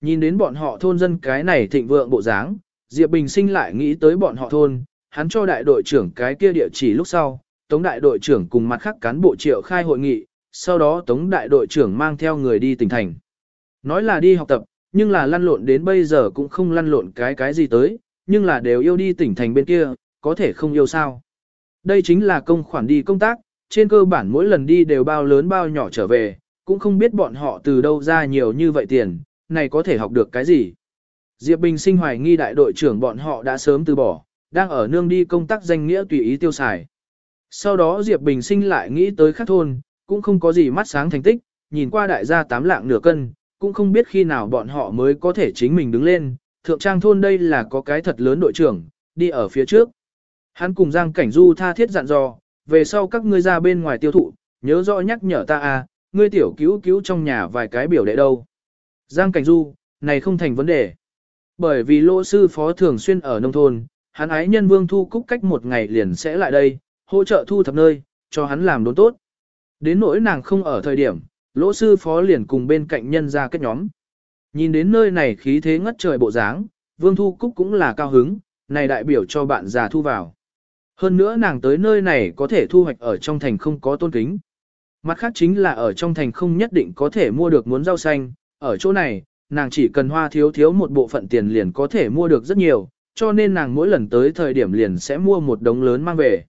Nhìn đến bọn họ thôn dân cái này thịnh vượng bộ dáng, Diệp Bình sinh lại nghĩ tới bọn họ thôn, hắn cho đại đội trưởng cái kia địa chỉ lúc sau, Tống đại đội trưởng cùng mặt khác cán bộ triệu khai hội nghị, sau đó Tống đại đội trưởng mang theo người đi tỉnh thành. Nói là đi học tập, nhưng là lăn lộn đến bây giờ cũng không lăn lộn cái cái gì tới, nhưng là đều yêu đi tỉnh thành bên kia, có thể không yêu sao. Đây chính là công khoản đi công tác, trên cơ bản mỗi lần đi đều bao lớn bao nhỏ trở về, cũng không biết bọn họ từ đâu ra nhiều như vậy tiền, này có thể học được cái gì. Diệp Bình sinh hoài nghi đại đội trưởng bọn họ đã sớm từ bỏ, đang ở nương đi công tác danh nghĩa tùy ý tiêu xài. Sau đó Diệp Bình sinh lại nghĩ tới khắc thôn, cũng không có gì mắt sáng thành tích, nhìn qua đại gia tám lạng nửa cân, cũng không biết khi nào bọn họ mới có thể chính mình đứng lên. Thượng trang thôn đây là có cái thật lớn đội trưởng, đi ở phía trước. Hắn cùng Giang Cảnh Du tha thiết dặn dò, về sau các ngươi ra bên ngoài tiêu thụ, nhớ rõ nhắc nhở ta à, ngươi tiểu cứu cứu trong nhà vài cái biểu đệ đâu. Giang Cảnh Du, này không thành vấn đề. Bởi vì lỗ sư phó thường xuyên ở nông thôn, hắn ái nhân Vương Thu Cúc cách một ngày liền sẽ lại đây, hỗ trợ thu thập nơi, cho hắn làm đốn tốt. Đến nỗi nàng không ở thời điểm, lỗ sư phó liền cùng bên cạnh nhân ra kết nhóm. Nhìn đến nơi này khí thế ngất trời bộ dáng, Vương Thu Cúc cũng là cao hứng, này đại biểu cho bạn già thu vào. Hơn nữa nàng tới nơi này có thể thu hoạch ở trong thành không có tôn kính. Mặt khác chính là ở trong thành không nhất định có thể mua được muốn rau xanh, ở chỗ này, nàng chỉ cần hoa thiếu thiếu một bộ phận tiền liền có thể mua được rất nhiều, cho nên nàng mỗi lần tới thời điểm liền sẽ mua một đống lớn mang về.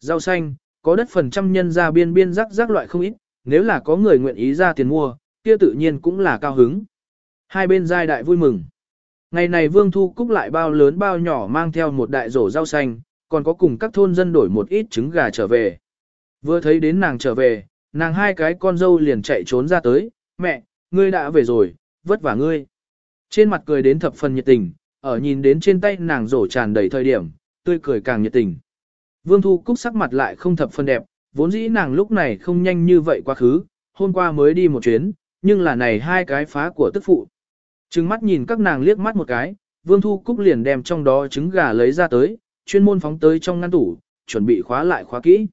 Rau xanh, có đất phần trăm nhân ra biên biên rắc rắc loại không ít, nếu là có người nguyện ý ra tiền mua, kia tự nhiên cũng là cao hứng. Hai bên giai đại vui mừng. Ngày này Vương Thu Cúc lại bao lớn bao nhỏ mang theo một đại rổ rau xanh, còn có cùng các thôn dân đổi một ít trứng gà trở về. Vừa thấy đến nàng trở về, nàng hai cái con dâu liền chạy trốn ra tới, mẹ, ngươi đã về rồi, vất vả ngươi. Trên mặt cười đến thập phần nhiệt tình, ở nhìn đến trên tay nàng rổ tràn đầy thời điểm, tươi cười càng nhiệt tình. Vương Thu Cúc sắc mặt lại không thập phần đẹp, vốn dĩ nàng lúc này không nhanh như vậy quá khứ, hôm qua mới đi một chuyến, nhưng là này hai cái phá của tức phụ. Trừng mắt nhìn các nàng liếc mắt một cái, Vương Thu Cúc liền đem trong đó trứng gà lấy ra tới, chuyên môn phóng tới trong ngăn tủ, chuẩn bị khóa lại khóa kỹ.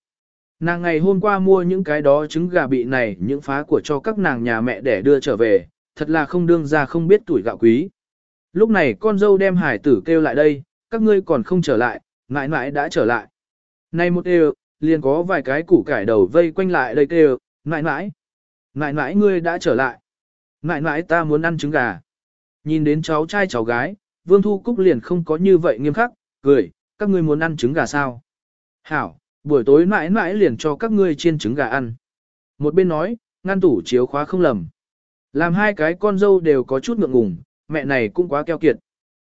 Nàng ngày hôm qua mua những cái đó trứng gà bị này những phá của cho các nàng nhà mẹ để đưa trở về, thật là không đương ra không biết tuổi gạo quý. Lúc này con dâu đem hải tử kêu lại đây, các ngươi còn không trở lại, mãi mãi đã trở lại. Nay một đều, liền có vài cái củ cải đầu vây quanh lại đây kêu, mãi mãi, mãi mãi ngươi đã trở lại. Mãi mãi ta muốn ăn trứng gà. Nhìn đến cháu trai cháu gái, Vương Thu Cúc liền không có như vậy nghiêm khắc, cười, các ngươi muốn ăn trứng gà sao? Hảo, buổi tối mãi mãi liền cho các ngươi chiên trứng gà ăn. Một bên nói, ngăn tủ chiếu khóa không lầm. Làm hai cái con dâu đều có chút ngượng ngùng, mẹ này cũng quá keo kiệt.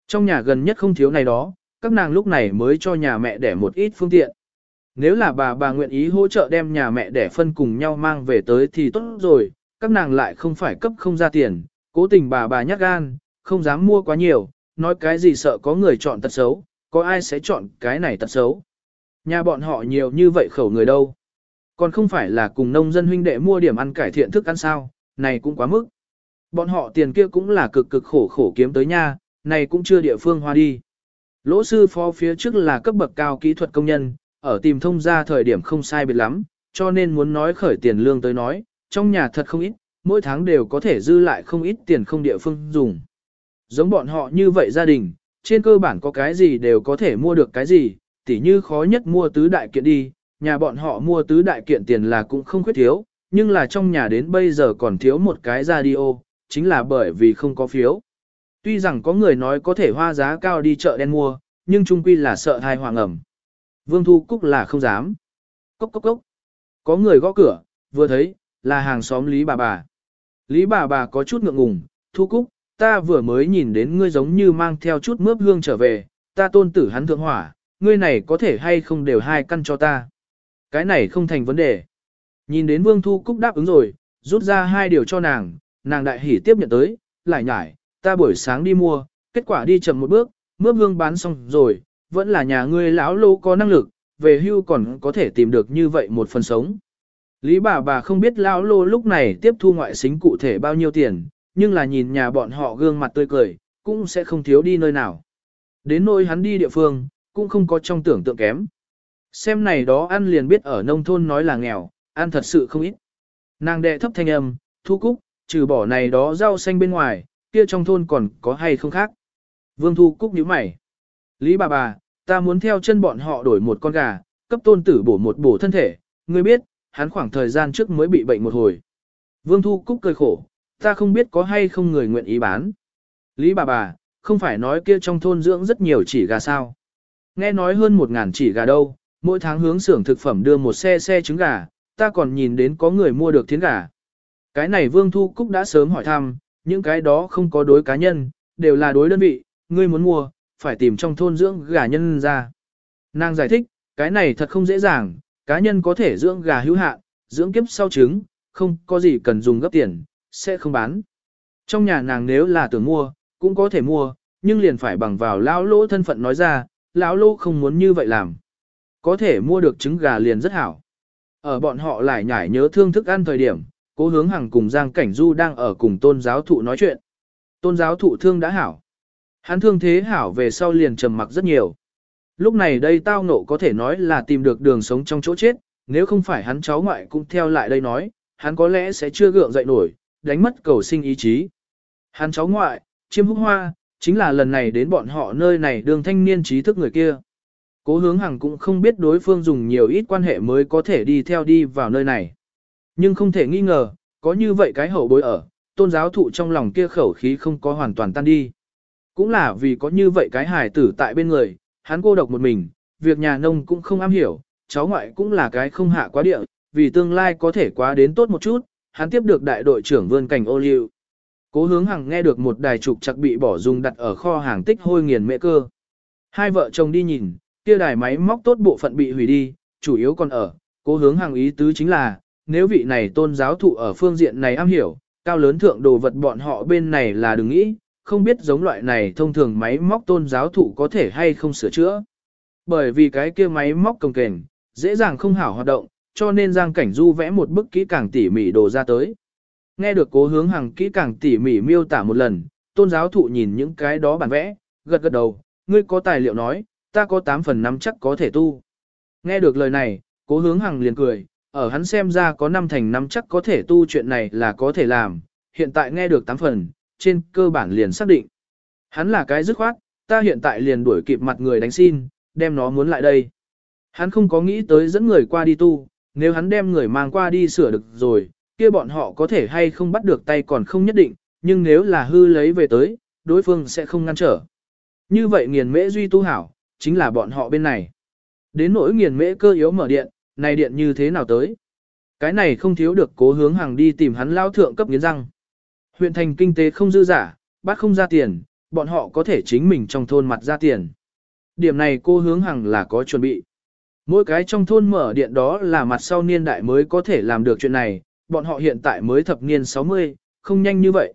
Trong nhà gần nhất không thiếu này đó, các nàng lúc này mới cho nhà mẹ đẻ một ít phương tiện. Nếu là bà bà nguyện ý hỗ trợ đem nhà mẹ đẻ phân cùng nhau mang về tới thì tốt rồi, các nàng lại không phải cấp không ra tiền, cố tình bà bà nhát gan, không dám mua quá nhiều, nói cái gì sợ có người chọn tật xấu, có ai sẽ chọn cái này tật xấu. Nhà bọn họ nhiều như vậy khẩu người đâu. Còn không phải là cùng nông dân huynh đệ mua điểm ăn cải thiện thức ăn sao, này cũng quá mức. Bọn họ tiền kia cũng là cực cực khổ khổ kiếm tới nha, này cũng chưa địa phương hoa đi. Lỗ sư phó phía trước là cấp bậc cao kỹ thuật công nhân, ở tìm thông ra thời điểm không sai biệt lắm, cho nên muốn nói khởi tiền lương tới nói, trong nhà thật không ít, mỗi tháng đều có thể dư lại không ít tiền không địa phương dùng. Giống bọn họ như vậy gia đình, trên cơ bản có cái gì đều có thể mua được cái gì, tỉ như khó nhất mua tứ đại kiện đi, nhà bọn họ mua tứ đại kiện tiền là cũng không khuyết thiếu, nhưng là trong nhà đến bây giờ còn thiếu một cái radio, chính là bởi vì không có phiếu. Tuy rằng có người nói có thể hoa giá cao đi chợ đen mua, nhưng trung quy là sợ thai hoàng ẩm. Vương Thu Cúc là không dám. Cốc cốc cốc. Có người gõ cửa, vừa thấy, là hàng xóm Lý bà bà. Lý bà bà có chút ngượng ngùng, Thu Cúc, ta vừa mới nhìn đến ngươi giống như mang theo chút mướp hương trở về, ta tôn tử hắn thượng hỏa, ngươi này có thể hay không đều hai căn cho ta. Cái này không thành vấn đề. Nhìn đến Vương Thu Cúc đáp ứng rồi, rút ra hai điều cho nàng, nàng đại hỉ tiếp nhận tới, lại nhải, ta buổi sáng đi mua, kết quả đi chậm một bước, mướp hương bán xong rồi, vẫn là nhà ngươi lão lô có năng lực, về hưu còn có thể tìm được như vậy một phần sống. Lý bà bà không biết lão lô lúc này tiếp thu ngoại xính cụ thể bao nhiêu tiền, nhưng là nhìn nhà bọn họ gương mặt tươi cười, cũng sẽ không thiếu đi nơi nào. Đến nơi hắn đi địa phương, cũng không có trong tưởng tượng kém. Xem này đó ăn liền biết ở nông thôn nói là nghèo, ăn thật sự không ít. Nàng đệ thấp thanh âm, thu cúc, trừ bỏ này đó rau xanh bên ngoài, kia trong thôn còn có hay không khác. Vương Thu Cúc nhíu mày. Lý bà bà, ta muốn theo chân bọn họ đổi một con gà, cấp tôn tử bổ một bổ thân thể, ngươi biết, hắn khoảng thời gian trước mới bị bệnh một hồi. Vương Thu Cúc cười khổ, ta không biết có hay không người nguyện ý bán. Lý bà bà, không phải nói kia trong thôn dưỡng rất nhiều chỉ gà sao. Nghe nói hơn một ngàn chỉ gà đâu, mỗi tháng hướng xưởng thực phẩm đưa một xe xe trứng gà, ta còn nhìn đến có người mua được thiến gà. Cái này Vương Thu Cúc đã sớm hỏi thăm, những cái đó không có đối cá nhân, đều là đối đơn vị, ngươi muốn mua, phải tìm trong thôn dưỡng gà nhân ra. Nàng giải thích, cái này thật không dễ dàng, cá nhân có thể dưỡng gà hữu hạn, dưỡng kiếp sau trứng, không có gì cần dùng gấp tiền, sẽ không bán. Trong nhà nàng nếu là tưởng mua, cũng có thể mua, nhưng liền phải bằng vào lão lỗ thân phận nói ra, lão lô không muốn như vậy làm. Có thể mua được trứng gà liền rất hảo. Ở bọn họ lại nhảy nhớ thương thức ăn thời điểm, cố hướng hàng cùng Giang Cảnh Du đang ở cùng tôn giáo thụ nói chuyện. Tôn giáo thụ thương đã hảo. Hắn thương thế hảo về sau liền trầm mặc rất nhiều. Lúc này đây tao nộ có thể nói là tìm được đường sống trong chỗ chết, nếu không phải hắn cháu ngoại cũng theo lại đây nói, hắn có lẽ sẽ chưa gượng dậy nổi, đánh mất cầu sinh ý chí. Hắn cháu ngoại, chiêm húc hoa, chính là lần này đến bọn họ nơi này đường thanh niên trí thức người kia. Cố hướng hằng cũng không biết đối phương dùng nhiều ít quan hệ mới có thể đi theo đi vào nơi này. Nhưng không thể nghi ngờ, có như vậy cái hậu bối ở, tôn giáo thụ trong lòng kia khẩu khí không có hoàn toàn tan đi. Cũng là vì có như vậy cái hài tử tại bên người, hắn cô độc một mình, việc nhà nông cũng không am hiểu, cháu ngoại cũng là cái không hạ quá địa, vì tương lai có thể quá đến tốt một chút, hắn tiếp được đại đội trưởng vươn cảnh ô liu. Cố hướng hằng nghe được một đài trục chặt bị bỏ dùng đặt ở kho hàng tích hôi nghiền mẹ cơ. Hai vợ chồng đi nhìn, kia đài máy móc tốt bộ phận bị hủy đi, chủ yếu còn ở, cố hướng hằng ý tứ chính là, nếu vị này tôn giáo thụ ở phương diện này am hiểu, cao lớn thượng đồ vật bọn họ bên này là đừng nghĩ, không biết giống loại này thông thường máy móc tôn giáo thụ có thể hay không sửa chữa. Bởi vì cái kia máy móc công kềnh, dễ dàng không hảo hoạt động, cho nên Giang Cảnh Du vẽ một bức kỹ càng tỉ mỉ đồ ra tới. Nghe được cố hướng hàng kỹ càng tỉ mỉ miêu tả một lần, tôn giáo thụ nhìn những cái đó bản vẽ, gật gật đầu, ngươi có tài liệu nói, ta có 8 phần 5 chắc có thể tu. Nghe được lời này, cố hướng hàng liền cười, ở hắn xem ra có năm thành năm chắc có thể tu chuyện này là có thể làm, hiện tại nghe được 8 phần, trên cơ bản liền xác định. Hắn là cái dứt khoát, ta hiện tại liền đuổi kịp mặt người đánh xin, đem nó muốn lại đây. Hắn không có nghĩ tới dẫn người qua đi tu, nếu hắn đem người mang qua đi sửa được rồi, kia bọn họ có thể hay không bắt được tay còn không nhất định, nhưng nếu là hư lấy về tới, đối phương sẽ không ngăn trở. Như vậy nghiền mễ duy tu hảo, chính là bọn họ bên này. Đến nỗi nghiền mễ cơ yếu mở điện, này điện như thế nào tới? Cái này không thiếu được cố hướng hàng đi tìm hắn lao thượng cấp nghiến răng. Huyện thành kinh tế không dư giả, bác không ra tiền, bọn họ có thể chính mình trong thôn mặt ra tiền. Điểm này cô hướng hàng là có chuẩn bị. Mỗi cái trong thôn mở điện đó là mặt sau niên đại mới có thể làm được chuyện này, bọn họ hiện tại mới thập niên 60, không nhanh như vậy.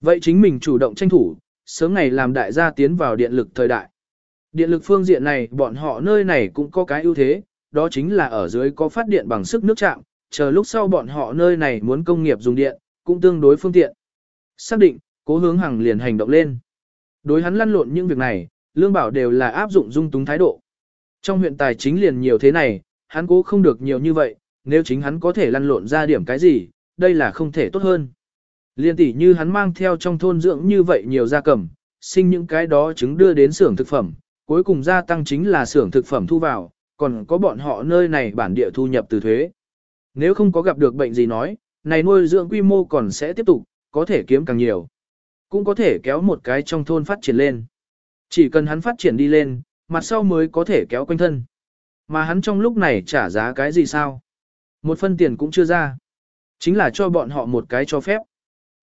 Vậy chính mình chủ động tranh thủ, sớm ngày làm đại gia tiến vào điện lực thời đại. Điện lực phương diện này bọn họ nơi này cũng có cái ưu thế, đó chính là ở dưới có phát điện bằng sức nước chạm, chờ lúc sau bọn họ nơi này muốn công nghiệp dùng điện, cũng tương đối phương tiện. Xác định, cố hướng hằng liền hành động lên. Đối hắn lăn lộn những việc này, lương bảo đều là áp dụng dung túng thái độ. Trong huyện tài chính liền nhiều thế này, hắn cố không được nhiều như vậy, nếu chính hắn có thể lăn lộn ra điểm cái gì, đây là không thể tốt hơn. Liên tỷ như hắn mang theo trong thôn dưỡng như vậy nhiều gia cầm, sinh những cái đó trứng đưa đến xưởng thực phẩm, cuối cùng gia tăng chính là xưởng thực phẩm thu vào, còn có bọn họ nơi này bản địa thu nhập từ thuế. Nếu không có gặp được bệnh gì nói, này nuôi dưỡng quy mô còn sẽ tiếp tục, có thể kiếm càng nhiều. Cũng có thể kéo một cái trong thôn phát triển lên. Chỉ cần hắn phát triển đi lên, mặt sau mới có thể kéo quanh thân. Mà hắn trong lúc này trả giá cái gì sao? Một phân tiền cũng chưa ra. Chính là cho bọn họ một cái cho phép.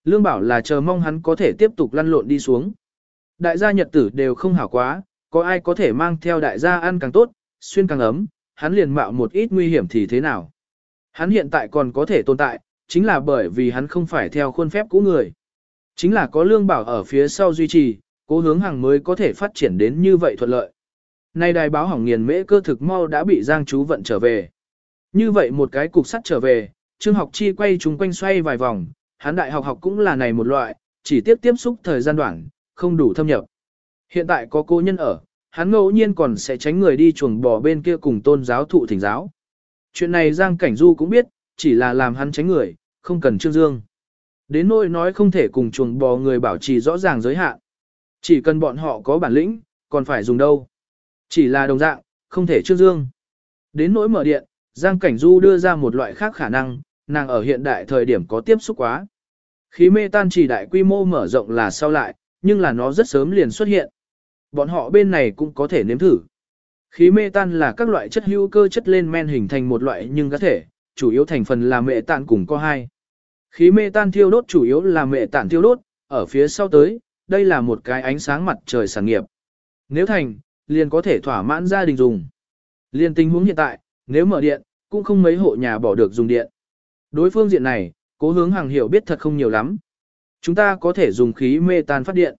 Lương bảo là chờ mong hắn có thể tiếp tục lăn lộn đi xuống. Đại gia nhật tử đều không hảo quá, có ai có thể mang theo đại gia ăn càng tốt, xuyên càng ấm, hắn liền mạo một ít nguy hiểm thì thế nào. Hắn hiện tại còn có thể tồn tại, chính là bởi vì hắn không phải theo khuôn phép của người. Chính là có lương bảo ở phía sau duy trì, cố hướng hàng mới có thể phát triển đến như vậy thuận lợi. Nay đài báo hỏng nghiền mễ cơ thực mau đã bị Giang chú vận trở về. Như vậy một cái cục sắt trở về, Trương học chi quay chúng quanh xoay vài vòng, hắn đại học học cũng là này một loại, chỉ tiếp tiếp xúc thời gian đoạn, không đủ thâm nhập. Hiện tại có cô nhân ở, hắn ngẫu nhiên còn sẽ tránh người đi chuồng bò bên kia cùng tôn giáo thụ thỉnh giáo. Chuyện này Giang Cảnh Du cũng biết, chỉ là làm hắn tránh người, không cần Trương Dương. Đến nỗi nói không thể cùng chuồng bò người bảo trì rõ ràng giới hạn. Chỉ cần bọn họ có bản lĩnh, còn phải dùng đâu. Chỉ là đồng dạng, không thể trương dương. Đến nỗi mở điện, Giang Cảnh Du đưa ra một loại khác khả năng, nàng ở hiện đại thời điểm có tiếp xúc quá. Khí mê tan chỉ đại quy mô mở rộng là sau lại, nhưng là nó rất sớm liền xuất hiện. Bọn họ bên này cũng có thể nếm thử. Khí mê tan là các loại chất hữu cơ chất lên men hình thành một loại nhưng có thể, chủ yếu thành phần là mệ tạn cùng có hai. Khí mê tan thiêu đốt chủ yếu là mệ tạn thiêu đốt, ở phía sau tới, đây là một cái ánh sáng mặt trời sản nghiệp. Nếu thành, liền có thể thỏa mãn gia đình dùng. Liên tình huống hiện tại, nếu mở điện, cũng không mấy hộ nhà bỏ được dùng điện. Đối phương diện này, cố hướng hàng hiểu biết thật không nhiều lắm. Chúng ta có thể dùng khí mê tan phát điện.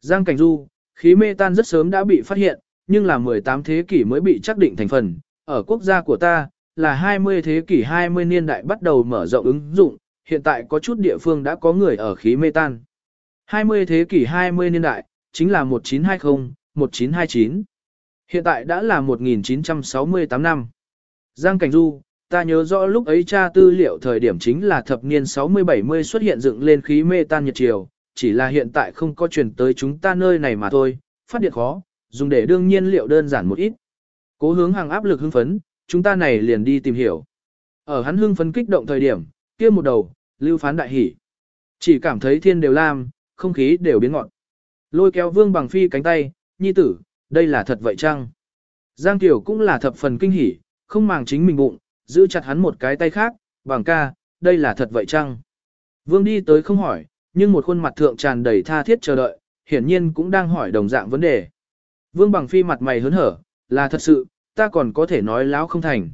Giang Cảnh Du, khí mê tan rất sớm đã bị phát hiện, nhưng là 18 thế kỷ mới bị xác định thành phần. Ở quốc gia của ta, là 20 thế kỷ 20 niên đại bắt đầu mở rộng ứng dụng, hiện tại có chút địa phương đã có người ở khí mê tan. 20 thế kỷ 20 niên đại, chính là 1920, 1929. Hiện tại đã là 1968 năm. Giang Cảnh Du, ta nhớ rõ lúc ấy tra tư liệu thời điểm chính là thập niên 60-70 xuất hiện dựng lên khí mê tan nhiệt chiều, chỉ là hiện tại không có truyền tới chúng ta nơi này mà thôi, phát điện khó, dùng để đương nhiên liệu đơn giản một ít. Cố hướng hàng áp lực hưng phấn, chúng ta này liền đi tìm hiểu. Ở hắn hưng phấn kích động thời điểm, kia một đầu, lưu phán đại hỉ. Chỉ cảm thấy thiên đều lam, không khí đều biến ngọn. Lôi kéo vương bằng phi cánh tay, nhi tử, đây là thật vậy chăng? Giang Tiểu cũng là thập phần kinh hỉ, không màng chính mình bụng, giữ chặt hắn một cái tay khác, bằng ca, đây là thật vậy chăng? Vương đi tới không hỏi, nhưng một khuôn mặt thượng tràn đầy tha thiết chờ đợi, hiển nhiên cũng đang hỏi đồng dạng vấn đề. Vương bằng phi mặt mày hớn hở, là thật sự, ta còn có thể nói láo không thành.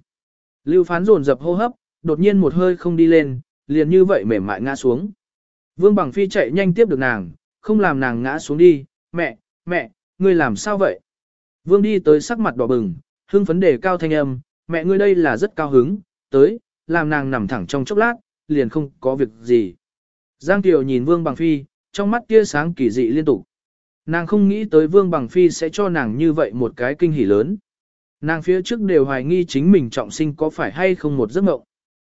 Lưu phán rồn dập hô hấp, đột nhiên một hơi không đi lên, liền như vậy mềm mại ngã xuống. Vương bằng phi chạy nhanh tiếp được nàng, không làm nàng ngã xuống đi, mẹ, mẹ, ngươi làm sao vậy? Vương đi tới sắc mặt đỏ bừng, hưng phấn đề cao thanh âm, mẹ ngươi đây là rất cao hứng, tới, làm nàng nằm thẳng trong chốc lát, liền không có việc gì. Giang Kiều nhìn Vương Bằng Phi, trong mắt tia sáng kỳ dị liên tục. Nàng không nghĩ tới Vương Bằng Phi sẽ cho nàng như vậy một cái kinh hỉ lớn. Nàng phía trước đều hoài nghi chính mình trọng sinh có phải hay không một giấc mộng.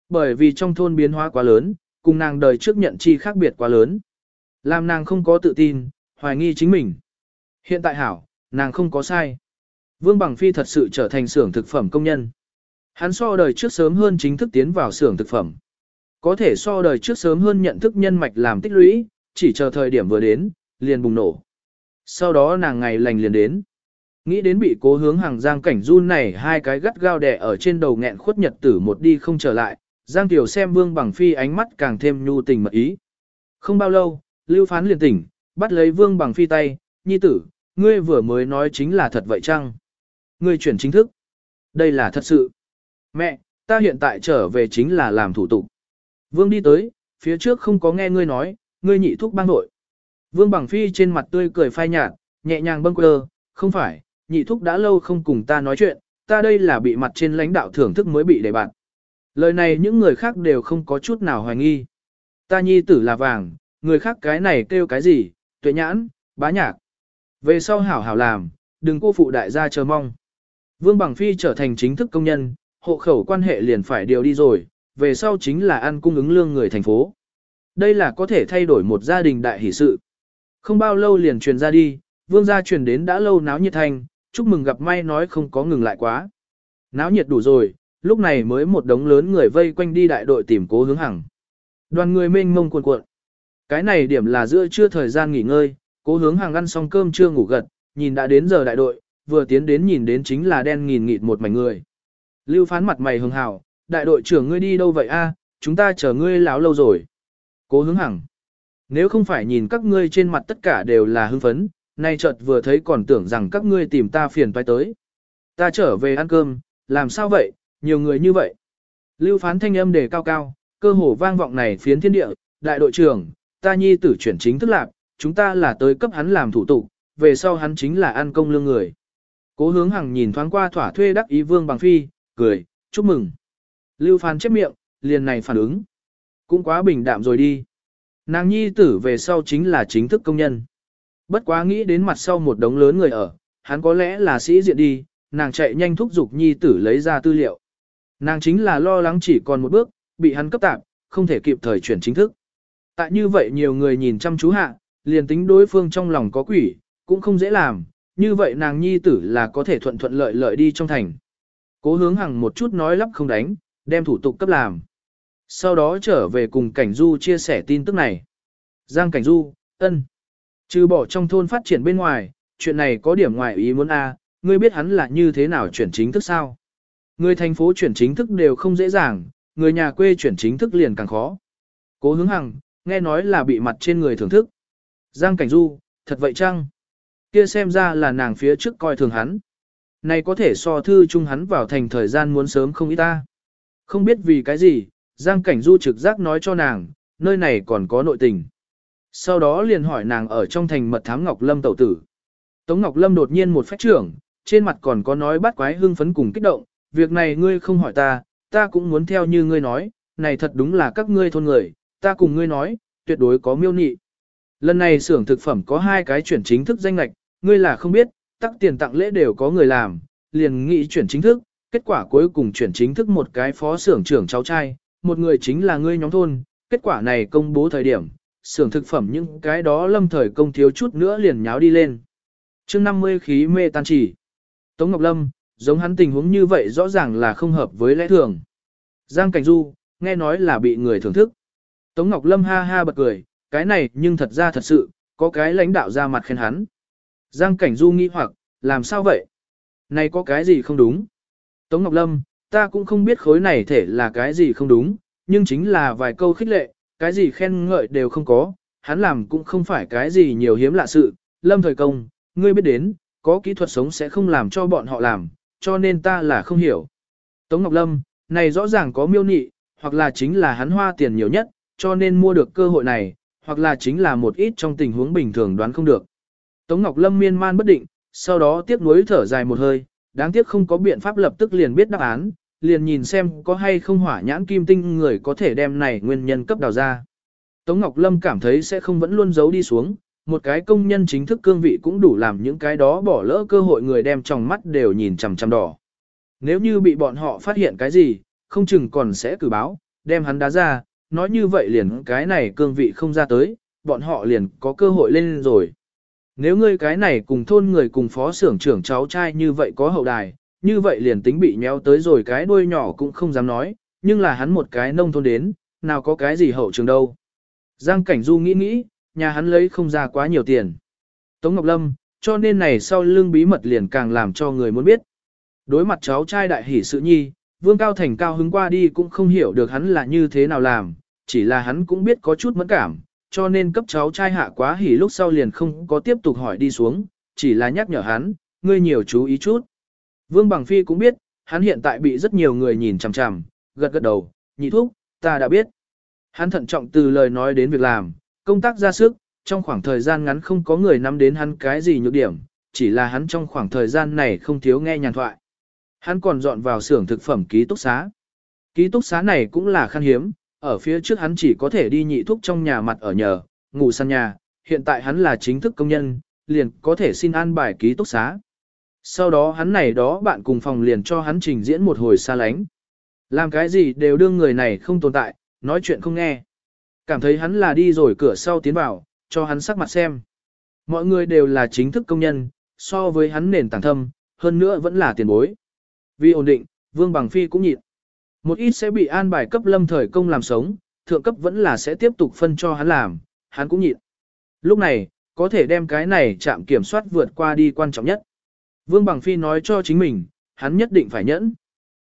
Bởi vì trong thôn biến hóa quá lớn, cùng nàng đời trước nhận chi khác biệt quá lớn. Làm nàng không có tự tin, hoài nghi chính mình. Hiện tại hảo, nàng không có sai. Vương Bằng Phi thật sự trở thành xưởng thực phẩm công nhân. Hắn so đời trước sớm hơn chính thức tiến vào xưởng thực phẩm. Có thể so đời trước sớm hơn nhận thức nhân mạch làm tích lũy, chỉ chờ thời điểm vừa đến, liền bùng nổ. Sau đó nàng ngày lành liền đến. Nghĩ đến bị cố hướng hàng giang cảnh run này hai cái gắt gao đẻ ở trên đầu nghẹn khuất nhật tử một đi không trở lại, giang tiểu xem vương bằng phi ánh mắt càng thêm nhu tình mật ý. Không bao lâu, lưu phán liền tỉnh, bắt lấy vương bằng phi tay, nhi tử, ngươi vừa mới nói chính là thật vậy chăng? Ngươi chuyển chính thức. Đây là thật sự. Mẹ, ta hiện tại trở về chính là làm thủ tục. Vương đi tới, phía trước không có nghe ngươi nói, ngươi nhị thúc bang nội. Vương bằng phi trên mặt tươi cười phai nhạt, nhẹ nhàng bâng quơ, không phải, nhị thúc đã lâu không cùng ta nói chuyện, ta đây là bị mặt trên lãnh đạo thưởng thức mới bị đề bạt. Lời này những người khác đều không có chút nào hoài nghi. Ta nhi tử là vàng, người khác cái này kêu cái gì, tuệ nhãn, bá nhạc. Về sau hảo hảo làm, đừng cô phụ đại gia chờ mong. Vương Bằng Phi trở thành chính thức công nhân, hộ khẩu quan hệ liền phải điều đi rồi, về sau chính là ăn cung ứng lương người thành phố. Đây là có thể thay đổi một gia đình đại hỷ sự. Không bao lâu liền truyền ra đi, vương gia truyền đến đã lâu náo nhiệt thành, chúc mừng gặp may nói không có ngừng lại quá. Náo nhiệt đủ rồi, lúc này mới một đống lớn người vây quanh đi đại đội tìm cố hướng hằng. Đoàn người mênh mông cuộn cuộn. Cái này điểm là giữa trưa thời gian nghỉ ngơi, cố hướng hàng ăn xong cơm chưa ngủ gật, nhìn đã đến giờ đại đội, vừa tiến đến nhìn đến chính là đen nghìn nghịt một mảnh người. Lưu phán mặt mày hưng hào, đại đội trưởng ngươi đi đâu vậy a? chúng ta chờ ngươi láo lâu rồi. Cố hướng hằng. Nếu không phải nhìn các ngươi trên mặt tất cả đều là hưng phấn, nay chợt vừa thấy còn tưởng rằng các ngươi tìm ta phiền toái tới. Ta trở về ăn cơm, làm sao vậy, nhiều người như vậy. Lưu phán thanh âm đề cao cao, cơ hồ vang vọng này phiến thiên địa, đại đội trưởng, ta nhi tử chuyển chính thức lạc, chúng ta là tới cấp hắn làm thủ tục, về sau hắn chính là ăn công lương người. Cố hướng hằng nhìn thoáng qua thỏa thuê đắc ý vương bằng phi, cười, chúc mừng. Lưu phán chép miệng, liền này phản ứng. Cũng quá bình đạm rồi đi. Nàng nhi tử về sau chính là chính thức công nhân. Bất quá nghĩ đến mặt sau một đống lớn người ở, hắn có lẽ là sĩ diện đi, nàng chạy nhanh thúc giục nhi tử lấy ra tư liệu. Nàng chính là lo lắng chỉ còn một bước, bị hắn cấp tạp, không thể kịp thời chuyển chính thức. Tại như vậy nhiều người nhìn chăm chú hạ, liền tính đối phương trong lòng có quỷ, cũng không dễ làm, như vậy nàng nhi tử là có thể thuận thuận lợi lợi đi trong thành. Cố hướng hằng một chút nói lắp không đánh, đem thủ tục cấp làm. Sau đó trở về cùng Cảnh Du chia sẻ tin tức này. Giang Cảnh Du, ân. Trừ bỏ trong thôn phát triển bên ngoài, chuyện này có điểm ngoài ý muốn a, ngươi biết hắn là như thế nào chuyển chính thức sao? Người thành phố chuyển chính thức đều không dễ dàng, người nhà quê chuyển chính thức liền càng khó. Cố hướng hằng, nghe nói là bị mặt trên người thưởng thức. Giang Cảnh Du, thật vậy chăng? Kia xem ra là nàng phía trước coi thường hắn. Này có thể so thư chung hắn vào thành thời gian muốn sớm không ít ta. Không biết vì cái gì, Giang Cảnh Du trực giác nói cho nàng, nơi này còn có nội tình. Sau đó liền hỏi nàng ở trong thành mật thám Ngọc Lâm tẩu tử. Tống Ngọc Lâm đột nhiên một phách trưởng, trên mặt còn có nói bắt quái hưng phấn cùng kích động, việc này ngươi không hỏi ta, ta cũng muốn theo như ngươi nói, này thật đúng là các ngươi thôn người, ta cùng ngươi nói, tuyệt đối có miêu nị. Lần này xưởng thực phẩm có hai cái chuyển chính thức danh lạch, ngươi là không biết, tắc tiền tặng lễ đều có người làm, liền nghị chuyển chính thức, kết quả cuối cùng chuyển chính thức một cái phó xưởng trưởng cháu trai, một người chính là ngươi nhóm thôn, kết quả này công bố thời điểm, xưởng thực phẩm những cái đó lâm thời công thiếu chút nữa liền nháo đi lên. chương 50 khí mê tan chỉ. Tống Ngọc Lâm, giống hắn tình huống như vậy rõ ràng là không hợp với lẽ thường. Giang Cảnh Du, nghe nói là bị người thưởng thức. Tống Ngọc Lâm ha ha bật cười, cái này nhưng thật ra thật sự, có cái lãnh đạo ra mặt khen hắn. Giang Cảnh Du nghi hoặc, làm sao vậy? Này có cái gì không đúng? Tống Ngọc Lâm, ta cũng không biết khối này thể là cái gì không đúng, nhưng chính là vài câu khích lệ, cái gì khen ngợi đều không có, hắn làm cũng không phải cái gì nhiều hiếm lạ sự. Lâm thời công, ngươi biết đến, có kỹ thuật sống sẽ không làm cho bọn họ làm, cho nên ta là không hiểu. Tống Ngọc Lâm, này rõ ràng có miêu nị, hoặc là chính là hắn hoa tiền nhiều nhất, cho nên mua được cơ hội này, hoặc là chính là một ít trong tình huống bình thường đoán không được. Tống Ngọc Lâm miên man bất định, sau đó tiếc nuối thở dài một hơi, đáng tiếc không có biện pháp lập tức liền biết đáp án, liền nhìn xem có hay không hỏa nhãn kim tinh người có thể đem này nguyên nhân cấp đào ra. Tống Ngọc Lâm cảm thấy sẽ không vẫn luôn giấu đi xuống, một cái công nhân chính thức cương vị cũng đủ làm những cái đó bỏ lỡ cơ hội người đem trong mắt đều nhìn chằm chằm đỏ. Nếu như bị bọn họ phát hiện cái gì, không chừng còn sẽ cử báo, đem hắn đá ra, nói như vậy liền cái này cương vị không ra tới, bọn họ liền có cơ hội lên rồi. Nếu ngươi cái này cùng thôn người cùng phó xưởng trưởng cháu trai như vậy có hậu đài, như vậy liền tính bị nhéo tới rồi cái đuôi nhỏ cũng không dám nói, nhưng là hắn một cái nông thôn đến, nào có cái gì hậu trường đâu. Giang Cảnh Du nghĩ nghĩ, nhà hắn lấy không ra quá nhiều tiền. Tống Ngọc Lâm, cho nên này sau lưng bí mật liền càng làm cho người muốn biết. Đối mặt cháu trai đại hỷ sự nhi, Vương Cao Thành cao hứng qua đi cũng không hiểu được hắn là như thế nào làm, chỉ là hắn cũng biết có chút mẫn cảm, cho nên cấp cháu trai hạ quá hỉ lúc sau liền không có tiếp tục hỏi đi xuống, chỉ là nhắc nhở hắn, ngươi nhiều chú ý chút. Vương Bằng Phi cũng biết, hắn hiện tại bị rất nhiều người nhìn chằm chằm, gật gật đầu, nhị thúc, ta đã biết. Hắn thận trọng từ lời nói đến việc làm, công tác ra sức, trong khoảng thời gian ngắn không có người nắm đến hắn cái gì nhược điểm, chỉ là hắn trong khoảng thời gian này không thiếu nghe nhàn thoại. Hắn còn dọn vào xưởng thực phẩm ký túc xá. Ký túc xá này cũng là khan hiếm, ở phía trước hắn chỉ có thể đi nhị thúc trong nhà mặt ở nhờ, ngủ săn nhà, hiện tại hắn là chính thức công nhân, liền có thể xin an bài ký túc xá. Sau đó hắn này đó bạn cùng phòng liền cho hắn trình diễn một hồi xa lánh. Làm cái gì đều đương người này không tồn tại, nói chuyện không nghe. Cảm thấy hắn là đi rồi cửa sau tiến vào, cho hắn sắc mặt xem. Mọi người đều là chính thức công nhân, so với hắn nền tảng thâm, hơn nữa vẫn là tiền bối. Vì ổn định, Vương Bằng Phi cũng nhịn. Một ít sẽ bị an bài cấp lâm thời công làm sống, thượng cấp vẫn là sẽ tiếp tục phân cho hắn làm, hắn cũng nhịn. Lúc này, có thể đem cái này chạm kiểm soát vượt qua đi quan trọng nhất. Vương Bằng Phi nói cho chính mình, hắn nhất định phải nhẫn.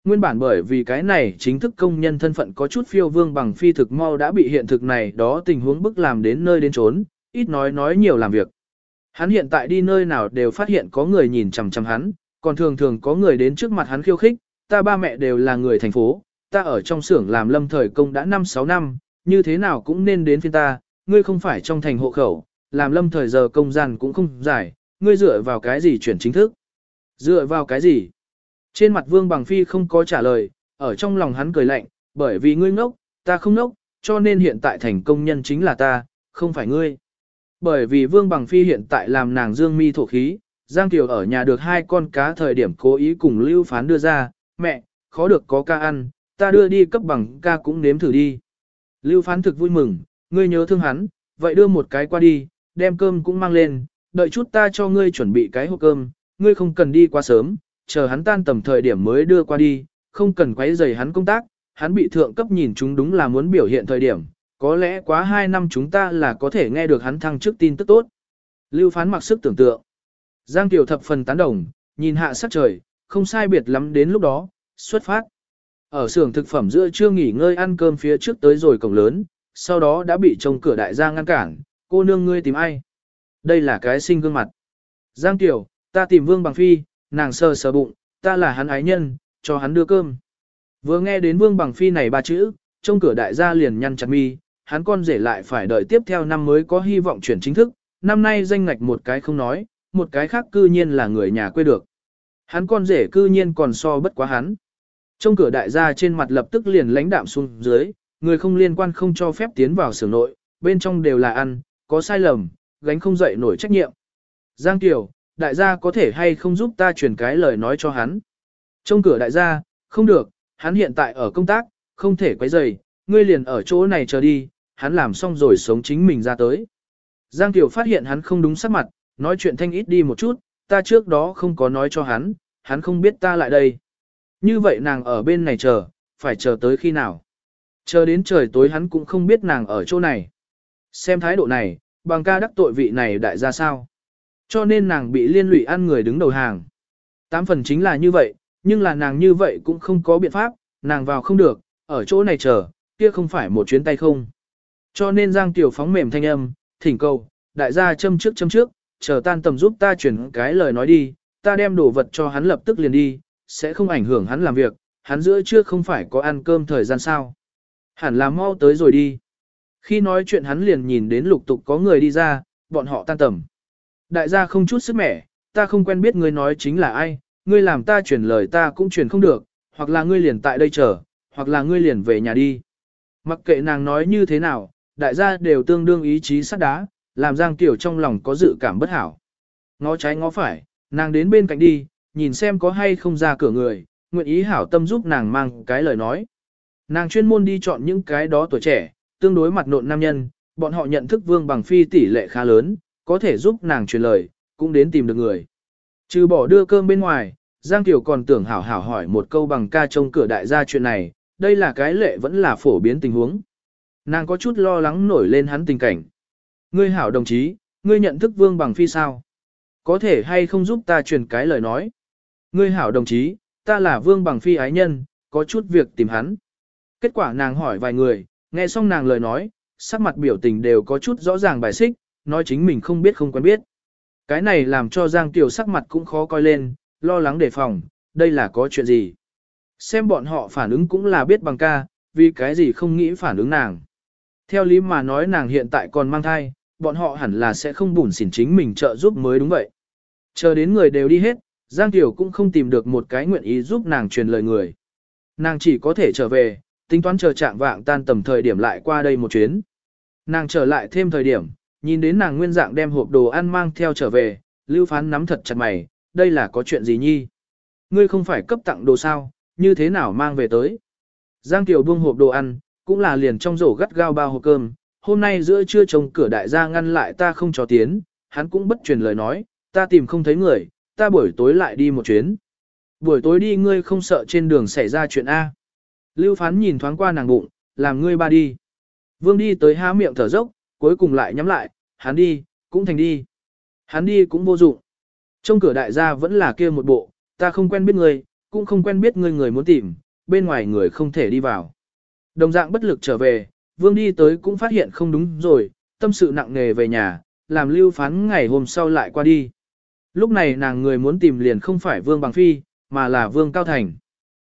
Nguyên bản bởi vì cái này chính thức công nhân thân phận có chút phiêu Vương Bằng Phi thực mau đã bị hiện thực này đó tình huống bức làm đến nơi đến trốn, ít nói nói nhiều làm việc. Hắn hiện tại đi nơi nào đều phát hiện có người nhìn chằm chằm hắn, còn thường thường có người đến trước mặt hắn khiêu khích, ta ba mẹ đều là người thành phố, ta ở trong xưởng làm lâm thời công đã 5-6 năm, như thế nào cũng nên đến phiên ta, ngươi không phải trong thành hộ khẩu, làm lâm thời giờ công gian cũng không giải, ngươi dựa vào cái gì chuyển chính thức? Dựa vào cái gì? Trên mặt Vương Bằng Phi không có trả lời, ở trong lòng hắn cười lạnh, bởi vì ngươi ngốc, ta không ngốc, cho nên hiện tại thành công nhân chính là ta, không phải ngươi. Bởi vì Vương Bằng Phi hiện tại làm nàng dương mi thổ khí, Giang Kiều ở nhà được hai con cá thời điểm cố ý cùng Lưu Phán đưa ra, mẹ, khó được có ca ăn, ta đưa đi cấp bằng ca cũng nếm thử đi. Lưu Phán thực vui mừng, ngươi nhớ thương hắn, vậy đưa một cái qua đi, đem cơm cũng mang lên, đợi chút ta cho ngươi chuẩn bị cái hộp cơm, ngươi không cần đi quá sớm, chờ hắn tan tầm thời điểm mới đưa qua đi, không cần quấy rầy hắn công tác, hắn bị thượng cấp nhìn chúng đúng là muốn biểu hiện thời điểm, có lẽ quá 2 năm chúng ta là có thể nghe được hắn thăng chức tin tức tốt. Lưu phán mặc sức tưởng tượng. Giang Tiểu thập phần tán đồng, nhìn hạ sắc trời, không sai biệt lắm đến lúc đó, xuất phát. Ở xưởng thực phẩm giữa chưa nghỉ ngơi ăn cơm phía trước tới rồi cổng lớn, sau đó đã bị trông cửa đại gia ngăn cản, cô nương ngươi tìm ai? Đây là cái sinh gương mặt. Giang Tiểu, ta tìm Vương Bằng Phi, nàng sờ sờ bụng, ta là hắn ái nhân, cho hắn đưa cơm. Vừa nghe đến Vương Bằng Phi này ba chữ, trông cửa đại gia liền nhăn chặt mi, hắn con rể lại phải đợi tiếp theo năm mới có hy vọng chuyển chính thức, năm nay danh ngạch một cái không nói, một cái khác cư nhiên là người nhà quê được. Hắn con rể cư nhiên còn so bất quá hắn. Trong cửa đại gia trên mặt lập tức liền lãnh đạm xuống dưới, người không liên quan không cho phép tiến vào xưởng nội, bên trong đều là ăn, có sai lầm, gánh không dậy nổi trách nhiệm. Giang Kiều, đại gia có thể hay không giúp ta truyền cái lời nói cho hắn. Trong cửa đại gia, không được, hắn hiện tại ở công tác, không thể quấy rầy, ngươi liền ở chỗ này chờ đi, hắn làm xong rồi sống chính mình ra tới. Giang Kiều phát hiện hắn không đúng sắc mặt, nói chuyện thanh ít đi một chút, ta trước đó không có nói cho hắn, hắn không biết ta lại đây. Như vậy nàng ở bên này chờ, phải chờ tới khi nào. Chờ đến trời tối hắn cũng không biết nàng ở chỗ này. Xem thái độ này, bằng ca đắc tội vị này đại ra sao. Cho nên nàng bị liên lụy ăn người đứng đầu hàng. Tám phần chính là như vậy, nhưng là nàng như vậy cũng không có biện pháp, nàng vào không được, ở chỗ này chờ, kia không phải một chuyến tay không. Cho nên Giang Tiểu phóng mềm thanh âm, thỉnh cầu, đại gia châm trước châm trước, chờ tan tầm giúp ta chuyển cái lời nói đi, ta đem đồ vật cho hắn lập tức liền đi, sẽ không ảnh hưởng hắn làm việc, hắn giữa trưa không phải có ăn cơm thời gian sao. Hẳn là mau tới rồi đi. Khi nói chuyện hắn liền nhìn đến lục tục có người đi ra, bọn họ tan tầm. Đại gia không chút sức mẻ, ta không quen biết ngươi nói chính là ai, ngươi làm ta chuyển lời ta cũng chuyển không được, hoặc là ngươi liền tại đây chờ, hoặc là ngươi liền về nhà đi. Mặc kệ nàng nói như thế nào, đại gia đều tương đương ý chí sắt đá, làm Giang Tiểu trong lòng có dự cảm bất hảo. Ngó trái ngó phải, nàng đến bên cạnh đi, nhìn xem có hay không ra cửa người, nguyện ý hảo tâm giúp nàng mang cái lời nói. Nàng chuyên môn đi chọn những cái đó tuổi trẻ, tương đối mặt nộn nam nhân, bọn họ nhận thức vương bằng phi tỷ lệ khá lớn, có thể giúp nàng truyền lời, cũng đến tìm được người. Trừ bỏ đưa cơm bên ngoài, Giang Tiểu còn tưởng hảo hảo hỏi một câu bằng ca trông cửa đại gia chuyện này, đây là cái lệ vẫn là phổ biến tình huống. Nàng có chút lo lắng nổi lên hắn tình cảnh. Ngươi hảo đồng chí, ngươi nhận thức vương bằng phi sao? Có thể hay không giúp ta truyền cái lời nói? Ngươi hảo đồng chí, ta là vương bằng phi ái nhân, có chút việc tìm hắn. Kết quả nàng hỏi vài người, nghe xong nàng lời nói, sắc mặt biểu tình đều có chút rõ ràng bài xích, nói chính mình không biết không quen biết. Cái này làm cho Giang Tiểu sắc mặt cũng khó coi lên, lo lắng đề phòng, đây là có chuyện gì. Xem bọn họ phản ứng cũng là biết bằng ca, vì cái gì không nghĩ phản ứng nàng. Theo lý mà nói nàng hiện tại còn mang thai, bọn họ hẳn là sẽ không bùn xỉn chính mình trợ giúp mới đúng vậy. Chờ đến người đều đi hết, Giang Tiểu cũng không tìm được một cái nguyện ý giúp nàng truyền lời người. Nàng chỉ có thể trở về, tính toán chờ trạng vạng tan tầm thời điểm lại qua đây một chuyến. Nàng trở lại thêm thời điểm, nhìn đến nàng nguyên dạng đem hộp đồ ăn mang theo trở về, lưu phán nắm thật chặt mày, đây là có chuyện gì nhi? Ngươi không phải cấp tặng đồ sao, như thế nào mang về tới? Giang Tiểu buông hộp đồ ăn, cũng là liền trong rổ gắt gao bao hộp cơm, hôm nay giữa trưa trông cửa đại gia ngăn lại ta không cho tiến, hắn cũng bất truyền lời nói, ta tìm không thấy người, ta buổi tối lại đi một chuyến. Buổi tối đi ngươi không sợ trên đường xảy ra chuyện A. Lưu phán nhìn thoáng qua nàng bụng, làm ngươi ba đi. Vương đi tới há miệng thở dốc, cuối cùng lại nhắm lại, hắn đi, cũng thành đi. Hắn đi cũng vô dụng. Trong cửa đại gia vẫn là kia một bộ, ta không quen biết ngươi, cũng không quen biết ngươi người muốn tìm, bên ngoài người không thể đi vào. Đồng dạng bất lực trở về, vương đi tới cũng phát hiện không đúng rồi, tâm sự nặng nề về nhà, làm lưu phán ngày hôm sau lại qua đi. Lúc này nàng người muốn tìm liền không phải vương bằng phi, mà là vương cao thành.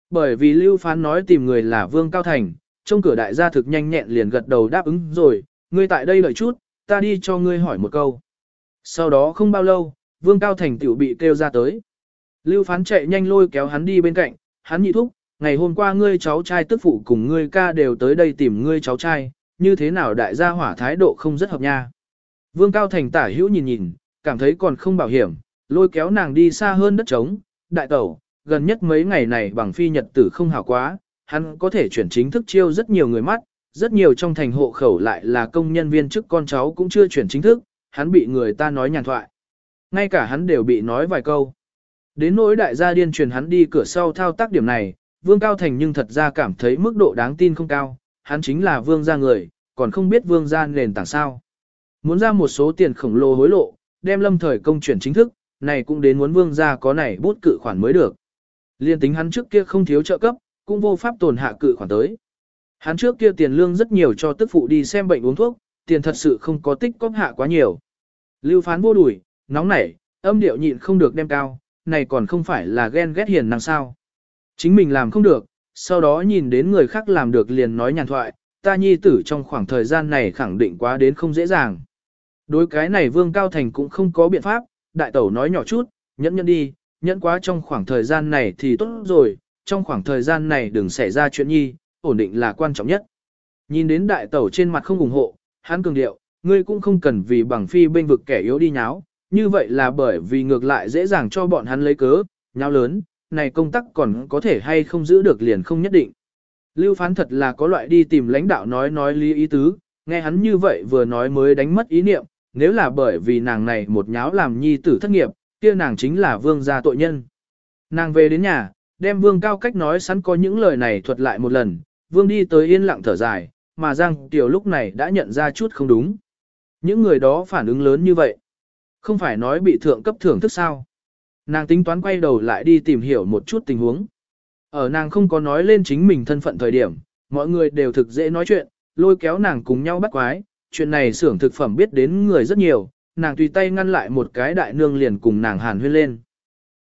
Bởi vì lưu phán nói tìm người là vương cao thành, trong cửa đại gia thực nhanh nhẹn liền gật đầu đáp ứng rồi, ngươi tại đây đợi chút, ta đi cho ngươi hỏi một câu. Sau đó không bao lâu, vương cao thành tiểu bị kêu ra tới. Lưu phán chạy nhanh lôi kéo hắn đi bên cạnh, hắn nhị thúc, ngày hôm qua ngươi cháu trai tức phụ cùng ngươi ca đều tới đây tìm ngươi cháu trai, như thế nào đại gia hỏa thái độ không rất hợp nha. Vương Cao Thành tả hữu nhìn nhìn, cảm thấy còn không bảo hiểm, lôi kéo nàng đi xa hơn đất trống, đại tẩu, gần nhất mấy ngày này bằng phi nhật tử không hảo quá, hắn có thể chuyển chính thức chiêu rất nhiều người mắt, rất nhiều trong thành hộ khẩu lại là công nhân viên chức con cháu cũng chưa chuyển chính thức, hắn bị người ta nói nhàn thoại. Ngay cả hắn đều bị nói vài câu. Đến nỗi đại gia điên truyền hắn đi cửa sau thao tác điểm này, Vương Cao Thành nhưng thật ra cảm thấy mức độ đáng tin không cao, hắn chính là vương gia người, còn không biết vương gia nền tảng sao. Muốn ra một số tiền khổng lồ hối lộ, đem lâm thời công chuyển chính thức, này cũng đến muốn vương gia có này bút cự khoản mới được. Liên tính hắn trước kia không thiếu trợ cấp, cũng vô pháp tồn hạ cự khoản tới. Hắn trước kia tiền lương rất nhiều cho tức phụ đi xem bệnh uống thuốc, tiền thật sự không có tích cóp hạ quá nhiều. Lưu phán vô đuổi, nóng nảy, âm điệu nhịn không được đem cao, này còn không phải là ghen ghét hiền năng sao. Chính mình làm không được, sau đó nhìn đến người khác làm được liền nói nhàn thoại, ta nhi tử trong khoảng thời gian này khẳng định quá đến không dễ dàng. Đối cái này Vương Cao Thành cũng không có biện pháp, đại tẩu nói nhỏ chút, nhẫn nhẫn đi, nhẫn quá trong khoảng thời gian này thì tốt rồi, trong khoảng thời gian này đừng xảy ra chuyện nhi, ổn định là quan trọng nhất. Nhìn đến đại tẩu trên mặt không ủng hộ, hắn cường điệu, ngươi cũng không cần vì bằng phi bên vực kẻ yếu đi nháo, như vậy là bởi vì ngược lại dễ dàng cho bọn hắn lấy cớ, nháo lớn, này công tác còn có thể hay không giữ được liền không nhất định. Lưu phán thật là có loại đi tìm lãnh đạo nói nói lý ý tứ, nghe hắn như vậy vừa nói mới đánh mất ý niệm, nếu là bởi vì nàng này một nháo làm nhi tử thất nghiệp, kia nàng chính là vương gia tội nhân. Nàng về đến nhà, đem vương cao cách nói sẵn có những lời này thuật lại một lần, vương đi tới yên lặng thở dài, mà Giang Tiểu lúc này đã nhận ra chút không đúng. Những người đó phản ứng lớn như vậy. Không phải nói bị thượng cấp thưởng thức sao. Nàng tính toán quay đầu lại đi tìm hiểu một chút tình huống. Ở nàng không có nói lên chính mình thân phận thời điểm, mọi người đều thực dễ nói chuyện, lôi kéo nàng cùng nhau bắt quái, chuyện này xưởng thực phẩm biết đến người rất nhiều, nàng tùy tay ngăn lại một cái đại nương liền cùng nàng hàn huyên lên.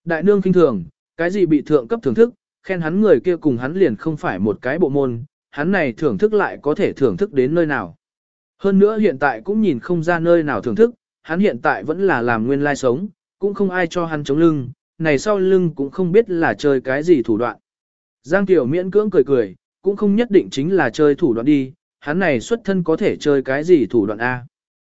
Đại nương kinh thường, cái gì bị thượng cấp thưởng thức, khen hắn người kia cùng hắn liền không phải một cái bộ môn, hắn này thưởng thức lại có thể thưởng thức đến nơi nào. Hơn nữa hiện tại cũng nhìn không ra nơi nào thưởng thức, hắn hiện tại vẫn là làm nguyên lai sống, cũng không ai cho hắn chống lưng, này sau lưng cũng không biết là chơi cái gì thủ đoạn. Giang Tiểu miễn cưỡng cười cười, cũng không nhất định chính là chơi thủ đoạn đi, hắn này xuất thân có thể chơi cái gì thủ đoạn A.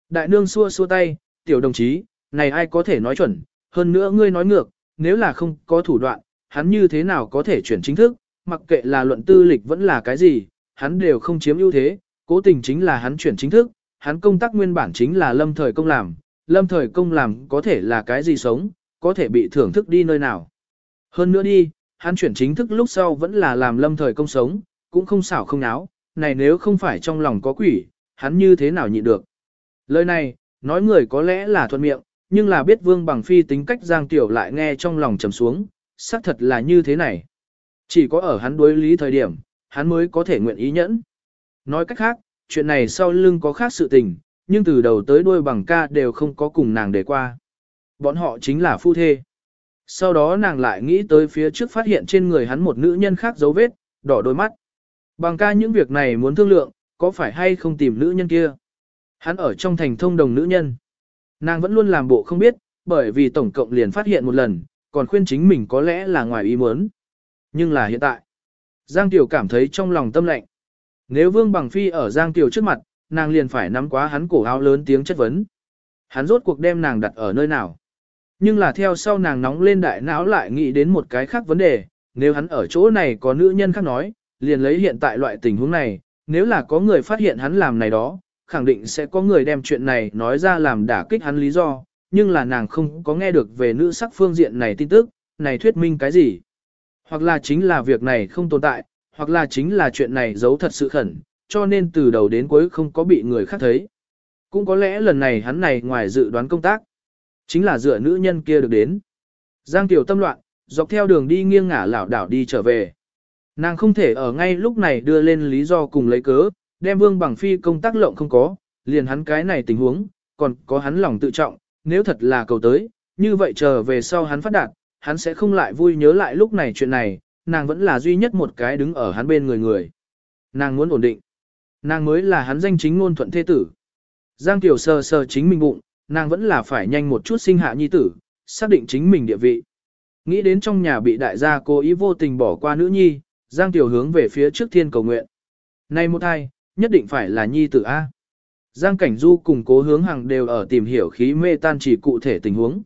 Đại nương xua xua tay, tiểu đồng chí, này ai có thể nói chuẩn, hơn nữa ngươi nói ngược, nếu là không có thủ đoạn, hắn như thế nào có thể chuyển chính thức, mặc kệ là luận tư lịch vẫn là cái gì, hắn đều không chiếm ưu thế, cố tình chính là hắn chuyển chính thức, hắn công tác nguyên bản chính là lâm thời công làm, lâm thời công làm có thể là cái gì sống, có thể bị thưởng thức đi nơi nào. Hơn nữa đi, hắn chuyển chính thức lúc sau vẫn là làm lâm thời công sống, cũng không xảo không náo, này nếu không phải trong lòng có quỷ, hắn như thế nào nhịn được. Lời này, nói người có lẽ là thuận miệng, nhưng là biết Vương Bằng Phi tính cách Giang Tiểu lại nghe trong lòng trầm xuống, xác thật là như thế này. Chỉ có ở hắn đối lý thời điểm, hắn mới có thể nguyện ý nhẫn. Nói cách khác, chuyện này sau lưng có khác sự tình, nhưng từ đầu tới đuôi bằng ca đều không có cùng nàng để qua. Bọn họ chính là phu thê. Sau đó nàng lại nghĩ tới phía trước phát hiện trên người hắn một nữ nhân khác dấu vết, đỏ đôi mắt. Bằng ca những việc này muốn thương lượng, có phải hay không tìm nữ nhân kia? Hắn ở trong thành thông đồng nữ nhân. Nàng vẫn luôn làm bộ không biết, bởi vì tổng cộng liền phát hiện một lần, còn khuyên chính mình có lẽ là ngoài ý muốn. Nhưng là hiện tại, Giang Tiểu cảm thấy trong lòng tâm lạnh. Nếu Vương Bằng Phi ở Giang Tiểu trước mặt, nàng liền phải nắm quá hắn cổ áo lớn tiếng chất vấn. Hắn rốt cuộc đem nàng đặt ở nơi nào. Nhưng là theo sau nàng nóng lên đại não lại nghĩ đến một cái khác vấn đề, nếu hắn ở chỗ này có nữ nhân khác nói, liền lấy hiện tại loại tình huống này, nếu là có người phát hiện hắn làm này đó, khẳng định sẽ có người đem chuyện này nói ra làm đả kích hắn lý do, nhưng là nàng không có nghe được về nữ sắc phương diện này tin tức, này thuyết minh cái gì. Hoặc là chính là việc này không tồn tại, hoặc là chính là chuyện này giấu thật sự khẩn, cho nên từ đầu đến cuối không có bị người khác thấy. Cũng có lẽ lần này hắn này ngoài dự đoán công tác, chính là dựa nữ nhân kia được đến. Giang Tiểu tâm loạn, dọc theo đường đi nghiêng ngả lảo đảo đi trở về. Nàng không thể ở ngay lúc này đưa lên lý do cùng lấy cớ, đem vương bằng phi công tác lộng không có, liền hắn cái này tình huống, còn có hắn lòng tự trọng, nếu thật là cầu tới, như vậy chờ về sau hắn phát đạt, hắn sẽ không lại vui nhớ lại lúc này chuyện này, nàng vẫn là duy nhất một cái đứng ở hắn bên người người. Nàng muốn ổn định. Nàng mới là hắn danh chính ngôn thuận thế tử. Giang Tiểu sờ sờ chính mình bụng, nàng vẫn là phải nhanh một chút sinh hạ nhi tử, xác định chính mình địa vị. Nghĩ đến trong nhà bị đại gia cố ý vô tình bỏ qua nữ nhi, Giang Tiểu hướng về phía trước thiên cầu nguyện. Này một thai, nhất định phải là nhi tử A. Giang Cảnh Du cùng cố hướng hàng đều ở tìm hiểu khí mê tan chỉ cụ thể tình huống.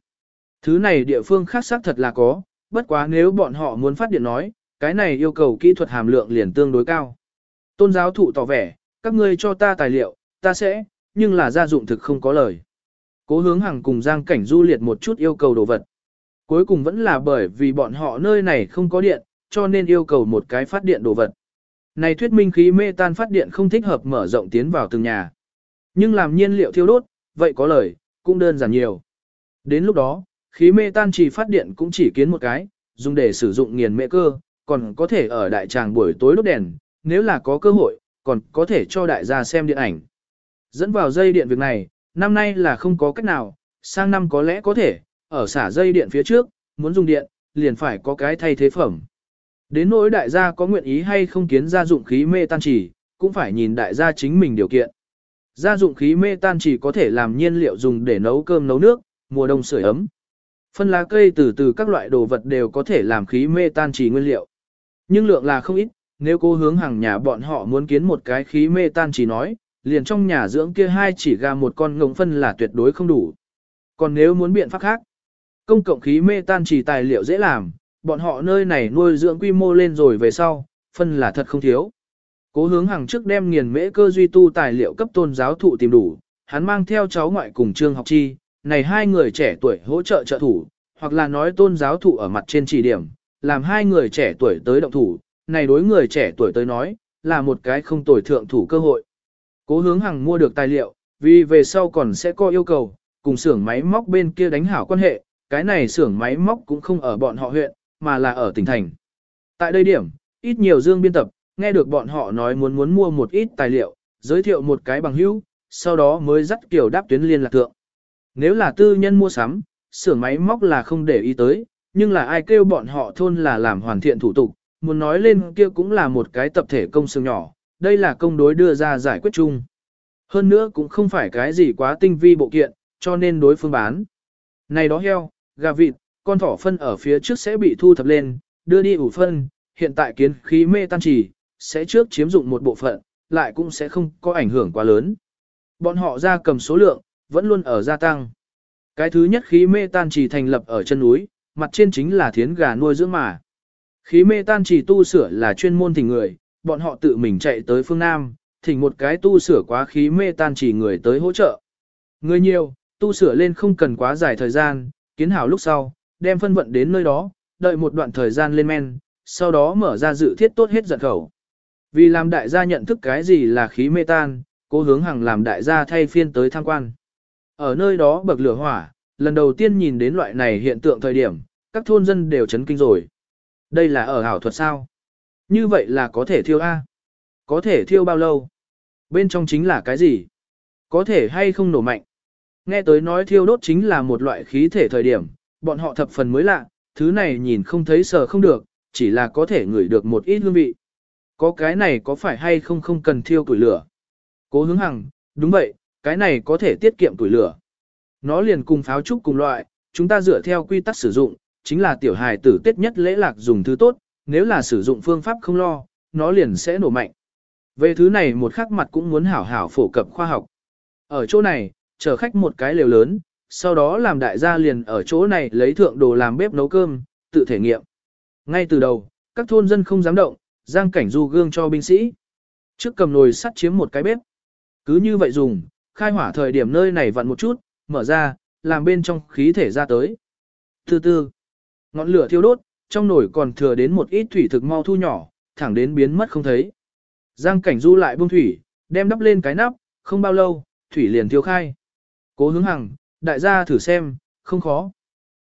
Thứ này địa phương khác xác thật là có, bất quá nếu bọn họ muốn phát điện nói, cái này yêu cầu kỹ thuật hàm lượng liền tương đối cao. Tôn giáo thụ tỏ vẻ, các ngươi cho ta tài liệu, ta sẽ, nhưng là gia dụng thực không có lời. Cố hướng hàng cùng Giang Cảnh Du liệt một chút yêu cầu đồ vật. Cuối cùng vẫn là bởi vì bọn họ nơi này không có điện, cho nên yêu cầu một cái phát điện đồ vật. Này thuyết minh khí mê tan phát điện không thích hợp mở rộng tiến vào từng nhà. Nhưng làm nhiên liệu thiêu đốt, vậy có lời, cũng đơn giản nhiều. Đến lúc đó, khí mê tan chỉ phát điện cũng chỉ kiến một cái, dùng để sử dụng nghiền mẹ cơ, còn có thể ở đại tràng buổi tối đốt đèn, nếu là có cơ hội, còn có thể cho đại gia xem điện ảnh. Dẫn vào dây điện việc này, năm nay là không có cách nào, sang năm có lẽ có thể, ở xả dây điện phía trước, muốn dùng điện, liền phải có cái thay thế phẩm. Đến nỗi đại gia có nguyện ý hay không kiến gia dụng khí mê tan chỉ, cũng phải nhìn đại gia chính mình điều kiện. Gia dụng khí mê tan chỉ có thể làm nhiên liệu dùng để nấu cơm nấu nước, mùa đông sưởi ấm. Phân lá cây từ từ các loại đồ vật đều có thể làm khí mê tan chỉ nguyên liệu. Nhưng lượng là không ít, nếu cô hướng hàng nhà bọn họ muốn kiến một cái khí mê tan chỉ nói, liền trong nhà dưỡng kia hai chỉ gà một con ngỗng phân là tuyệt đối không đủ. Còn nếu muốn biện pháp khác, công cộng khí mê tan chỉ tài liệu dễ làm, bọn họ nơi này nuôi dưỡng quy mô lên rồi về sau, phân là thật không thiếu. Cố hướng hàng trước đem nghiền mễ cơ duy tu tài liệu cấp tôn giáo thụ tìm đủ, hắn mang theo cháu ngoại cùng trương học chi, này hai người trẻ tuổi hỗ trợ trợ thủ, hoặc là nói tôn giáo thụ ở mặt trên chỉ điểm, làm hai người trẻ tuổi tới động thủ, này đối người trẻ tuổi tới nói, là một cái không tồi thượng thủ cơ hội. Cố hướng hàng mua được tài liệu, vì về sau còn sẽ có yêu cầu, cùng xưởng máy móc bên kia đánh hảo quan hệ, cái này xưởng máy móc cũng không ở bọn họ huyện, mà là ở tỉnh thành. Tại đây điểm, ít nhiều dương biên tập, nghe được bọn họ nói muốn muốn mua một ít tài liệu, giới thiệu một cái bằng hữu, sau đó mới dắt kiểu đáp tuyến liên lạc thượng. Nếu là tư nhân mua sắm, xưởng máy móc là không để ý tới, nhưng là ai kêu bọn họ thôn là làm hoàn thiện thủ tục, muốn nói lên kia cũng là một cái tập thể công xưởng nhỏ, đây là công đối đưa ra giải quyết chung. Hơn nữa cũng không phải cái gì quá tinh vi bộ kiện, cho nên đối phương bán. Này đó heo, gà vịt, con thỏ phân ở phía trước sẽ bị thu thập lên, đưa đi ủ phân, hiện tại kiến khí mê tan trì, sẽ trước chiếm dụng một bộ phận, lại cũng sẽ không có ảnh hưởng quá lớn. Bọn họ ra cầm số lượng, vẫn luôn ở gia tăng. Cái thứ nhất khí mê tan trì thành lập ở chân núi, mặt trên chính là thiến gà nuôi dưỡng mà. Khí mê tan chỉ tu sửa là chuyên môn thỉnh người, bọn họ tự mình chạy tới phương Nam, thỉnh một cái tu sửa quá khí mê tan chỉ người tới hỗ trợ. Người nhiều, tu sửa lên không cần quá dài thời gian, kiến hảo lúc sau, đem phân vận đến nơi đó, đợi một đoạn thời gian lên men, sau đó mở ra dự thiết tốt hết giận khẩu. Vì làm đại gia nhận thức cái gì là khí mê tan, cố hướng hàng làm đại gia thay phiên tới tham quan. Ở nơi đó bậc lửa hỏa, lần đầu tiên nhìn đến loại này hiện tượng thời điểm, các thôn dân đều chấn kinh rồi. Đây là ở ảo thuật sao? Như vậy là có thể thiêu A. Có thể thiêu bao lâu? Bên trong chính là cái gì? Có thể hay không nổ mạnh? Nghe tới nói thiêu đốt chính là một loại khí thể thời điểm, bọn họ thập phần mới lạ, thứ này nhìn không thấy sờ không được, chỉ là có thể ngửi được một ít hương vị. Có cái này có phải hay không không cần thiêu củi lửa? Cố hướng hằng, đúng vậy, cái này có thể tiết kiệm tuổi lửa. Nó liền cùng pháo trúc cùng loại, chúng ta dựa theo quy tắc sử dụng, chính là tiểu hài tử tết nhất lễ lạc dùng thứ tốt, nếu là sử dụng phương pháp không lo, nó liền sẽ nổ mạnh. Về thứ này một khắc mặt cũng muốn hảo hảo phổ cập khoa học. Ở chỗ này, chở khách một cái lều lớn, sau đó làm đại gia liền ở chỗ này lấy thượng đồ làm bếp nấu cơm, tự thể nghiệm. Ngay từ đầu, các thôn dân không dám động, giang cảnh du gương cho binh sĩ. Trước cầm nồi sắt chiếm một cái bếp. Cứ như vậy dùng, khai hỏa thời điểm nơi này vặn một chút, mở ra, làm bên trong khí thể ra tới. Từ từ, ngọn lửa thiêu đốt, trong nồi còn thừa đến một ít thủy thực mau thu nhỏ, thẳng đến biến mất không thấy. Giang cảnh du lại buông thủy, đem đắp lên cái nắp, không bao lâu, thủy liền thiêu khai. Cố hướng hằng, đại gia thử xem, không khó.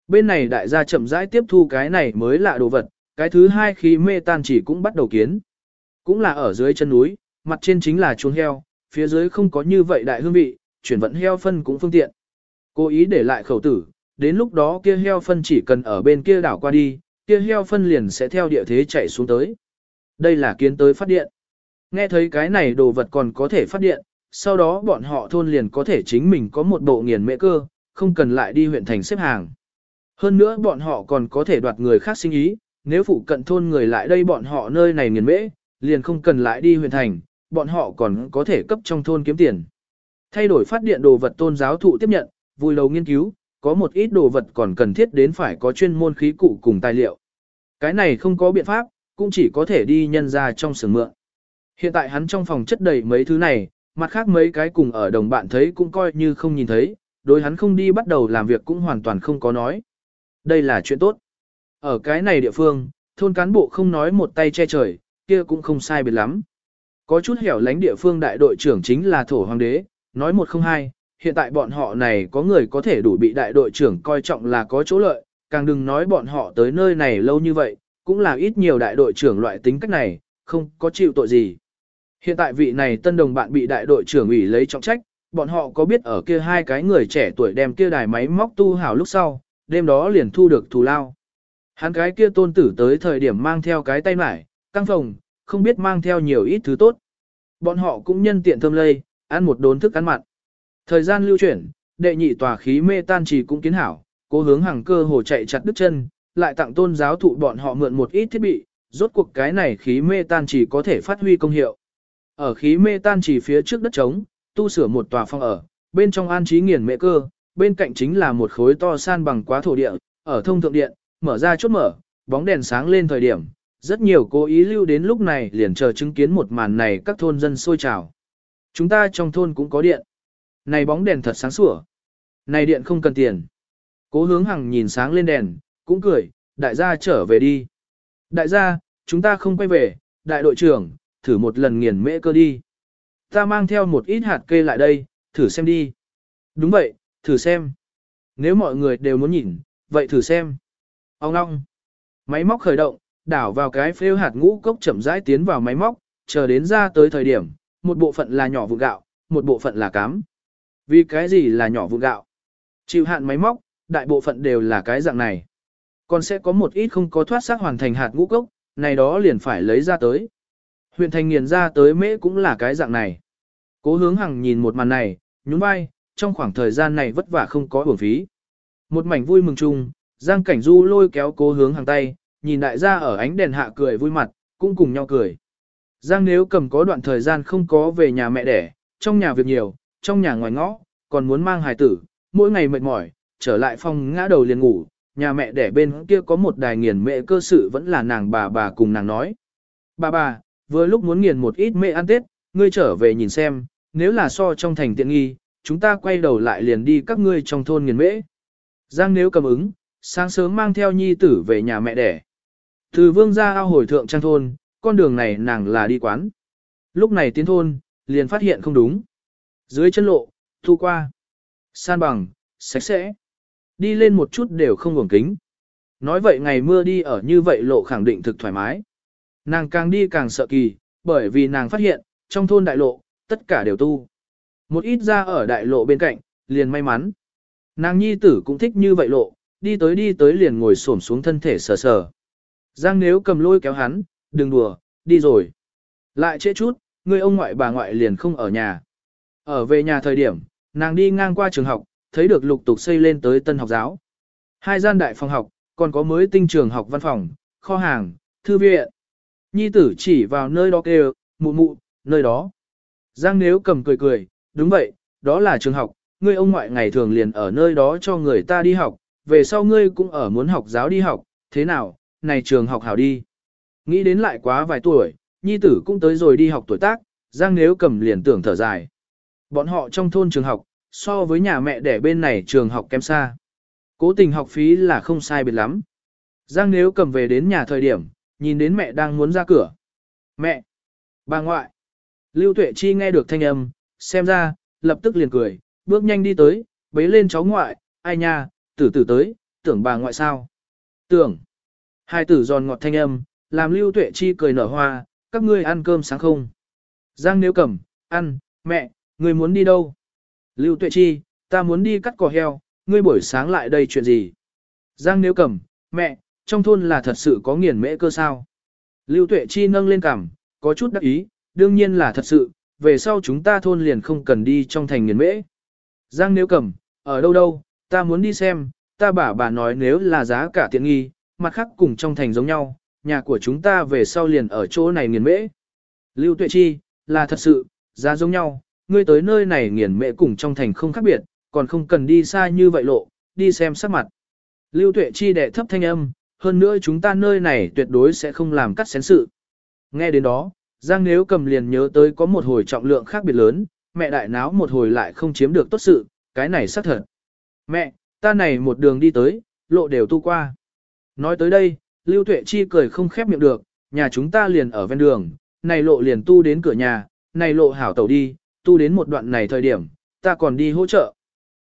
Bên này đại gia chậm rãi tiếp thu cái này mới lạ đồ vật, cái thứ hai khí mê tan chỉ cũng bắt đầu kiến. Cũng là ở dưới chân núi, mặt trên chính là chuồng heo, phía dưới không có như vậy đại hương vị, chuyển vận heo phân cũng phương tiện. Cố ý để lại khẩu tử, đến lúc đó kia heo phân chỉ cần ở bên kia đảo qua đi, kia heo phân liền sẽ theo địa thế chạy xuống tới. Đây là kiến tới phát điện. Nghe thấy cái này đồ vật còn có thể phát điện, sau đó bọn họ thôn liền có thể chính mình có một bộ nghiền mễ cơ, không cần lại đi huyện thành xếp hàng. Hơn nữa bọn họ còn có thể đoạt người khác sinh ý, nếu phụ cận thôn người lại đây bọn họ nơi này nghiền mễ, liền không cần lại đi huyện thành, bọn họ còn có thể cấp trong thôn kiếm tiền. Thay đổi phát điện đồ vật tôn giáo thụ tiếp nhận, vui đầu nghiên cứu, có một ít đồ vật còn cần thiết đến phải có chuyên môn khí cụ cùng tài liệu. Cái này không có biện pháp, cũng chỉ có thể đi nhân ra trong xưởng mượn. Hiện tại hắn trong phòng chất đầy mấy thứ này, mặt khác mấy cái cùng ở đồng bạn thấy cũng coi như không nhìn thấy, đối hắn không đi bắt đầu làm việc cũng hoàn toàn không có nói. Đây là chuyện tốt. Ở cái này địa phương, thôn cán bộ không nói một tay che trời, kia cũng không sai biệt lắm. Có chút hẻo lánh địa phương đại đội trưởng chính là thổ hoàng đế, nói một không hai, hiện tại bọn họ này có người có thể đủ bị đại đội trưởng coi trọng là có chỗ lợi, càng đừng nói bọn họ tới nơi này lâu như vậy, cũng là ít nhiều đại đội trưởng loại tính cách này, không có chịu tội gì. Hiện tại vị này tân đồng bạn bị đại đội trưởng ủy lấy trọng trách, bọn họ có biết ở kia hai cái người trẻ tuổi đem kia đài máy móc tu hảo lúc sau, đêm đó liền thu được thù lao. Hắn cái kia tôn tử tới thời điểm mang theo cái tay mải, căng phòng, không biết mang theo nhiều ít thứ tốt. Bọn họ cũng nhân tiện thơm lây, ăn một đốn thức ăn mặn. Thời gian lưu chuyển, đệ nhị tòa khí mê tan trì cũng kiến hảo, cố hướng hàng cơ hồ chạy chặt đứt chân, lại tặng tôn giáo thụ bọn họ mượn một ít thiết bị, rốt cuộc cái này khí mê tan trì có thể phát huy công hiệu. Ở khí mê tan trì phía trước đất trống, tu sửa một tòa phòng ở, bên trong an trí nghiền mẹ cơ, bên cạnh chính là một khối to san bằng quá thổ địa, ở thông thượng điện, mở ra chốt mở, bóng đèn sáng lên thời điểm, rất nhiều cố ý lưu đến lúc này liền chờ chứng kiến một màn này các thôn dân sôi trào. Chúng ta trong thôn cũng có điện. Này bóng đèn thật sáng sủa. Này điện không cần tiền. Cố hướng hằng nhìn sáng lên đèn, cũng cười, đại gia trở về đi. Đại gia, chúng ta không quay về, đại đội trưởng, thử một lần nghiền mễ cơ đi. Ta mang theo một ít hạt kê lại đây, thử xem đi. Đúng vậy, thử xem. Nếu mọi người đều muốn nhìn, vậy thử xem. Ông long, Máy móc khởi động, đảo vào cái phêu hạt ngũ cốc chậm rãi tiến vào máy móc, chờ đến ra tới thời điểm, một bộ phận là nhỏ vụn gạo, một bộ phận là cám. Vì cái gì là nhỏ vụn gạo? Chịu hạn máy móc, đại bộ phận đều là cái dạng này. Còn sẽ có một ít không có thoát xác hoàn thành hạt ngũ cốc, này đó liền phải lấy ra tới. Huyện thành nghiền ra tới mễ cũng là cái dạng này. Cố hướng hằng nhìn một màn này, nhún vai, trong khoảng thời gian này vất vả không có uổng phí. Một mảnh vui mừng chung, Giang Cảnh Du lôi kéo cố hướng hàng tay, nhìn đại gia ở ánh đèn hạ cười vui mặt, cũng cùng nhau cười. Giang nếu cầm có đoạn thời gian không có về nhà mẹ đẻ, trong nhà việc nhiều, trong nhà ngoài ngõ, còn muốn mang hài tử, mỗi ngày mệt mỏi, trở lại phòng ngã đầu liền ngủ, nhà mẹ đẻ bên kia có một đài nghiền mẹ cơ sự vẫn là nàng bà bà cùng nàng nói. Bà bà, vừa lúc muốn nghiền một ít mẹ ăn tết, ngươi trở về nhìn xem, nếu là so trong thành tiện nghi, chúng ta quay đầu lại liền đi các ngươi trong thôn nghiền mễ. Giang nếu cầm ứng, sáng sớm mang theo nhi tử về nhà mẹ đẻ. Từ vương ra ao hồi thượng trang thôn, con đường này nàng là đi quán. Lúc này tiến thôn, liền phát hiện không đúng. Dưới chân lộ, thu qua. San bằng, sạch sẽ. Đi lên một chút đều không ngủng kính. Nói vậy ngày mưa đi ở như vậy lộ khẳng định thực thoải mái. Nàng càng đi càng sợ kỳ, bởi vì nàng phát hiện, trong thôn đại lộ, tất cả đều tu. Một ít ra ở đại lộ bên cạnh, liền may mắn. Nàng nhi tử cũng thích như vậy lộ, đi tới đi tới liền ngồi xổm xuống thân thể sờ sờ. Giang nếu cầm lôi kéo hắn, đừng đùa, đi rồi. Lại trễ chút, người ông ngoại bà ngoại liền không ở nhà. Ở về nhà thời điểm, nàng đi ngang qua trường học, thấy được lục tục xây lên tới tân học giáo. Hai gian đại phòng học, còn có mới tinh trường học văn phòng, kho hàng, thư viện. Nhi tử chỉ vào nơi đó kêu, mụ mụ, nơi đó. Giang nếu cầm cười cười, đúng vậy, đó là trường học, ngươi ông ngoại ngày thường liền ở nơi đó cho người ta đi học, về sau ngươi cũng ở muốn học giáo đi học, thế nào, này trường học hảo đi. Nghĩ đến lại quá vài tuổi, nhi tử cũng tới rồi đi học tuổi tác, Giang nếu cầm liền tưởng thở dài. Bọn họ trong thôn trường học, so với nhà mẹ đẻ bên này trường học kém xa. Cố tình học phí là không sai biệt lắm. Giang nếu cầm về đến nhà thời điểm, nhìn đến mẹ đang muốn ra cửa. Mẹ! Bà ngoại! Lưu Tuệ Chi nghe được thanh âm, xem ra, lập tức liền cười, bước nhanh đi tới, bế lên cháu ngoại, ai nha, tử tử tới, tưởng bà ngoại sao? Tưởng! Hai tử giòn ngọt thanh âm, làm Lưu Tuệ Chi cười nở hoa, các ngươi ăn cơm sáng không? Giang nếu cầm, ăn, mẹ, Ngươi muốn đi đâu? Lưu Tuệ Chi, ta muốn đi cắt cỏ heo, ngươi buổi sáng lại đây chuyện gì? Giang nếu Cẩm, mẹ, trong thôn là thật sự có nghiền mễ cơ sao? Lưu Tuệ Chi nâng lên cằm, có chút đắc ý, đương nhiên là thật sự, về sau chúng ta thôn liền không cần đi trong thành nghiền mễ. Giang nếu Cẩm, ở đâu đâu, ta muốn đi xem, ta bà bà nói nếu là giá cả tiện nghi, mặt khác cùng trong thành giống nhau, nhà của chúng ta về sau liền ở chỗ này nghiền mễ. Lưu Tuệ Chi, là thật sự, giá giống nhau, ngươi tới nơi này nghiền mẹ cùng trong thành không khác biệt, còn không cần đi xa như vậy lộ, đi xem sắc mặt. Lưu Tuệ Chi đệ thấp thanh âm, hơn nữa chúng ta nơi này tuyệt đối sẽ không làm cắt xén sự. Nghe đến đó, Giang nếu cầm liền nhớ tới có một hồi trọng lượng khác biệt lớn, mẹ đại náo một hồi lại không chiếm được tốt sự, cái này xác thật. Mẹ, ta này một đường đi tới, lộ đều tu qua. Nói tới đây, Lưu Tuệ Chi cười không khép miệng được, nhà chúng ta liền ở ven đường, này lộ liền tu đến cửa nhà, này lộ hảo tẩu đi, tu đến một đoạn này thời điểm, ta còn đi hỗ trợ.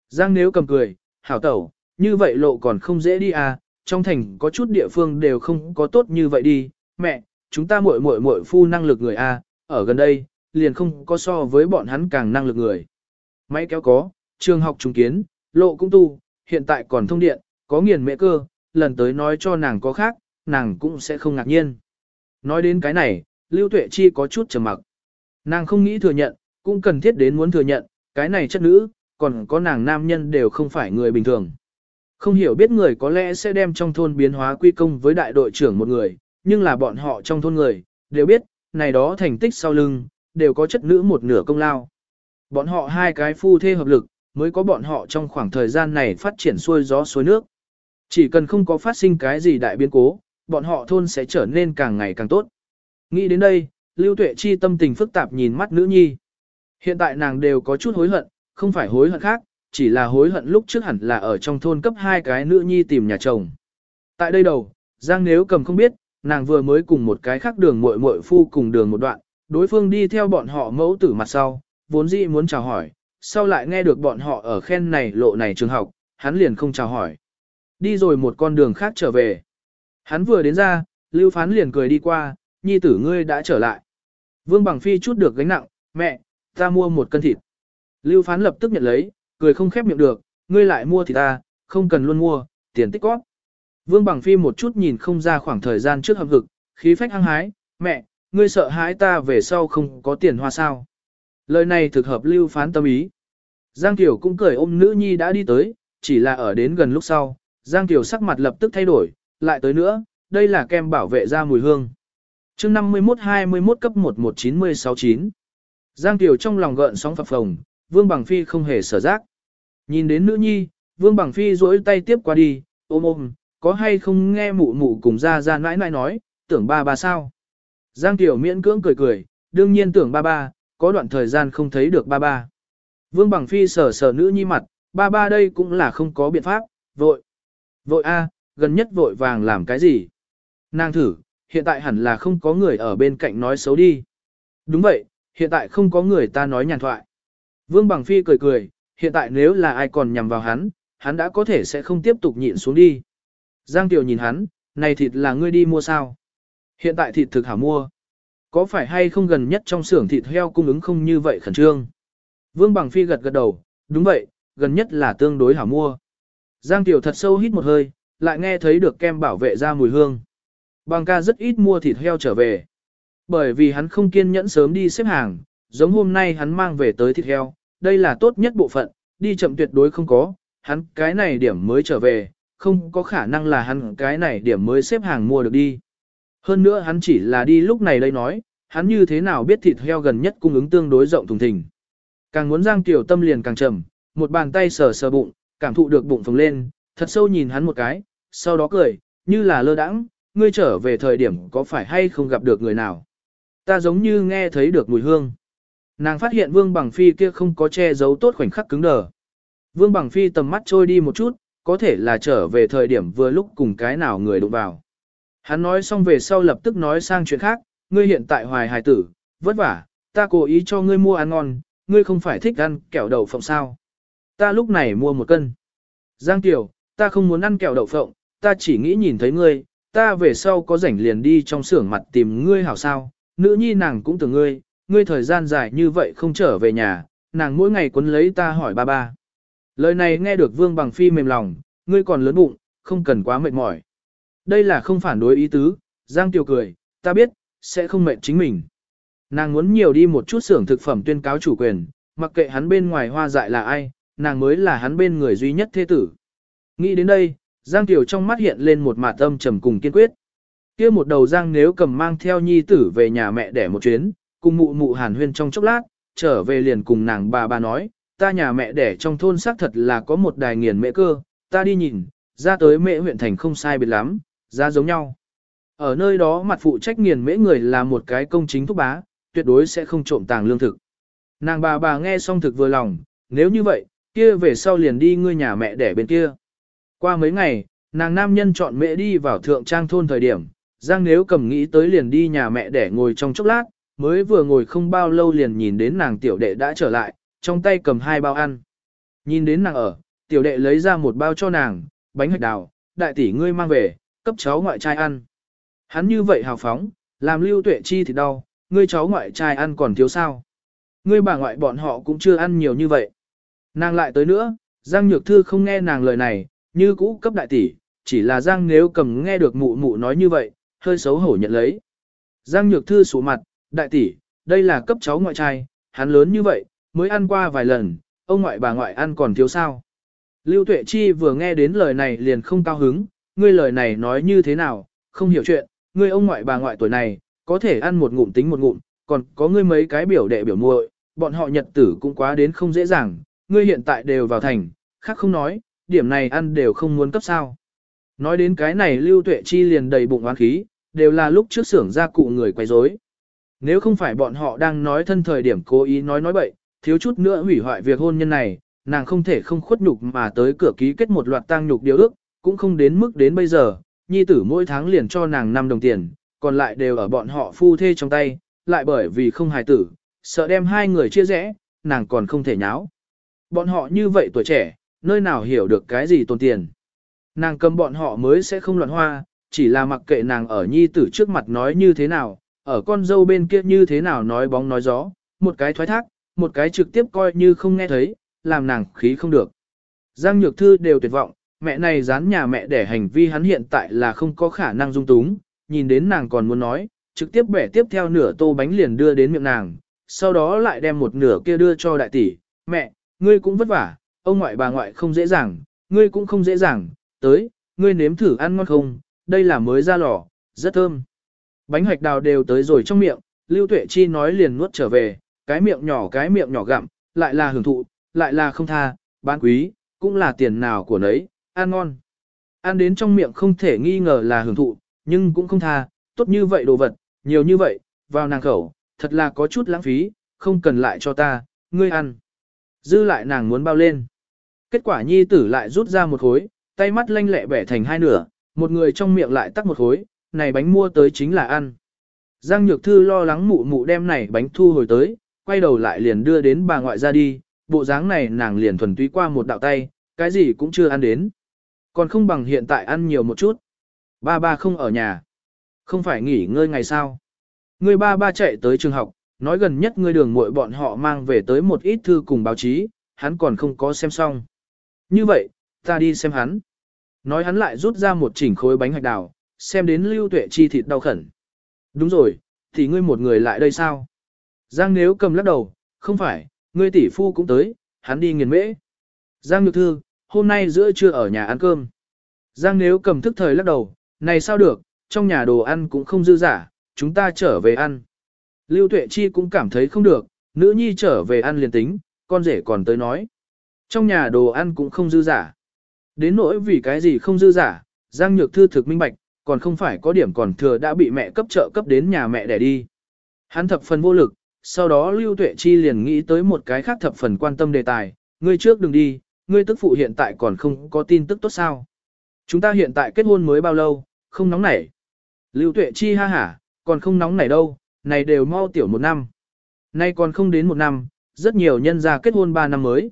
Giang nếu cầm cười, hảo tẩu, như vậy lộ còn không dễ đi à, trong thành có chút địa phương đều không có tốt như vậy đi, mẹ, chúng ta muội muội muội phu năng lực người a, à, ở gần đây, liền không có so với bọn hắn càng năng lực người. Máy kéo có, trường học trùng kiến, lộ cũng tu, hiện tại còn thông điện, có nghiền mẹ cơ, lần tới nói cho nàng có khác, nàng cũng sẽ không ngạc nhiên. Nói đến cái này, Lưu Tuệ Chi có chút trầm mặc. Nàng không nghĩ thừa nhận, cũng cần thiết đến muốn thừa nhận, cái này chất nữ, còn có nàng nam nhân đều không phải người bình thường. Không hiểu biết người có lẽ sẽ đem trong thôn biến hóa quy công với đại đội trưởng một người, nhưng là bọn họ trong thôn người, đều biết, này đó thành tích sau lưng, đều có chất nữ một nửa công lao. Bọn họ hai cái phu thê hợp lực, mới có bọn họ trong khoảng thời gian này phát triển xuôi gió xuôi nước. Chỉ cần không có phát sinh cái gì đại biến cố, bọn họ thôn sẽ trở nên càng ngày càng tốt. Nghĩ đến đây, Lưu Tuệ Chi tâm tình phức tạp nhìn mắt nữ nhi. Hiện tại nàng đều có chút hối hận, không phải hối hận khác, chỉ là hối hận lúc trước hẳn là ở trong thôn cấp hai cái nữ nhi tìm nhà chồng. Tại đây đầu, Giang nếu cầm không biết, nàng vừa mới cùng một cái khác đường muội muội phu cùng đường một đoạn, đối phương đi theo bọn họ mẫu tử mặt sau, vốn dĩ muốn chào hỏi, sau lại nghe được bọn họ ở khen này lộ này trường học, hắn liền không chào hỏi. Đi rồi một con đường khác trở về. Hắn vừa đến ra, Lưu Phán liền cười đi qua, nhi tử ngươi đã trở lại. Vương Bằng Phi chút được gánh nặng, mẹ, ta mua một cân thịt. Lưu Phán lập tức nhận lấy, cười không khép miệng được, ngươi lại mua thì ta, không cần luôn mua, tiền tích góp. Vương Bằng Phi một chút nhìn không ra khoảng thời gian trước hợp hực, khí phách hăng hái, mẹ, ngươi sợ hãi ta về sau không có tiền hoa sao. Lời này thực hợp lưu phán tâm ý. Giang Tiểu cũng cười ôm nữ nhi đã đi tới, chỉ là ở đến gần lúc sau, Giang Tiểu sắc mặt lập tức thay đổi, lại tới nữa, đây là kem bảo vệ da mùi hương. chương 51-21 cấp 11969. Giang Tiểu trong lòng gợn sóng phập phồng, Vương Bằng Phi không hề sở giác. Nhìn đến nữ nhi, Vương Bằng Phi duỗi tay tiếp qua đi, ôm ôm, có hay không nghe mụ mụ cùng ra ra nãi nãi nói, tưởng ba ba sao. Giang Tiểu miễn cưỡng cười cười, đương nhiên tưởng ba ba, có đoạn thời gian không thấy được ba ba. Vương Bằng Phi sờ sờ nữ nhi mặt, ba ba đây cũng là không có biện pháp, vội. Vội a, gần nhất vội vàng làm cái gì? Nàng thử, hiện tại hẳn là không có người ở bên cạnh nói xấu đi. Đúng vậy, hiện tại không có người ta nói nhàn thoại. Vương Bằng Phi cười cười, hiện tại nếu là ai còn nhằm vào hắn, hắn đã có thể sẽ không tiếp tục nhịn xuống đi. Giang Tiểu nhìn hắn, này thịt là ngươi đi mua sao? Hiện tại thịt thực hảo mua. Có phải hay không gần nhất trong xưởng thịt heo cung ứng không như vậy khẩn trương? Vương Bằng Phi gật gật đầu, đúng vậy, gần nhất là tương đối hảo mua. Giang Tiểu thật sâu hít một hơi, lại nghe thấy được kem bảo vệ ra mùi hương. Bằng ca rất ít mua thịt heo trở về. Bởi vì hắn không kiên nhẫn sớm đi xếp hàng, giống hôm nay hắn mang về tới thịt heo, đây là tốt nhất bộ phận, đi chậm tuyệt đối không có, hắn cái này điểm mới trở về, không có khả năng là hắn cái này điểm mới xếp hàng mua được đi. Hơn nữa hắn chỉ là đi lúc này đây nói, hắn như thế nào biết thịt heo gần nhất cung ứng tương đối rộng thùng thình. Càng muốn Giang Tiểu Tâm liền càng trầm, một bàn tay sờ sờ bụng, cảm thụ được bụng phồng lên, thật sâu nhìn hắn một cái, sau đó cười, như là lơ đãng, ngươi trở về thời điểm có phải hay không gặp được người nào. Ta giống như nghe thấy được mùi hương. Nàng phát hiện Vương Bằng Phi kia không có che giấu tốt khoảnh khắc cứng đờ. Vương Bằng Phi tầm mắt trôi đi một chút, có thể là trở về thời điểm vừa lúc cùng cái nào người đụng vào. Hắn nói xong về sau lập tức nói sang chuyện khác, ngươi hiện tại hoài hài tử, vất vả, ta cố ý cho ngươi mua ăn ngon, ngươi không phải thích ăn kẹo đậu phộng sao. Ta lúc này mua một cân. Giang Tiểu, ta không muốn ăn kẹo đậu phộng, ta chỉ nghĩ nhìn thấy ngươi, ta về sau có rảnh liền đi trong xưởng mặt tìm ngươi hảo sao, nữ nhi nàng cũng tưởng ngươi, ngươi thời gian dài như vậy không trở về nhà, nàng mỗi ngày quấn lấy ta hỏi ba ba. Lời này nghe được Vương Bằng Phi mềm lòng, ngươi còn lớn bụng, không cần quá mệt mỏi. Đây là không phản đối ý tứ, Giang Tiểu cười, ta biết, sẽ không mệt chính mình. Nàng muốn nhiều đi một chút xưởng thực phẩm tuyên cáo chủ quyền, mặc kệ hắn bên ngoài hoa dại là ai, nàng mới là hắn bên người duy nhất thế tử. Nghĩ đến đây, Giang Tiểu trong mắt hiện lên một mạt âm trầm cùng kiên quyết kia một đầu Giang nếu cầm mang theo nhi tử về nhà mẹ để một chuyến, cùng mụ mụ hàn huyên trong chốc lát, trở về liền cùng nàng bà bà nói, ta nhà mẹ đẻ trong thôn xác thật là có một đài nghiền mẹ cơ, ta đi nhìn, ra tới mẹ huyện thành không sai biệt lắm, ra giống nhau. Ở nơi đó mặt phụ trách nghiền mễ người là một cái công chính thúc bá, tuyệt đối sẽ không trộm tàng lương thực. Nàng bà bà nghe xong thực vừa lòng, nếu như vậy, kia về sau liền đi ngươi nhà mẹ đẻ bên kia. Qua mấy ngày, nàng nam nhân chọn mẹ đi vào thượng trang thôn thời điểm, Giang nếu cầm nghĩ tới liền đi nhà mẹ để ngồi trong chốc lát, mới vừa ngồi không bao lâu liền nhìn đến nàng tiểu đệ đã trở lại, trong tay cầm hai bao ăn. Nhìn đến nàng ở, tiểu đệ lấy ra một bao cho nàng, bánh hạch đào, đại tỷ ngươi mang về, cấp cháu ngoại trai ăn. Hắn như vậy hào phóng, làm lưu tuệ chi thì đau, ngươi cháu ngoại trai ăn còn thiếu sao. Ngươi bà ngoại bọn họ cũng chưa ăn nhiều như vậy. Nàng lại tới nữa, Giang Nhược Thư không nghe nàng lời này, như cũ cấp đại tỷ, chỉ là Giang nếu cầm nghe được mụ mụ nói như vậy, hơi xấu hổ nhận lấy. Giang Nhược Thư sụ mặt, đại tỷ, đây là cấp cháu ngoại trai, hắn lớn như vậy, mới ăn qua vài lần, ông ngoại bà ngoại ăn còn thiếu sao. Lưu Tuệ Chi vừa nghe đến lời này liền không cao hứng, ngươi lời này nói như thế nào, không hiểu chuyện, ngươi ông ngoại bà ngoại tuổi này, có thể ăn một ngụm tính một ngụm, còn có ngươi mấy cái biểu đệ biểu muội, bọn họ nhật tử cũng quá đến không dễ dàng, ngươi hiện tại đều vào thành, khác không nói, điểm này ăn đều không muốn cấp sao. Nói đến cái này Lưu Tuệ Chi liền đầy bụng oán khí, đều là lúc trước xưởng ra cụ người quay rối. Nếu không phải bọn họ đang nói thân thời điểm cố ý nói nói bậy, thiếu chút nữa hủy hoại việc hôn nhân này, nàng không thể không khuất nhục mà tới cửa ký kết một loạt tang nhục điều ước, cũng không đến mức đến bây giờ, nhi tử mỗi tháng liền cho nàng 5 đồng tiền, còn lại đều ở bọn họ phu thê trong tay, lại bởi vì không hài tử, sợ đem hai người chia rẽ, nàng còn không thể nháo. Bọn họ như vậy tuổi trẻ, nơi nào hiểu được cái gì tồn tiền. Nàng cầm bọn họ mới sẽ không loạn hoa, chỉ là mặc kệ nàng ở nhi tử trước mặt nói như thế nào, ở con dâu bên kia như thế nào nói bóng nói gió, một cái thoái thác, một cái trực tiếp coi như không nghe thấy, làm nàng khí không được. Giang Nhược Thư đều tuyệt vọng, mẹ này dán nhà mẹ để hành vi hắn hiện tại là không có khả năng dung túng, nhìn đến nàng còn muốn nói, trực tiếp bẻ tiếp theo nửa tô bánh liền đưa đến miệng nàng, sau đó lại đem một nửa kia đưa cho đại tỷ, mẹ, ngươi cũng vất vả, ông ngoại bà ngoại không dễ dàng, ngươi cũng không dễ dàng, tới, ngươi nếm thử ăn ngon không, đây là mới ra lò, rất thơm. Bánh hoạch đào đều tới rồi trong miệng, Lưu Tuệ Chi nói liền nuốt trở về, cái miệng nhỏ cái miệng nhỏ gặm, lại là hưởng thụ, lại là không tha, bán quý, cũng là tiền nào của nấy, ăn ngon. Ăn đến trong miệng không thể nghi ngờ là hưởng thụ, nhưng cũng không tha, tốt như vậy đồ vật, nhiều như vậy, vào nàng khẩu, thật là có chút lãng phí, không cần lại cho ta, ngươi ăn. Dư lại nàng muốn bao lên. Kết quả nhi tử lại rút ra một khối, tay mắt lanh lẹ bẻ thành hai nửa, một người trong miệng lại tắc một khối, này bánh mua tới chính là ăn. Giang Nhược Thư lo lắng mụ mụ đem này bánh thu hồi tới, quay đầu lại liền đưa đến bà ngoại ra đi, bộ dáng này nàng liền thuần túy qua một đạo tay, cái gì cũng chưa ăn đến. Còn không bằng hiện tại ăn nhiều một chút. Ba ba không ở nhà. Không phải nghỉ ngơi ngày sao. Người ba ba chạy tới trường học, nói gần nhất người đường muội bọn họ mang về tới một ít thư cùng báo chí, hắn còn không có xem xong. Như vậy, ta đi xem hắn. Nói hắn lại rút ra một chỉnh khối bánh hạch đào, xem đến lưu tuệ chi thịt đau khẩn. Đúng rồi, thì ngươi một người lại đây sao? Giang nếu cầm lắc đầu, không phải, ngươi tỷ phu cũng tới, hắn đi nghiền mễ. Giang Nhược Thư, hôm nay giữa trưa ở nhà ăn cơm. Giang nếu cầm thức thời lắc đầu, này sao được, trong nhà đồ ăn cũng không dư giả, chúng ta trở về ăn. Lưu Tuệ Chi cũng cảm thấy không được, nữ nhi trở về ăn liền tính, con rể còn tới nói. Trong nhà đồ ăn cũng không dư giả. Đến nỗi vì cái gì không dư giả, Giang Nhược Thư thực minh bạch, còn không phải có điểm còn thừa đã bị mẹ cấp trợ cấp đến nhà mẹ để đi. Hắn thập phần vô lực, sau đó Lưu Tuệ Chi liền nghĩ tới một cái khác thập phần quan tâm đề tài, ngươi trước đừng đi, ngươi tức phụ hiện tại còn không có tin tức tốt sao. Chúng ta hiện tại kết hôn mới bao lâu, không nóng nảy. Lưu Tuệ Chi ha hả, còn không nóng nảy đâu, này đều mau tiểu một năm. Nay còn không đến một năm, rất nhiều nhân gia kết hôn ba năm mới.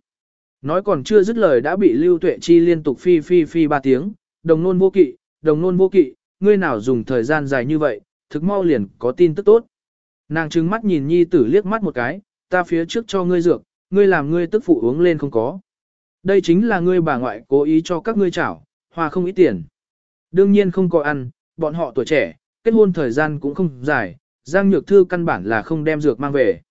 Nói còn chưa dứt lời đã bị Lưu Tuệ Chi liên tục phi phi phi ba tiếng, đồng nôn vô kỵ, đồng nôn vô kỵ, ngươi nào dùng thời gian dài như vậy, thực mau liền có tin tức tốt. Nàng trừng mắt nhìn nhi tử liếc mắt một cái, ta phía trước cho ngươi dược, ngươi làm ngươi tức phụ uống lên không có. Đây chính là ngươi bà ngoại cố ý cho các ngươi chảo, hòa không ít tiền. Đương nhiên không có ăn, bọn họ tuổi trẻ, kết hôn thời gian cũng không dài, Giang Nhược Thư căn bản là không đem dược mang về.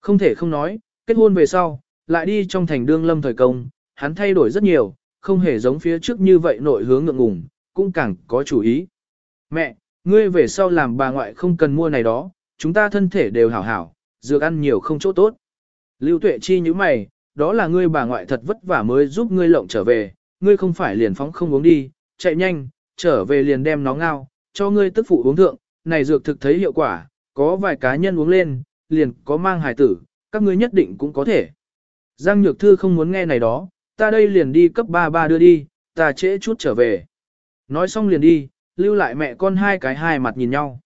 Không thể không nói, kết hôn về sau, lại đi trong thành đương lâm thời công, hắn thay đổi rất nhiều, không hề giống phía trước như vậy nội hướng ngượng ngùng, cũng càng có chủ ý. Mẹ, ngươi về sau làm bà ngoại không cần mua này đó, chúng ta thân thể đều hảo hảo, dược ăn nhiều không chỗ tốt. Lưu Tuệ Chi như mày, đó là ngươi bà ngoại thật vất vả mới giúp ngươi lộng trở về, ngươi không phải liền phóng không uống đi, chạy nhanh, trở về liền đem nó ngao, cho ngươi tức phụ uống thượng, này dược thực thấy hiệu quả, có vài cá nhân uống lên, liền có mang hài tử, các ngươi nhất định cũng có thể. Giang Nhược Thư không muốn nghe này đó, ta đây liền đi cấp 33 đưa đi, ta trễ chút trở về. Nói xong liền đi, lưu lại mẹ con hai cái hai mặt nhìn nhau.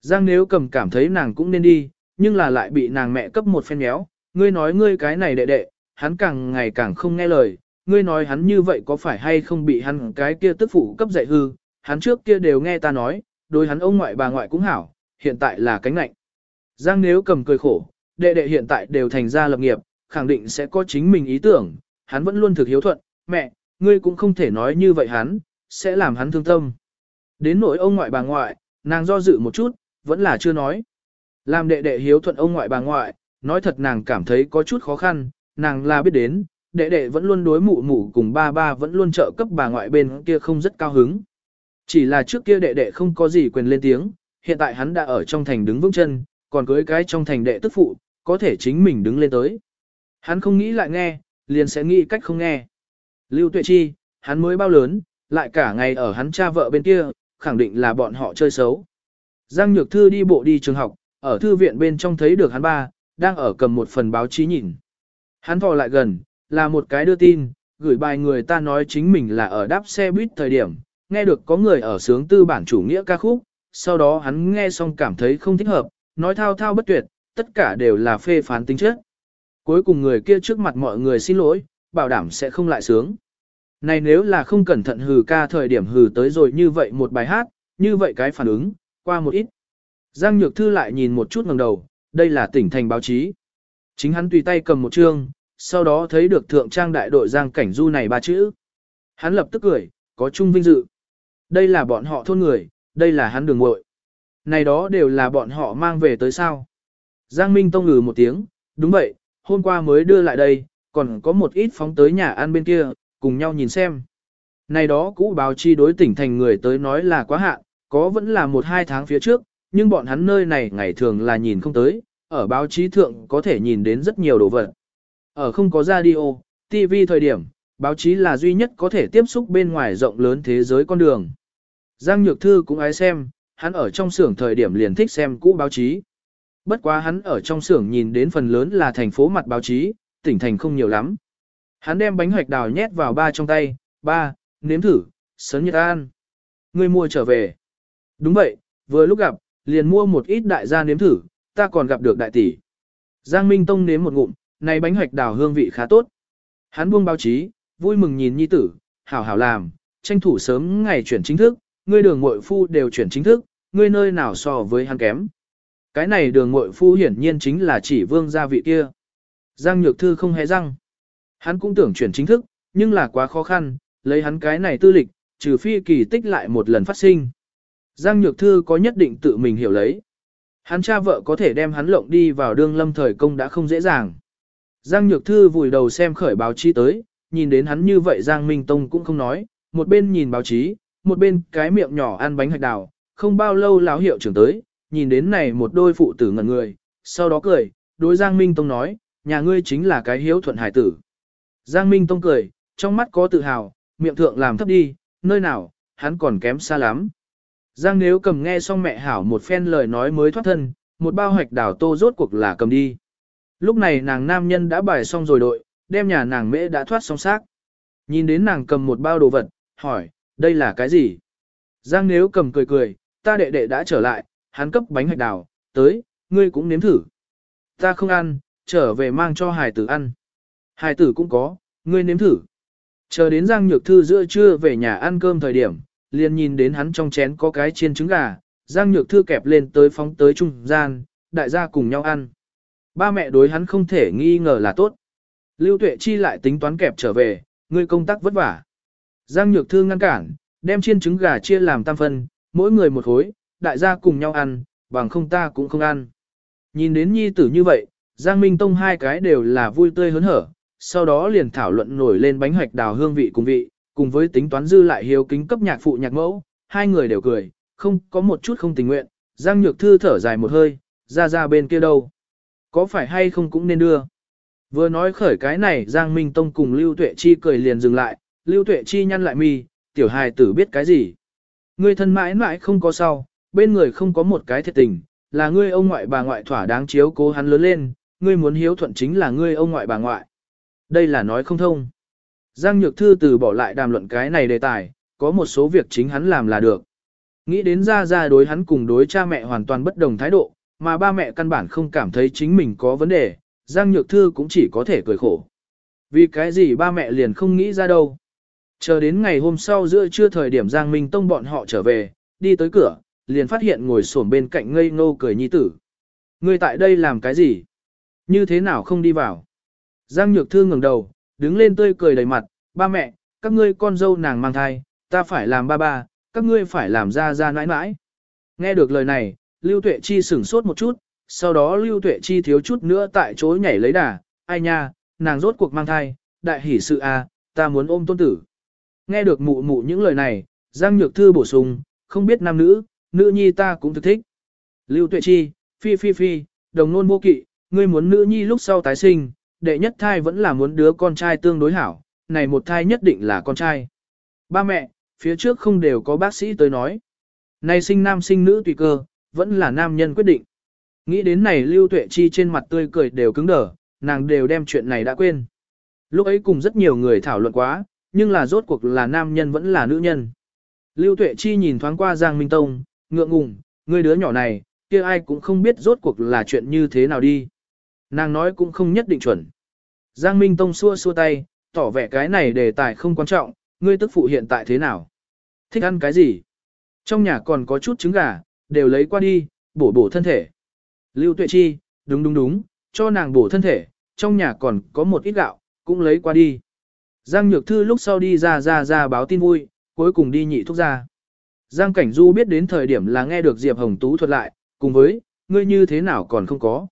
Giang nếu cầm cảm thấy nàng cũng nên đi, nhưng là lại bị nàng mẹ cấp một phen méo, ngươi nói ngươi cái này đệ đệ, hắn càng ngày càng không nghe lời, ngươi nói hắn như vậy có phải hay không bị hắn cái kia tức phụ cấp dạy hư, hắn trước kia đều nghe ta nói, đối hắn ông ngoại bà ngoại cũng hảo, hiện tại là cánh lạnh. Giang nếu cầm cười khổ, đệ đệ hiện tại đều thành ra lập nghiệp, khẳng định sẽ có chính mình ý tưởng, hắn vẫn luôn thực hiếu thuận, mẹ, ngươi cũng không thể nói như vậy hắn, sẽ làm hắn thương tâm. Đến nỗi ông ngoại bà ngoại, nàng do dự một chút, vẫn là chưa nói. Làm đệ đệ hiếu thuận ông ngoại bà ngoại, nói thật nàng cảm thấy có chút khó khăn, nàng là biết đến, đệ đệ vẫn luôn đối mụ mụ cùng ba ba vẫn luôn trợ cấp bà ngoại bên kia không rất cao hứng. Chỉ là trước kia đệ đệ không có gì quyền lên tiếng, hiện tại hắn đã ở trong thành đứng vững chân, còn cưới cái trong thành đệ tức phụ, có thể chính mình đứng lên tới. Hắn không nghĩ lại nghe, liền sẽ nghĩ cách không nghe. Lưu Tuệ Chi, hắn mới bao lớn, lại cả ngày ở hắn cha vợ bên kia, khẳng định là bọn họ chơi xấu. Giang Nhược Thư đi bộ đi trường học, ở thư viện bên trong thấy được hắn ba, đang ở cầm một phần báo chí nhìn. Hắn thò lại gần, là một cái đưa tin, gửi bài người ta nói chính mình là ở đáp xe buýt thời điểm, nghe được có người ở sướng tư bản chủ nghĩa ca khúc, sau đó hắn nghe xong cảm thấy không thích hợp, nói thao thao bất tuyệt, tất cả đều là phê phán tính chất. Cuối cùng người kia trước mặt mọi người xin lỗi, bảo đảm sẽ không lại sướng. Này nếu là không cẩn thận hừ ca thời điểm hừ tới rồi như vậy một bài hát, như vậy cái phản ứng, qua một ít. Giang Nhược Thư lại nhìn một chút ngẩng đầu, đây là tỉnh thành báo chí. Chính hắn tùy tay cầm một chương, sau đó thấy được thượng trang đại đội Giang Cảnh Du này ba chữ. Hắn lập tức cười, có chung vinh dự. Đây là bọn họ thôn người, đây là hắn đường muội. Này đó đều là bọn họ mang về tới sao. Giang Minh Tông ngừ một tiếng, đúng vậy, hôm qua mới đưa lại đây, còn có một ít phóng tới nhà ăn bên kia, cùng nhau nhìn xem. Này đó cũ báo chi đối tỉnh thành người tới nói là quá hạn, có vẫn là một hai tháng phía trước, nhưng bọn hắn nơi này ngày thường là nhìn không tới, ở báo chí thượng có thể nhìn đến rất nhiều đồ vật. Ở không có radio, TV thời điểm, báo chí là duy nhất có thể tiếp xúc bên ngoài rộng lớn thế giới con đường. Giang Nhược Thư cũng ái xem, hắn ở trong xưởng thời điểm liền thích xem cũ báo chí. Bất quá hắn ở trong xưởng nhìn đến phần lớn là thành phố mặt báo chí, tỉnh thành không nhiều lắm. Hắn đem bánh hoạch đào nhét vào ba trong tay, ba, nếm thử, sớm Nhật an. Người mua trở về. Đúng vậy, vừa lúc gặp, liền mua một ít đại gia nếm thử, ta còn gặp được đại tỷ. Giang Minh Tông nếm một ngụm, này bánh hoạch đào hương vị khá tốt. Hắn buông báo chí, vui mừng nhìn nhi tử, hảo hảo làm, tranh thủ sớm ngày chuyển chính thức, ngươi đường muội phu đều chuyển chính thức, ngươi nơi nào so với hắn kém. Cái này đường muội phu hiển nhiên chính là chỉ vương gia vị kia. Giang Nhược Thư không hề răng. Hắn cũng tưởng chuyển chính thức, nhưng là quá khó khăn, lấy hắn cái này tư lịch, trừ phi kỳ tích lại một lần phát sinh. Giang Nhược Thư có nhất định tự mình hiểu lấy. Hắn cha vợ có thể đem hắn lộng đi vào đương lâm thời công đã không dễ dàng. Giang Nhược Thư vùi đầu xem khởi báo chí tới, nhìn đến hắn như vậy Giang Minh Tông cũng không nói, một bên nhìn báo chí, một bên cái miệng nhỏ ăn bánh hạch đào, không bao lâu lão hiệu trưởng tới, nhìn đến này một đôi phụ tử ngẩn người, sau đó cười, đối Giang Minh Tông nói, nhà ngươi chính là cái hiếu thuận hải tử. Giang Minh Tông cười, trong mắt có tự hào, miệng thượng làm thấp đi, nơi nào, hắn còn kém xa lắm. Giang nếu cầm nghe xong mẹ hảo một phen lời nói mới thoát thân, một bao hoạch đảo tô rốt cuộc là cầm đi. Lúc này nàng nam nhân đã bài xong rồi đội, đem nhà nàng mễ đã thoát xong xác. Nhìn đến nàng cầm một bao đồ vật, hỏi, đây là cái gì? Giang nếu cầm cười cười, ta đệ đệ đã trở lại, hắn cấp bánh hạch đào, tới, ngươi cũng nếm thử. Ta không ăn, trở về mang cho hài tử ăn. Hài tử cũng có, ngươi nếm thử. Chờ đến Giang Nhược Thư giữa trưa về nhà ăn cơm thời điểm, liền nhìn đến hắn trong chén có cái chiên trứng gà, Giang Nhược Thư kẹp lên tới phóng tới trung gian, đại gia cùng nhau ăn. Ba mẹ đối hắn không thể nghi ngờ là tốt. Lưu Tuệ Chi lại tính toán kẹp trở về, ngươi công tác vất vả. Giang Nhược Thư ngăn cản, đem chiên trứng gà chia làm tam phân, mỗi người một khối, đại gia cùng nhau ăn, bằng không ta cũng không ăn. Nhìn đến nhi tử như vậy, Giang Minh Tông hai cái đều là vui tươi hớn hở, sau đó liền thảo luận nổi lên bánh hoạch đào hương vị cùng vị, cùng với tính toán dư lại hiếu kính cấp nhạc phụ nhạc mẫu, hai người đều cười, không có một chút không tình nguyện, Giang Nhược Thư thở dài một hơi, ra ra bên kia đâu. Có phải hay không cũng nên đưa. Vừa nói khởi cái này Giang Minh Tông cùng Lưu Tuệ Chi cười liền dừng lại, Lưu Tuệ Chi nhăn lại mi, tiểu hài tử biết cái gì. Người thân mãi mãi không có sau, bên người không có một cái thiệt tình, là ngươi ông ngoại bà ngoại thỏa đáng chiếu cố hắn lớn lên, ngươi muốn hiếu thuận chính là ngươi ông ngoại bà ngoại. Đây là nói không thông. Giang Nhược Thư từ bỏ lại đàm luận cái này đề tài, có một số việc chính hắn làm là được. Nghĩ đến ra ra đối hắn cùng đối cha mẹ hoàn toàn bất đồng thái độ, mà ba mẹ căn bản không cảm thấy chính mình có vấn đề, Giang Nhược Thư cũng chỉ có thể cười khổ. Vì cái gì ba mẹ liền không nghĩ ra đâu. Chờ đến ngày hôm sau giữa trưa thời điểm Giang Minh Tông bọn họ trở về, đi tới cửa, liền phát hiện ngồi xổm bên cạnh ngây ngô cười nhi tử. Ngươi tại đây làm cái gì? Như thế nào không đi vào? Giang Nhược Thư ngẩng đầu, đứng lên tươi cười đầy mặt, ba mẹ, các ngươi con dâu nàng mang thai, ta phải làm ba ba, các ngươi phải làm ra ra nãi nãi. Nghe được lời này, Lưu Tuệ Chi sửng sốt một chút, sau đó Lưu Tuệ Chi thiếu chút nữa tại chỗ nhảy lấy đà, ai nha, nàng rốt cuộc mang thai, đại hỷ sự a, à, ta muốn ôm tôn tử. Nghe được mụ mụ những lời này, Giang Nhược Thư bổ sung, không biết nam nữ, nữ nhi ta cũng thực thích. Lưu Tuệ Chi, phi phi phi, đồng nôn vô kỵ, ngươi muốn nữ nhi lúc sau tái sinh, đệ nhất thai vẫn là muốn đứa con trai tương đối hảo, này một thai nhất định là con trai. Ba mẹ, phía trước không đều có bác sĩ tới nói. Này sinh nam sinh nữ tùy cơ, vẫn là nam nhân quyết định. Nghĩ đến này Lưu Tuệ Chi trên mặt tươi cười đều cứng đờ, nàng đều đem chuyện này đã quên. Lúc ấy cùng rất nhiều người thảo luận quá, nhưng là rốt cuộc là nam nhân vẫn là nữ nhân. Lưu Tuệ Chi nhìn thoáng qua Giang Minh Tông, ngượng ngùng, người đứa nhỏ này, kia ai cũng không biết rốt cuộc là chuyện như thế nào đi. Nàng nói cũng không nhất định chuẩn. Giang Minh Tông xua xua tay, tỏ vẻ cái này đề tài không quan trọng, ngươi tức phụ hiện tại thế nào? Thích ăn cái gì? Trong nhà còn có chút trứng gà, đều lấy qua đi, bổ bổ thân thể. Lưu Tuệ Chi, đúng đúng đúng, cho nàng bổ thân thể, trong nhà còn có một ít gạo, cũng lấy qua đi. Giang Nhược Thư lúc sau đi ra ra ra báo tin vui, cuối cùng đi nhị thuốc ra. Giang Cảnh Du biết đến thời điểm là nghe được Diệp Hồng Tú thuật lại, cùng với, ngươi như thế nào còn không có.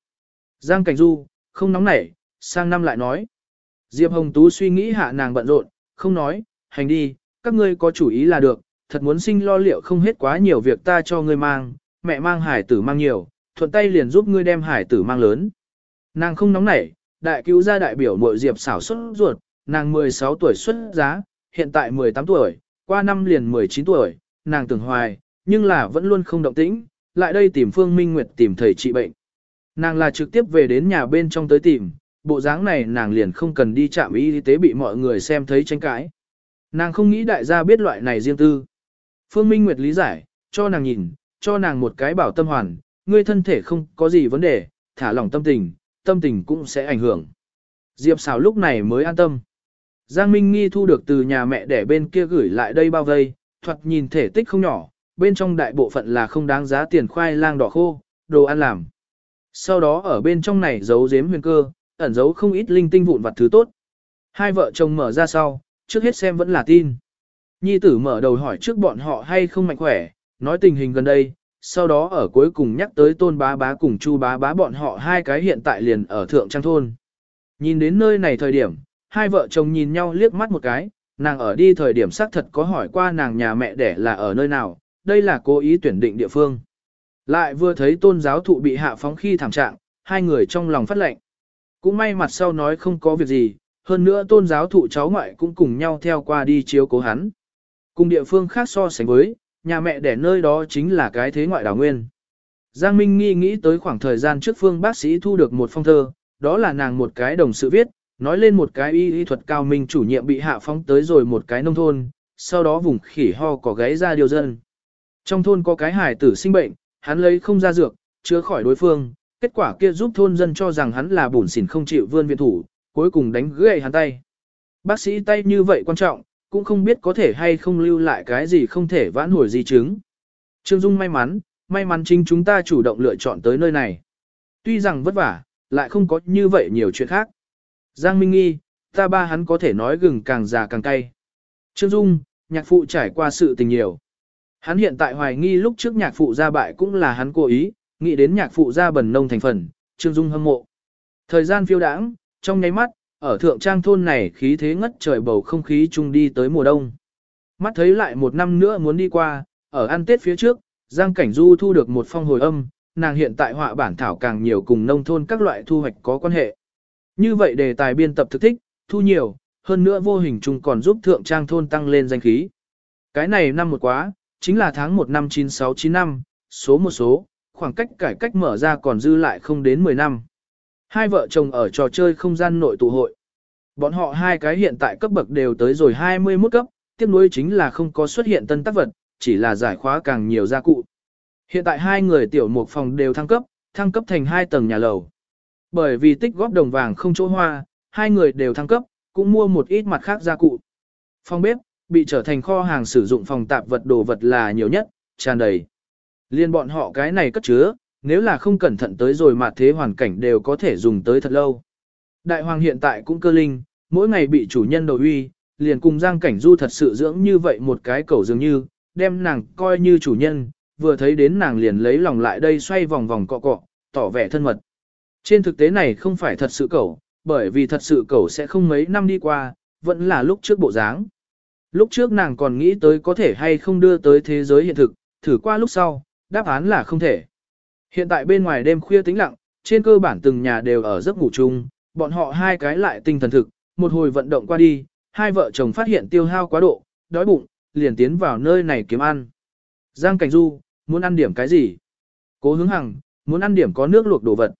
Giang Cảnh Du, không nóng nảy, sang năm lại nói. Diệp Hồng Tú suy nghĩ hạ nàng bận rộn, không nói, hành đi, các ngươi có chủ ý là được, thật muốn sinh lo liệu không hết quá nhiều việc ta cho ngươi mang, mẹ mang hải tử mang nhiều, thuận tay liền giúp ngươi đem hải tử mang lớn. Nàng không nóng nảy, đại cứu gia đại biểu mội Diệp xảo xuất ruột, nàng 16 tuổi xuất giá, hiện tại 18 tuổi, qua năm liền 19 tuổi, nàng tưởng hoài, nhưng là vẫn luôn không động tĩnh, lại đây tìm Phương Minh Nguyệt tìm thầy trị bệnh. Nàng là trực tiếp về đến nhà bên trong tới tìm, bộ dáng này nàng liền không cần đi chạm y tế bị mọi người xem thấy tranh cãi. Nàng không nghĩ đại gia biết loại này riêng tư. Phương Minh Nguyệt lý giải, cho nàng nhìn, cho nàng một cái bảo tâm hoàn, ngươi thân thể không có gì vấn đề, thả lỏng tâm tình, tâm tình cũng sẽ ảnh hưởng. Diệp xào lúc này mới an tâm. Giang Minh Nghi thu được từ nhà mẹ để bên kia gửi lại đây bao vây, thoạt nhìn thể tích không nhỏ, bên trong đại bộ phận là không đáng giá tiền khoai lang đỏ khô, đồ ăn làm. Sau đó ở bên trong này giấu giếm huyền cơ, ẩn giấu không ít linh tinh vụn vặt thứ tốt. Hai vợ chồng mở ra sau, trước hết xem vẫn là tin. Nhi tử mở đầu hỏi trước bọn họ hay không mạnh khỏe, nói tình hình gần đây, sau đó ở cuối cùng nhắc tới tôn bá bá cùng chu bá bá bọn họ hai cái hiện tại liền ở thượng trang thôn. Nhìn đến nơi này thời điểm, hai vợ chồng nhìn nhau liếc mắt một cái, nàng ở đi thời điểm xác thật có hỏi qua nàng nhà mẹ đẻ là ở nơi nào, đây là cố ý tuyển định địa phương. Lại vừa thấy tôn giáo thụ bị hạ phóng khi thảm trạng, hai người trong lòng phát lệnh. Cũng may mặt sau nói không có việc gì, hơn nữa tôn giáo thụ cháu ngoại cũng cùng nhau theo qua đi chiếu cố hắn. Cùng địa phương khác so sánh với, nhà mẹ đẻ nơi đó chính là cái thế ngoại đảo nguyên. Giang Minh nghi nghĩ tới khoảng thời gian trước phương bác sĩ thu được một phong thơ, đó là nàng một cái đồng sự viết, nói lên một cái y y thuật cao minh chủ nhiệm bị hạ phóng tới rồi một cái nông thôn, sau đó vùng khỉ ho có gáy ra điều dân. Trong thôn có cái hải tử sinh bệnh, hắn lấy không ra dược, chữa khỏi đối phương, kết quả kia giúp thôn dân cho rằng hắn là bùn xỉn không chịu vươn viện thủ, cuối cùng đánh gãy hắn tay. Bác sĩ tay như vậy quan trọng, cũng không biết có thể hay không lưu lại cái gì không thể vãn hồi di chứng. Trương Dung may mắn, may mắn chính chúng ta chủ động lựa chọn tới nơi này. Tuy rằng vất vả, lại không có như vậy nhiều chuyện khác. Giang Minh Nghi, ta ba hắn có thể nói gừng càng già càng cay. Trương Dung, nhạc phụ trải qua sự tình nhiều. Hắn hiện tại hoài nghi lúc trước nhạc phụ ra bại cũng là hắn cố ý, nghĩ đến nhạc phụ ra bẩn nông thành phần, Trương Dung hâm mộ. Thời gian phiêu đãng, trong nháy mắt, ở thượng trang thôn này khí thế ngất trời bầu không khí chung đi tới mùa đông. Mắt thấy lại một năm nữa muốn đi qua, ở ăn tết phía trước, Giang Cảnh Du thu được một phong hồi âm, nàng hiện tại họa bản thảo càng nhiều cùng nông thôn các loại thu hoạch có quan hệ. Như vậy đề tài biên tập thực thích, thu nhiều, hơn nữa vô hình chung còn giúp thượng trang thôn tăng lên danh khí. Cái này năm một quá, chính là tháng 1 năm 9695, số một số, khoảng cách cải cách mở ra còn dư lại không đến 10 năm. Hai vợ chồng ở trò chơi không gian nội tụ hội. Bọn họ hai cái hiện tại cấp bậc đều tới rồi 21 cấp, tiếp nối chính là không có xuất hiện tân tác vật, chỉ là giải khóa càng nhiều gia cụ. Hiện tại hai người tiểu một phòng đều thăng cấp, thăng cấp thành hai tầng nhà lầu. Bởi vì tích góp đồng vàng không chỗ hoa, hai người đều thăng cấp, cũng mua một ít mặt khác gia cụ. Phòng bếp, bị trở thành kho hàng sử dụng phòng tạp vật đồ vật là nhiều nhất, tràn đầy. Liên bọn họ cái này cất chứa, nếu là không cẩn thận tới rồi mà thế hoàn cảnh đều có thể dùng tới thật lâu. Đại hoàng hiện tại cũng cơ linh, mỗi ngày bị chủ nhân đầu uy, liền cùng Giang Cảnh Du thật sự dưỡng như vậy một cái cầu dường như, đem nàng coi như chủ nhân, vừa thấy đến nàng liền lấy lòng lại đây xoay vòng vòng cọ cọ, tỏ vẻ thân mật. Trên thực tế này không phải thật sự cậu, bởi vì thật sự cậu sẽ không mấy năm đi qua, vẫn là lúc trước bộ dáng. Lúc trước nàng còn nghĩ tới có thể hay không đưa tới thế giới hiện thực, thử qua lúc sau, đáp án là không thể. Hiện tại bên ngoài đêm khuya tĩnh lặng, trên cơ bản từng nhà đều ở giấc ngủ chung, bọn họ hai cái lại tinh thần thực, một hồi vận động qua đi, hai vợ chồng phát hiện tiêu hao quá độ, đói bụng, liền tiến vào nơi này kiếm ăn. Giang Cảnh Du, muốn ăn điểm cái gì? Cố hướng hằng, muốn ăn điểm có nước luộc đồ vật.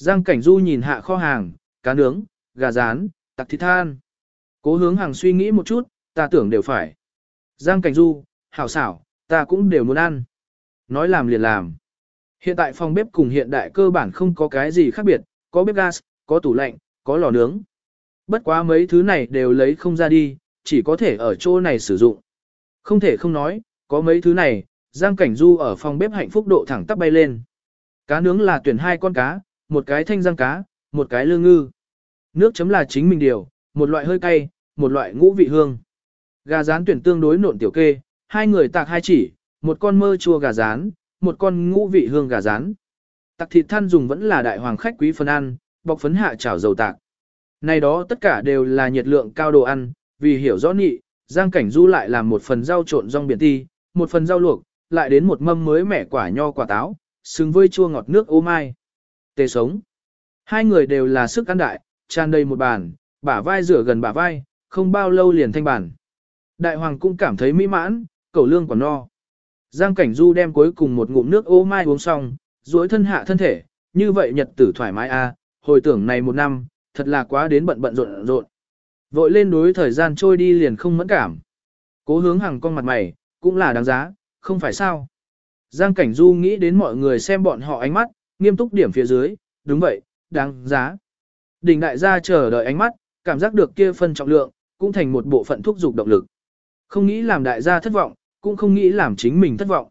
Giang Cảnh Du nhìn hạ kho hàng, cá nướng, gà rán, tặc thịt than. Cố hướng hàng suy nghĩ một chút, ta tưởng đều phải. Giang Cảnh Du, hảo xảo, ta cũng đều muốn ăn. Nói làm liền làm. Hiện tại phòng bếp cùng hiện đại cơ bản không có cái gì khác biệt, có bếp gas, có tủ lạnh, có lò nướng. Bất quá mấy thứ này đều lấy không ra đi, chỉ có thể ở chỗ này sử dụng. Không thể không nói, có mấy thứ này, Giang Cảnh Du ở phòng bếp hạnh phúc độ thẳng tắp bay lên. Cá nướng là tuyển hai con cá, một cái thanh răng cá, một cái lương ngư. Nước chấm là chính mình điều, một loại hơi cay, một loại ngũ vị hương. Gà rán tuyển tương đối nộn tiểu kê, hai người tạc hai chỉ, một con mơ chua gà rán, một con ngũ vị hương gà rán. Tạc thịt than dùng vẫn là đại hoàng khách quý phần ăn, bọc phấn hạ chảo dầu tạc. Này đó tất cả đều là nhiệt lượng cao đồ ăn, vì hiểu rõ nị, Giang Cảnh Du lại làm một phần rau trộn rong biển ti, một phần rau luộc, lại đến một mâm mới mẻ quả nho quả táo, xứng với chua ngọt nước ô mai. Tê sống. Hai người đều là sức ăn đại, tràn đầy một bàn, bả vai rửa gần bả vai, không bao lâu liền thanh bản Đại hoàng cũng cảm thấy mỹ mãn, cầu lương còn no. Giang Cảnh Du đem cuối cùng một ngụm nước ô mai uống xong, duỗi thân hạ thân thể, như vậy nhật tử thoải mái a, hồi tưởng này một năm, thật là quá đến bận bận rộn rộn. Vội lên đối thời gian trôi đi liền không mẫn cảm. Cố hướng hàng con mặt mày, cũng là đáng giá, không phải sao. Giang Cảnh Du nghĩ đến mọi người xem bọn họ ánh mắt, nghiêm túc điểm phía dưới, đúng vậy, đáng giá. Đình đại gia chờ đợi ánh mắt, cảm giác được kia phân trọng lượng, cũng thành một bộ phận thúc dục động lực. Không nghĩ làm đại gia thất vọng, cũng không nghĩ làm chính mình thất vọng.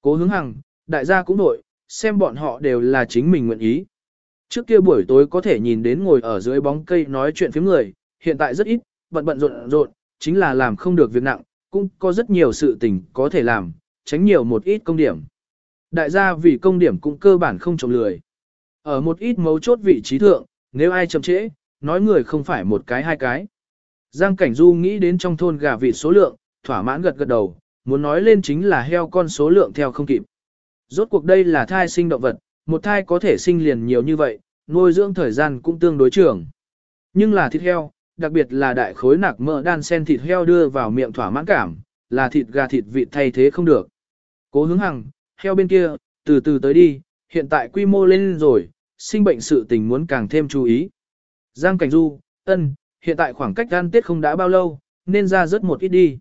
Cố hướng hằng, đại gia cũng nội, xem bọn họ đều là chính mình nguyện ý. Trước kia buổi tối có thể nhìn đến ngồi ở dưới bóng cây nói chuyện phía người, hiện tại rất ít, bận bận rộn rộn, chính là làm không được việc nặng, cũng có rất nhiều sự tình có thể làm, tránh nhiều một ít công điểm. Đại gia vì công điểm cũng cơ bản không trồng lười. Ở một ít mấu chốt vị trí thượng, nếu ai chậm trễ, nói người không phải một cái hai cái. Giang Cảnh Du nghĩ đến trong thôn gà vịt số lượng, thỏa mãn gật gật đầu, muốn nói lên chính là heo con số lượng theo không kịp. Rốt cuộc đây là thai sinh động vật, một thai có thể sinh liền nhiều như vậy, nuôi dưỡng thời gian cũng tương đối trường. Nhưng là thịt heo, đặc biệt là đại khối nạc mỡ đan sen thịt heo đưa vào miệng thỏa mãn cảm, là thịt gà thịt vịt thay thế không được. Cố hướng hằng, heo bên kia, từ từ tới đi, hiện tại quy mô lên rồi, sinh bệnh sự tình muốn càng thêm chú ý. Giang Cảnh Du, ân, hiện tại khoảng cách ăn tết không đã bao lâu, nên ra rất một ít đi.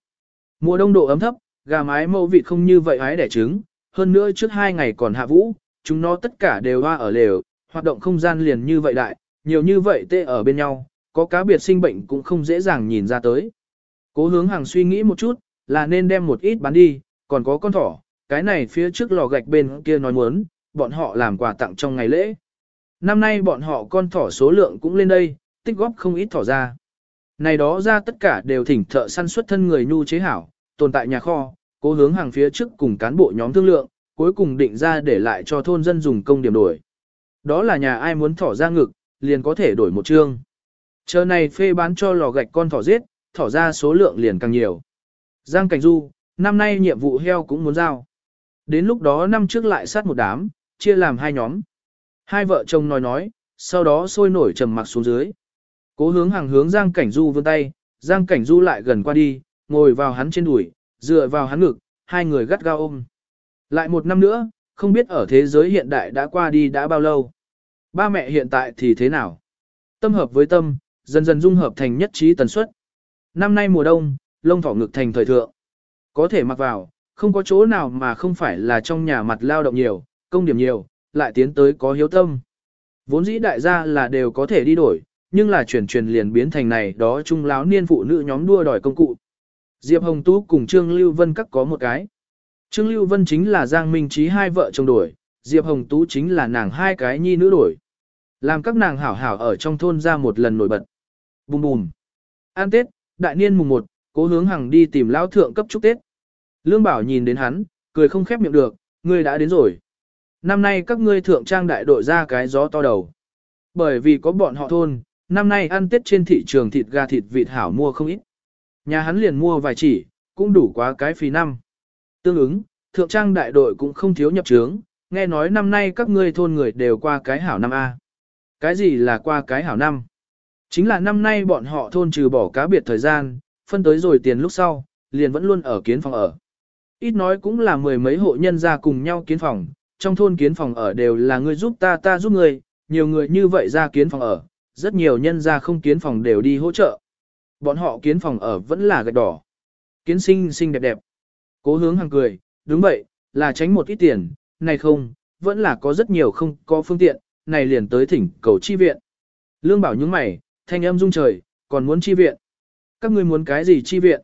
Mùa đông độ ấm thấp, gà mái mẫu vịt không như vậy hái đẻ trứng, hơn nữa trước hai ngày còn hạ vũ, chúng nó tất cả đều hoa ở lều, hoạt động không gian liền như vậy đại, nhiều như vậy tê ở bên nhau, có cá biệt sinh bệnh cũng không dễ dàng nhìn ra tới. Cố hướng hàng suy nghĩ một chút, là nên đem một ít bán đi, còn có con thỏ, cái này phía trước lò gạch bên kia nói muốn, bọn họ làm quà tặng trong ngày lễ. Năm nay bọn họ con thỏ số lượng cũng lên đây, tích góp không ít thỏ ra. Này đó ra tất cả đều thỉnh thợ săn xuất thân người nhu chế hảo, tồn tại nhà kho, cố hướng hàng phía trước cùng cán bộ nhóm thương lượng, cuối cùng định ra để lại cho thôn dân dùng công điểm đổi. Đó là nhà ai muốn thỏ ra ngực, liền có thể đổi một chương. Chờ này phê bán cho lò gạch con thỏ giết, thỏ ra số lượng liền càng nhiều. Giang Cảnh Du, năm nay nhiệm vụ heo cũng muốn giao. Đến lúc đó năm trước lại sát một đám, chia làm hai nhóm. Hai vợ chồng nói nói, sau đó sôi nổi trầm mặc xuống dưới. Cố hướng hàng hướng Giang Cảnh Du vươn tay, Giang Cảnh Du lại gần qua đi, ngồi vào hắn trên đùi, dựa vào hắn ngực, hai người gắt gao ôm. Lại một năm nữa, không biết ở thế giới hiện đại đã qua đi đã bao lâu. Ba mẹ hiện tại thì thế nào? Tâm hợp với tâm, dần dần dung hợp thành nhất trí tần suất. Năm nay mùa đông, lông thỏ ngực thành thời thượng. Có thể mặc vào, không có chỗ nào mà không phải là trong nhà mặt lao động nhiều, công điểm nhiều, lại tiến tới có hiếu tâm. Vốn dĩ đại gia là đều có thể đi đổi, nhưng là chuyển truyền liền biến thành này đó trung láo niên phụ nữ nhóm đua đòi công cụ. Diệp Hồng Tú cùng Trương Lưu Vân các có một cái. Trương Lưu Vân chính là Giang Minh Trí hai vợ chồng đổi, Diệp Hồng Tú chính là nàng hai cái nhi nữ đổi. Làm các nàng hảo hảo ở trong thôn ra một lần nổi bật. Bùm bùm. An Tết, đại niên mùng 1, cố hướng hàng đi tìm lão thượng cấp chúc Tết. Lương Bảo nhìn đến hắn, cười không khép miệng được, ngươi đã đến rồi. Năm nay các ngươi thượng trang đại đội ra cái gió to đầu. Bởi vì có bọn họ thôn, năm nay ăn Tết trên thị trường thịt gà thịt vịt hảo mua không ít. Nhà hắn liền mua vài chỉ, cũng đủ quá cái phí năm. Tương ứng, thượng trang đại đội cũng không thiếu nhập trướng, nghe nói năm nay các ngươi thôn người đều qua cái hảo năm A. Cái gì là qua cái hảo năm? Chính là năm nay bọn họ thôn trừ bỏ cá biệt thời gian, phân tới rồi tiền lúc sau, liền vẫn luôn ở kiến phòng ở. Ít nói cũng là mười mấy hộ nhân ra cùng nhau kiến phòng, trong thôn kiến phòng ở đều là người giúp ta ta giúp người, nhiều người như vậy ra kiến phòng ở, rất nhiều nhân ra không kiến phòng đều đi hỗ trợ. Bọn họ kiến phòng ở vẫn là gạch đỏ. Kiến sinh xinh đẹp đẹp. Cố hướng hàng cười, đúng vậy, là tránh một ít tiền, này không, vẫn là có rất nhiều không có phương tiện, này liền tới thỉnh cầu chi viện. Lương bảo những mày, thanh âm rung trời, còn muốn chi viện. Các ngươi muốn cái gì chi viện?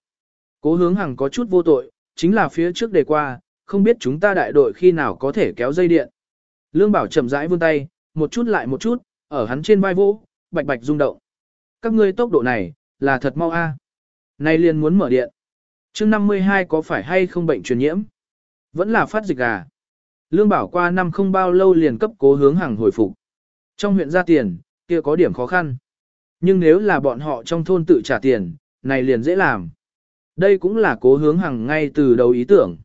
Cố hướng hàng có chút vô tội, chính là phía trước đề qua, không biết chúng ta đại đội khi nào có thể kéo dây điện. Lương bảo chậm rãi vươn tay, một chút lại một chút, ở hắn trên vai vỗ, bạch bạch rung động. Các ngươi tốc độ này, là thật mau a. nay liền muốn mở điện. chương 52 có phải hay không bệnh truyền nhiễm? Vẫn là phát dịch à? Lương bảo qua năm không bao lâu liền cấp cố hướng hàng hồi phục. Trong huyện ra tiền, kia có điểm khó khăn. Nhưng nếu là bọn họ trong thôn tự trả tiền, này liền dễ làm. Đây cũng là cố hướng hàng ngay từ đầu ý tưởng.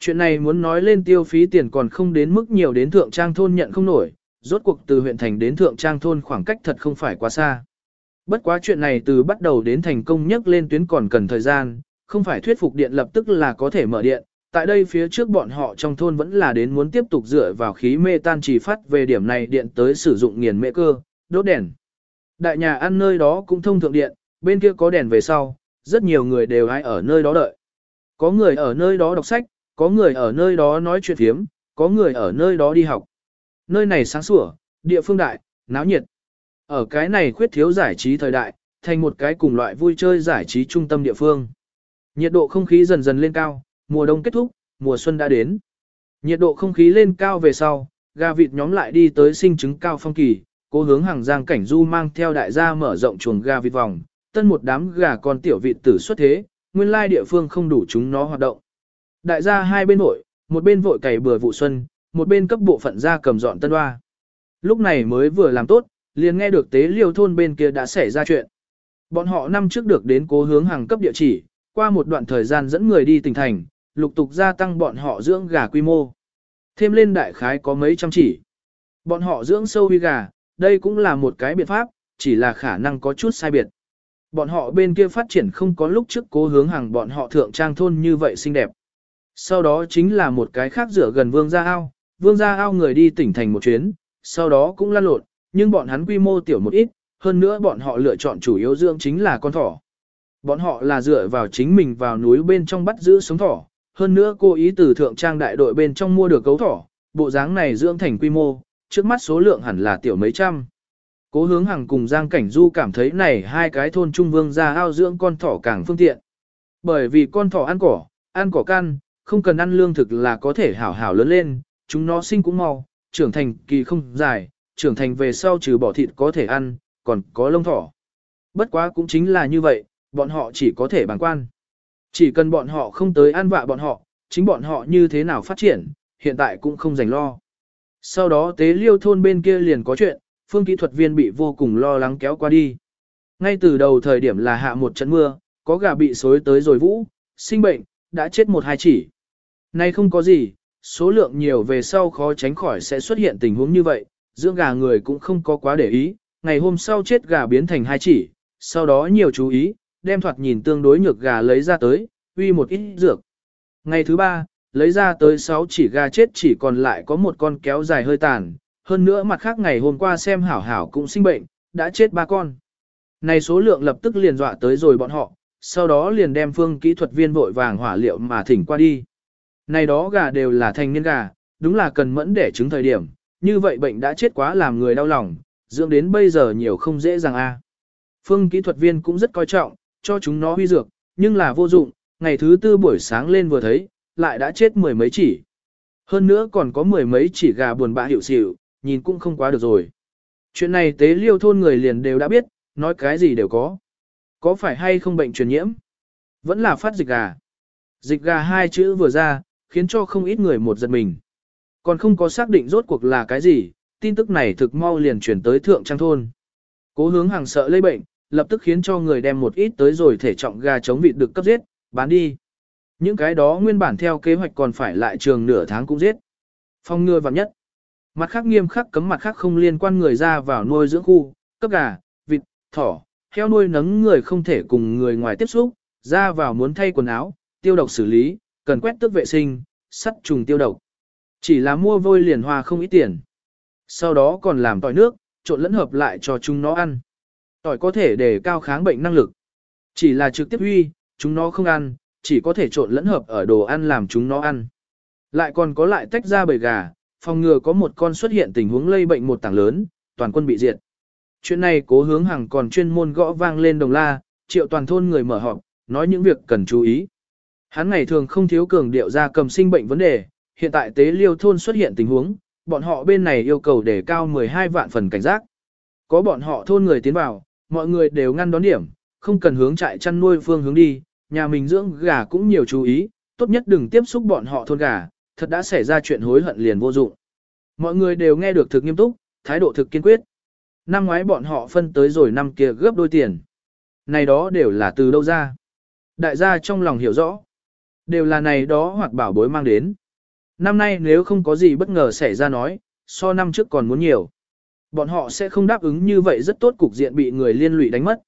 Chuyện này muốn nói lên tiêu phí tiền còn không đến mức nhiều đến thượng trang thôn nhận không nổi, rốt cuộc từ huyện thành đến thượng trang thôn khoảng cách thật không phải quá xa. Bất quá chuyện này từ bắt đầu đến thành công nhất lên tuyến còn cần thời gian, không phải thuyết phục điện lập tức là có thể mở điện. Tại đây phía trước bọn họ trong thôn vẫn là đến muốn tiếp tục dựa vào khí mê tan trì phát về điểm này điện tới sử dụng nghiền mệ cơ, đốt đèn. Đại nhà ăn nơi đó cũng thông thượng điện, bên kia có đèn về sau, rất nhiều người đều ai ở nơi đó đợi. Có người ở nơi đó đọc sách, có người ở nơi đó nói chuyện thiếm, có người ở nơi đó đi học. Nơi này sáng sủa, địa phương đại, náo nhiệt. Ở cái này khuyết thiếu giải trí thời đại, thành một cái cùng loại vui chơi giải trí trung tâm địa phương. Nhiệt độ không khí dần dần lên cao, mùa đông kết thúc, mùa xuân đã đến. Nhiệt độ không khí lên cao về sau, gà vịt nhóm lại đi tới sinh trứng cao phong kỳ, cố hướng hàng giang cảnh du mang theo đại gia mở rộng chuồng gà vịt vòng, tân một đám gà con tiểu vịt tử xuất thế, nguyên lai địa phương không đủ chúng nó hoạt động. Đại gia hai bên vội, một bên vội cày bừa vụ xuân, một bên cấp bộ phận gia cầm dọn tân hoa. Lúc này mới vừa làm tốt, liền nghe được tế liêu thôn bên kia đã xảy ra chuyện. Bọn họ năm trước được đến cố hướng hàng cấp địa chỉ, qua một đoạn thời gian dẫn người đi tỉnh thành, lục tục gia tăng bọn họ dưỡng gà quy mô. Thêm lên đại khái có mấy trăm chỉ. Bọn họ dưỡng sâu huy gà, đây cũng là một cái biện pháp, chỉ là khả năng có chút sai biệt. Bọn họ bên kia phát triển không có lúc trước cố hướng hàng bọn họ thượng trang thôn như vậy xinh đẹp. Sau đó chính là một cái khác rửa gần vương gia ao, vương gia ao người đi tỉnh thành một chuyến, sau đó cũng lăn lộn, nhưng bọn hắn quy mô tiểu một ít, hơn nữa bọn họ lựa chọn chủ yếu dưỡng chính là con thỏ. Bọn họ là dựa vào chính mình vào núi bên trong bắt giữ sống thỏ, hơn nữa cô ý từ thượng trang đại đội bên trong mua được cấu thỏ, bộ dáng này dưỡng thành quy mô, trước mắt số lượng hẳn là tiểu mấy trăm. Cố hướng hàng cùng Giang Cảnh Du cảm thấy này hai cái thôn trung vương ra ao dưỡng con thỏ càng phương tiện. Bởi vì con thỏ ăn cỏ, ăn cỏ căn, không cần ăn lương thực là có thể hảo hảo lớn lên, chúng nó sinh cũng mau, trưởng thành kỳ không dài, trưởng thành về sau trừ bỏ thịt có thể ăn, còn có lông thỏ. Bất quá cũng chính là như vậy, bọn họ chỉ có thể bằng quan. Chỉ cần bọn họ không tới ăn vạ bọn họ, chính bọn họ như thế nào phát triển, hiện tại cũng không dành lo. Sau đó tế liêu thôn bên kia liền có chuyện, phương kỹ thuật viên bị vô cùng lo lắng kéo qua đi. Ngay từ đầu thời điểm là hạ một trận mưa, có gà bị xối tới rồi vũ, sinh bệnh, đã chết một hai chỉ. Nay không có gì, số lượng nhiều về sau khó tránh khỏi sẽ xuất hiện tình huống như vậy, dưỡng gà người cũng không có quá để ý, ngày hôm sau chết gà biến thành hai chỉ, sau đó nhiều chú ý, đem thoạt nhìn tương đối nhược gà lấy ra tới, uy một ít dược. Ngày thứ ba, lấy ra tới 6 chỉ gà chết chỉ còn lại có một con kéo dài hơi tàn, hơn nữa mặt khác ngày hôm qua xem hảo hảo cũng sinh bệnh, đã chết ba con. Này số lượng lập tức liền dọa tới rồi bọn họ, sau đó liền đem phương kỹ thuật viên vội vàng hỏa liệu mà thỉnh qua đi. Này đó gà đều là thành niên gà, đúng là cần mẫn để trứng thời điểm, như vậy bệnh đã chết quá làm người đau lòng, dưỡng đến bây giờ nhiều không dễ dàng a. Phương kỹ thuật viên cũng rất coi trọng, cho chúng nó huy dược, nhưng là vô dụng, ngày thứ tư buổi sáng lên vừa thấy, lại đã chết mười mấy chỉ. Hơn nữa còn có mười mấy chỉ gà buồn bã hiểu xỉu, nhìn cũng không quá được rồi. Chuyện này tế liêu thôn người liền đều đã biết, nói cái gì đều có. Có phải hay không bệnh truyền nhiễm? Vẫn là phát dịch gà. Dịch gà hai chữ vừa ra, khiến cho không ít người một giật mình. Còn không có xác định rốt cuộc là cái gì, tin tức này thực mau liền chuyển tới thượng trang thôn. Cố hướng hàng sợ lây bệnh, lập tức khiến cho người đem một ít tới rồi thể trọng gà chống vịt được cấp giết, bán đi. Những cái đó nguyên bản theo kế hoạch còn phải lại trường nửa tháng cũng giết. Phong ngừa vạn nhất. Mặt khác nghiêm khắc cấm mặt khác không liên quan người ra vào nuôi dưỡng khu, cấp gà, vịt, thỏ, heo nuôi nấng người không thể cùng người ngoài tiếp xúc, ra vào muốn thay quần áo, tiêu độc xử lý, cần quét tước vệ sinh, sắt trùng tiêu độc. Chỉ là mua vôi liền hoa không ít tiền. Sau đó còn làm tỏi nước, trộn lẫn hợp lại cho chúng nó ăn. Tỏi có thể để cao kháng bệnh năng lực. Chỉ là trực tiếp huy, chúng nó không ăn, chỉ có thể trộn lẫn hợp ở đồ ăn làm chúng nó ăn. Lại còn có lại tách ra bầy gà, phòng ngừa có một con xuất hiện tình huống lây bệnh một tảng lớn, toàn quân bị diệt. Chuyện này cố hướng hàng còn chuyên môn gõ vang lên đồng la, triệu toàn thôn người mở họp, nói những việc cần chú ý. Hắn ngày thường không thiếu cường điệu ra cầm sinh bệnh vấn đề, hiện tại tế liêu thôn xuất hiện tình huống, bọn họ bên này yêu cầu để cao 12 vạn phần cảnh giác. Có bọn họ thôn người tiến vào, mọi người đều ngăn đón điểm, không cần hướng trại chăn nuôi phương hướng đi, nhà mình dưỡng gà cũng nhiều chú ý, tốt nhất đừng tiếp xúc bọn họ thôn gà, thật đã xảy ra chuyện hối hận liền vô dụng. Mọi người đều nghe được thực nghiêm túc, thái độ thực kiên quyết. Năm ngoái bọn họ phân tới rồi năm kia gấp đôi tiền. Này đó đều là từ đâu ra? Đại gia trong lòng hiểu rõ. Đều là này đó hoặc bảo bối mang đến. Năm nay nếu không có gì bất ngờ xảy ra nói, so năm trước còn muốn nhiều. Bọn họ sẽ không đáp ứng như vậy rất tốt cục diện bị người liên lụy đánh mất.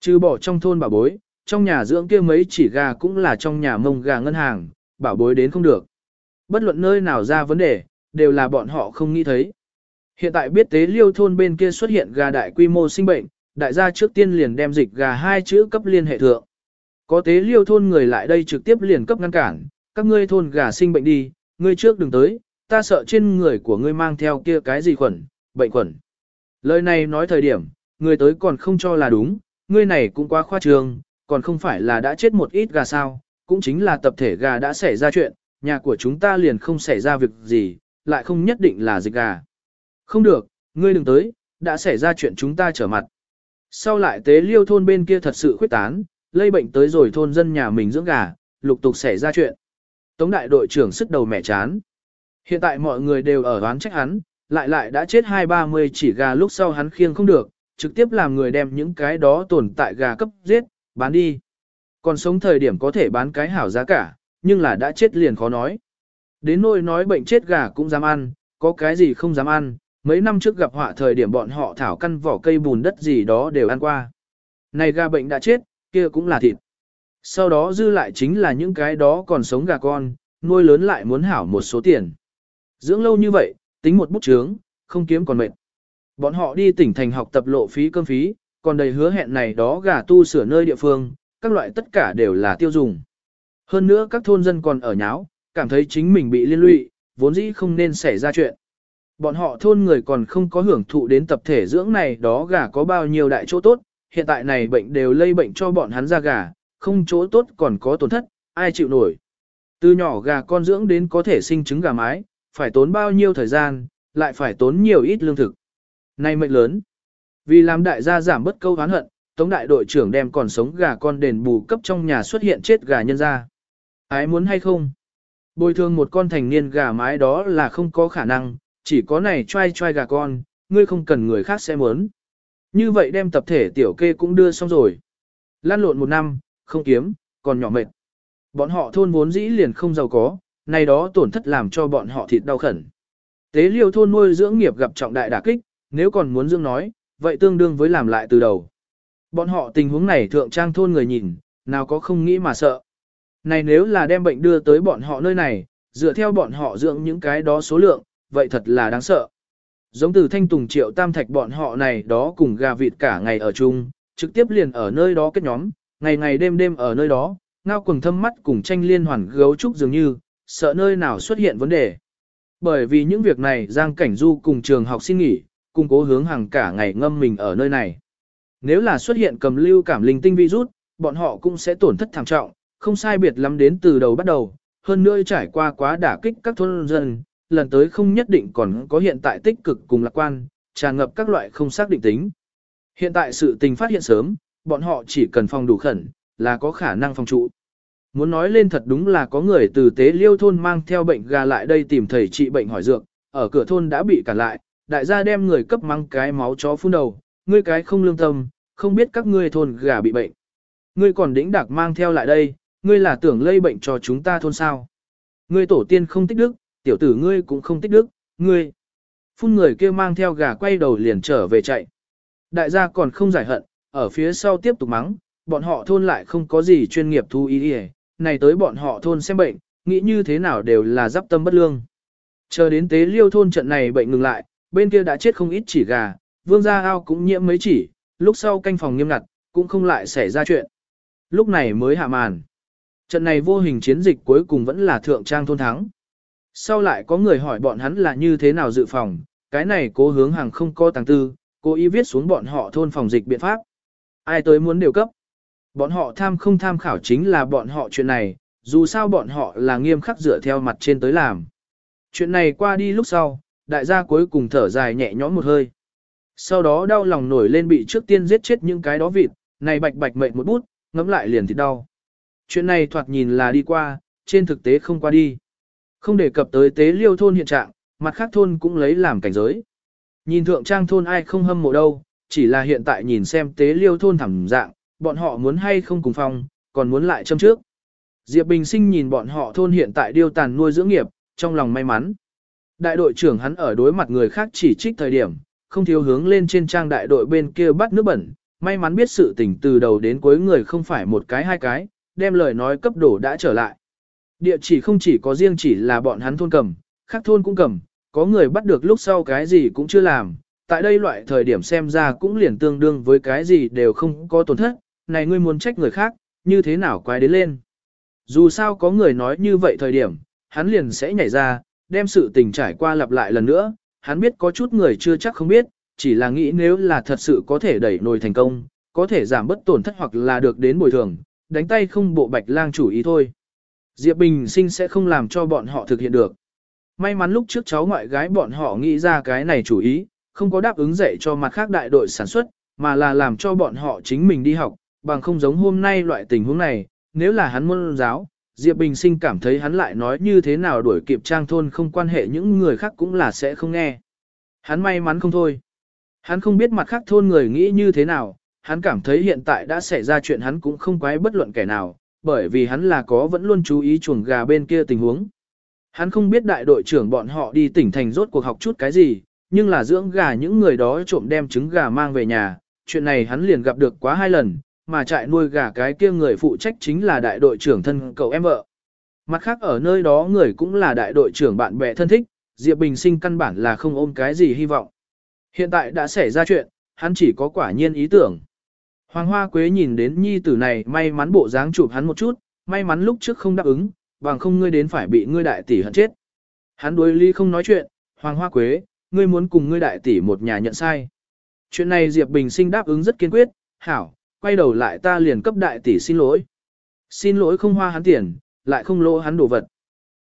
Trừ bỏ trong thôn bảo bối, trong nhà dưỡng kia mấy chỉ gà cũng là trong nhà mông gà ngân hàng, bảo bối đến không được. Bất luận nơi nào ra vấn đề, đều là bọn họ không nghĩ thấy. Hiện tại biết tế liêu thôn bên kia xuất hiện gà đại quy mô sinh bệnh, đại gia trước tiên liền đem dịch gà hai chữ cấp liên hệ thượng. Có tế liêu thôn người lại đây trực tiếp liền cấp ngăn cản, các ngươi thôn gà sinh bệnh đi, ngươi trước đừng tới, ta sợ trên người của ngươi mang theo kia cái gì khuẩn, bệnh khuẩn. Lời này nói thời điểm, người tới còn không cho là đúng, ngươi này cũng quá khoa trương, còn không phải là đã chết một ít gà sao, cũng chính là tập thể gà đã xảy ra chuyện, nhà của chúng ta liền không xảy ra việc gì, lại không nhất định là dịch gà. Không được, ngươi đừng tới, đã xảy ra chuyện chúng ta trở mặt. Sau lại tế liêu thôn bên kia thật sự khuyết tán, lây bệnh tới rồi thôn dân nhà mình dưỡng gà, lục tục xảy ra chuyện. Tống đại đội trưởng sức đầu mẹ chán. Hiện tại mọi người đều ở đoán trách hắn, lại lại đã chết hai ba mươi chỉ gà lúc sau hắn khiêng không được, trực tiếp làm người đem những cái đó tồn tại gà cấp giết, bán đi. Còn sống thời điểm có thể bán cái hảo giá cả, nhưng là đã chết liền khó nói. Đến nỗi nói bệnh chết gà cũng dám ăn, có cái gì không dám ăn, mấy năm trước gặp họa thời điểm bọn họ thảo căn vỏ cây bùn đất gì đó đều ăn qua. Này gà bệnh đã chết, kia cũng là thịt. Sau đó dư lại chính là những cái đó còn sống gà con, nuôi lớn lại muốn hảo một số tiền. Dưỡng lâu như vậy, tính một bút chướng, không kiếm còn mệt. Bọn họ đi tỉnh thành học tập lộ phí cơm phí, còn đầy hứa hẹn này đó gà tu sửa nơi địa phương, các loại tất cả đều là tiêu dùng. Hơn nữa các thôn dân còn ở nháo, cảm thấy chính mình bị liên lụy, vốn dĩ không nên xảy ra chuyện. Bọn họ thôn người còn không có hưởng thụ đến tập thể dưỡng này đó gà có bao nhiêu đại chỗ tốt, hiện tại này bệnh đều lây bệnh cho bọn hắn ra gà, không chỗ tốt còn có tổn thất, ai chịu nổi. Từ nhỏ gà con dưỡng đến có thể sinh trứng gà mái, phải tốn bao nhiêu thời gian, lại phải tốn nhiều ít lương thực. Này mệnh lớn. Vì làm đại gia giảm bất câu hán hận, Tống đại đội trưởng đem còn sống gà con đền bù cấp trong nhà xuất hiện chết gà nhân ra. Ái muốn hay không? Bồi thường một con thành niên gà mái đó là không có khả năng, chỉ có này trai trai gà con, ngươi không cần người khác sẽ muốn. Như vậy đem tập thể tiểu kê cũng đưa xong rồi. Lan lộn một năm, không kiếm, còn nhỏ mệt. Bọn họ thôn vốn dĩ liền không giàu có, nay đó tổn thất làm cho bọn họ thịt đau khẩn. Tế liêu thôn nuôi dưỡng nghiệp gặp trọng đại đả kích, nếu còn muốn dưỡng nói, vậy tương đương với làm lại từ đầu. Bọn họ tình huống này thượng trang thôn người nhìn, nào có không nghĩ mà sợ. Này nếu là đem bệnh đưa tới bọn họ nơi này, dựa theo bọn họ dưỡng những cái đó số lượng, vậy thật là đáng sợ. Giống từ thanh tùng triệu tam thạch bọn họ này đó cùng gà vịt cả ngày ở chung, trực tiếp liền ở nơi đó kết nhóm, ngày ngày đêm đêm ở nơi đó, ngao quần thâm mắt cùng tranh liên hoàn gấu trúc dường như, sợ nơi nào xuất hiện vấn đề. Bởi vì những việc này Giang Cảnh Du cùng trường học xin nghỉ, cùng cố hướng hàng cả ngày ngâm mình ở nơi này. Nếu là xuất hiện cầm lưu cảm linh tinh virus, bọn họ cũng sẽ tổn thất thảm trọng, không sai biệt lắm đến từ đầu bắt đầu, hơn nữa trải qua quá đả kích các thôn dân, lần tới không nhất định còn có hiện tại tích cực cùng lạc quan, tràn ngập các loại không xác định tính. Hiện tại sự tình phát hiện sớm, bọn họ chỉ cần phòng đủ khẩn, là có khả năng phòng trụ. Muốn nói lên thật đúng là có người từ tế liêu thôn mang theo bệnh gà lại đây tìm thầy trị bệnh hỏi dược, ở cửa thôn đã bị cản lại, đại gia đem người cấp mang cái máu chó phun đầu, ngươi cái không lương tâm, không biết các ngươi thôn gà bị bệnh. Ngươi còn đĩnh đặc mang theo lại đây, ngươi là tưởng lây bệnh cho chúng ta thôn sao. Ngươi tổ tiên không tích đức, tiểu tử ngươi cũng không tích đức, ngươi. Phun người kia mang theo gà quay đầu liền trở về chạy. Đại gia còn không giải hận, ở phía sau tiếp tục mắng, bọn họ thôn lại không có gì chuyên nghiệp thu ý y, này tới bọn họ thôn xem bệnh, nghĩ như thế nào đều là giáp tâm bất lương. Chờ đến tế liêu thôn trận này bệnh ngừng lại, bên kia đã chết không ít chỉ gà, vương gia ao cũng nhiễm mấy chỉ, lúc sau canh phòng nghiêm ngặt, cũng không lại xảy ra chuyện. Lúc này mới hạ màn. Trận này vô hình chiến dịch cuối cùng vẫn là thượng trang thôn thắng. Sau lại có người hỏi bọn hắn là như thế nào dự phòng, cái này cố hướng hàng không có tàng tư, cố ý viết xuống bọn họ thôn phòng dịch biện pháp. Ai tới muốn điều cấp. Bọn họ tham không tham khảo chính là bọn họ chuyện này, dù sao bọn họ là nghiêm khắc dựa theo mặt trên tới làm. Chuyện này qua đi lúc sau, đại gia cuối cùng thở dài nhẹ nhõm một hơi. Sau đó đau lòng nổi lên bị trước tiên giết chết những cái đó vịt, này bạch bạch mệnh một bút, ngấm lại liền thì đau. Chuyện này thoạt nhìn là đi qua, trên thực tế không qua đi. Không đề cập tới tế liêu thôn hiện trạng, mặt khác thôn cũng lấy làm cảnh giới. Nhìn thượng trang thôn ai không hâm mộ đâu, chỉ là hiện tại nhìn xem tế liêu thôn thẳng dạng, bọn họ muốn hay không cùng phong, còn muốn lại châm trước. Diệp Bình Sinh nhìn bọn họ thôn hiện tại điêu tàn nuôi dưỡng nghiệp, trong lòng may mắn. Đại đội trưởng hắn ở đối mặt người khác chỉ trích thời điểm, không thiếu hướng lên trên trang đại đội bên kia bắt nước bẩn, may mắn biết sự tình từ đầu đến cuối người không phải một cái hai cái, đem lời nói cấp đổ đã trở lại. Địa chỉ không chỉ có riêng chỉ là bọn hắn thôn cầm, khác thôn cũng cầm, có người bắt được lúc sau cái gì cũng chưa làm, tại đây loại thời điểm xem ra cũng liền tương đương với cái gì đều không có tổn thất, này ngươi muốn trách người khác, như thế nào quay đến lên. Dù sao có người nói như vậy thời điểm, hắn liền sẽ nhảy ra, đem sự tình trải qua lặp lại lần nữa, hắn biết có chút người chưa chắc không biết, chỉ là nghĩ nếu là thật sự có thể đẩy nồi thành công, có thể giảm bất tổn thất hoặc là được đến bồi thường, đánh tay không bộ bạch lang chủ ý thôi. Diệp Bình sinh sẽ không làm cho bọn họ thực hiện được. May mắn lúc trước cháu ngoại gái bọn họ nghĩ ra cái này chủ ý, không có đáp ứng dạy cho mặt khác đại đội sản xuất, mà là làm cho bọn họ chính mình đi học, bằng không giống hôm nay loại tình huống này, nếu là hắn môn giáo, Diệp Bình sinh cảm thấy hắn lại nói như thế nào đuổi kịp trang thôn không quan hệ những người khác cũng là sẽ không nghe. Hắn may mắn không thôi. Hắn không biết mặt khác thôn người nghĩ như thế nào, hắn cảm thấy hiện tại đã xảy ra chuyện hắn cũng không quái bất luận kẻ nào, bởi vì hắn là có vẫn luôn chú ý chuồng gà bên kia tình huống. Hắn không biết đại đội trưởng bọn họ đi tỉnh thành rốt cuộc học chút cái gì, nhưng là dưỡng gà những người đó trộm đem trứng gà mang về nhà, chuyện này hắn liền gặp được quá hai lần, mà trại nuôi gà cái kia người phụ trách chính là đại đội trưởng thân cậu em vợ. Mặt khác ở nơi đó người cũng là đại đội trưởng bạn bè thân thích, Diệp Bình sinh căn bản là không ôm cái gì hy vọng. Hiện tại đã xảy ra chuyện, hắn chỉ có quả nhiên ý tưởng. Hoàng Hoa Quế nhìn đến nhi tử này may mắn bộ dáng chụp hắn một chút, may mắn lúc trước không đáp ứng, bằng không ngươi đến phải bị ngươi đại tỷ hận chết. Hắn đối ly không nói chuyện, Hoàng Hoa Quế, ngươi muốn cùng ngươi đại tỷ một nhà nhận sai. Chuyện này Diệp Bình sinh đáp ứng rất kiên quyết, hảo, quay đầu lại ta liền cấp đại tỷ xin lỗi. Xin lỗi không hoa hắn tiền, lại không lỗ hắn đồ vật.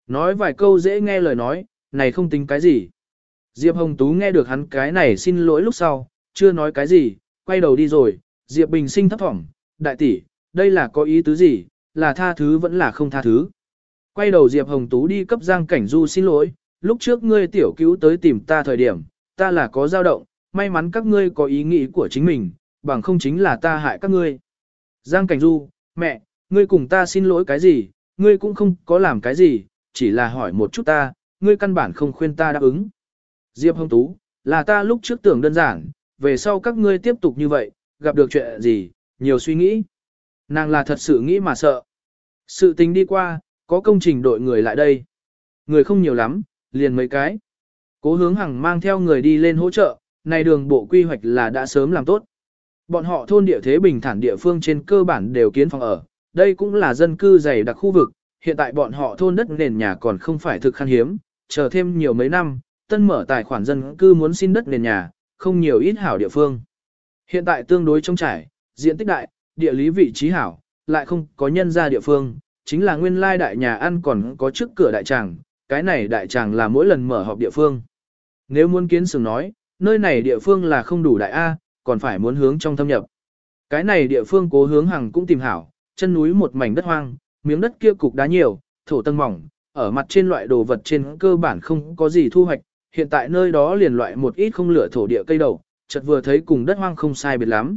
Nói vài câu dễ nghe lời nói, này không tính cái gì. Diệp Hồng Tú nghe được hắn cái này xin lỗi lúc sau, chưa nói cái gì, quay đầu đi rồi, Diệp Bình sinh thấp thỏm, đại tỷ, đây là có ý tứ gì, là tha thứ vẫn là không tha thứ. Quay đầu Diệp Hồng Tú đi cấp Giang Cảnh Du xin lỗi, lúc trước ngươi tiểu cứu tới tìm ta thời điểm, ta là có dao động, may mắn các ngươi có ý nghĩ của chính mình, bằng không chính là ta hại các ngươi. Giang Cảnh Du, mẹ, ngươi cùng ta xin lỗi cái gì, ngươi cũng không có làm cái gì, chỉ là hỏi một chút ta, ngươi căn bản không khuyên ta đáp ứng. Diệp Hồng Tú, là ta lúc trước tưởng đơn giản, về sau các ngươi tiếp tục như vậy, gặp được chuyện gì, nhiều suy nghĩ. Nàng là thật sự nghĩ mà sợ. Sự tình đi qua, có công trình đội người lại đây. người không nhiều lắm, liền mấy cái. Cố hướng hằng mang theo người đi lên hỗ trợ, này đường bộ quy hoạch là đã sớm làm tốt. Bọn họ thôn địa thế bình thản địa phương trên cơ bản đều kiến phòng ở, đây cũng là dân cư dày đặc khu vực, hiện tại bọn họ thôn đất nền nhà còn không phải thực khan hiếm, chờ thêm nhiều mấy năm, tân mở tài khoản dân cư muốn xin đất nền nhà, không nhiều ít hảo địa phương. Hiện tại tương đối trống trải, diện tích đại, địa lý vị trí hảo, lại không có nhân ra địa phương, chính là nguyên lai đại nhà ăn còn có trước cửa đại tràng, cái này đại tràng là mỗi lần mở họp địa phương. Nếu muốn kiến sừng nói, nơi này địa phương là không đủ đại A, còn phải muốn hướng trong thâm nhập. Cái này địa phương cố hướng hàng cũng tìm hảo, chân núi một mảnh đất hoang, miếng đất kia cục đá nhiều, thổ tân mỏng, ở mặt trên loại đồ vật trên cơ bản không có gì thu hoạch, hiện tại nơi đó liền loại một ít không lửa thổ địa cây đầu, chợt vừa thấy cùng đất hoang không sai biệt lắm.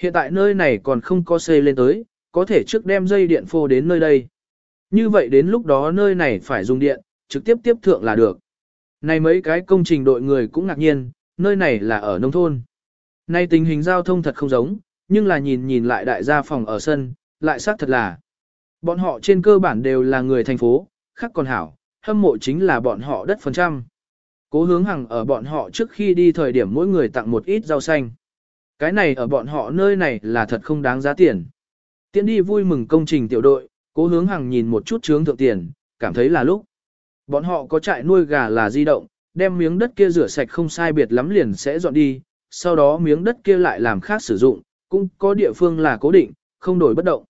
Hiện tại nơi này còn không có xây lên tới, có thể trước đem dây điện phô đến nơi đây. Như vậy đến lúc đó nơi này phải dùng điện, trực tiếp tiếp thượng là được. Này mấy cái công trình đội người cũng ngạc nhiên, nơi này là ở nông thôn. Nay tình hình giao thông thật không giống, nhưng là nhìn nhìn lại đại gia phòng ở sân, lại xác thật là. Bọn họ trên cơ bản đều là người thành phố, khác còn hảo, hâm mộ chính là bọn họ đất phần trăm. Cố hướng hằng ở bọn họ trước khi đi thời điểm mỗi người tặng một ít rau xanh. Cái này ở bọn họ nơi này là thật không đáng giá tiền. Tiến đi vui mừng công trình tiểu đội, cố hướng hằng nhìn một chút chướng thượng tiền, cảm thấy là lúc. Bọn họ có trại nuôi gà là di động, đem miếng đất kia rửa sạch không sai biệt lắm liền sẽ dọn đi, sau đó miếng đất kia lại làm khác sử dụng, cũng có địa phương là cố định, không đổi bất động.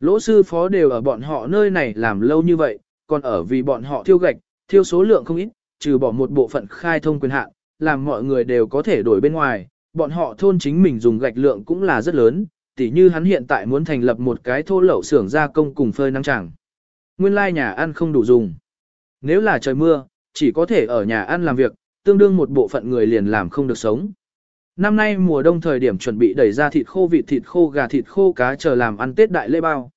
Lỗ sư phó đều ở bọn họ nơi này làm lâu như vậy, còn ở vì bọn họ thiêu gạch, thiêu số lượng không ít, trừ bỏ một bộ phận khai thông quyền hạn, làm mọi người đều có thể đổi bên ngoài, bọn họ thôn chính mình dùng gạch lượng cũng là rất lớn, tỉ như hắn hiện tại muốn thành lập một cái thô lậu xưởng gia công cùng phơi nắng chẳng. Nguyên lai nhà ăn không đủ dùng. Nếu là trời mưa, chỉ có thể ở nhà ăn làm việc, tương đương một bộ phận người liền làm không được sống. Năm nay mùa đông thời điểm chuẩn bị đẩy ra thịt khô vịt thịt khô gà thịt khô cá chờ làm ăn Tết đại lễ bao.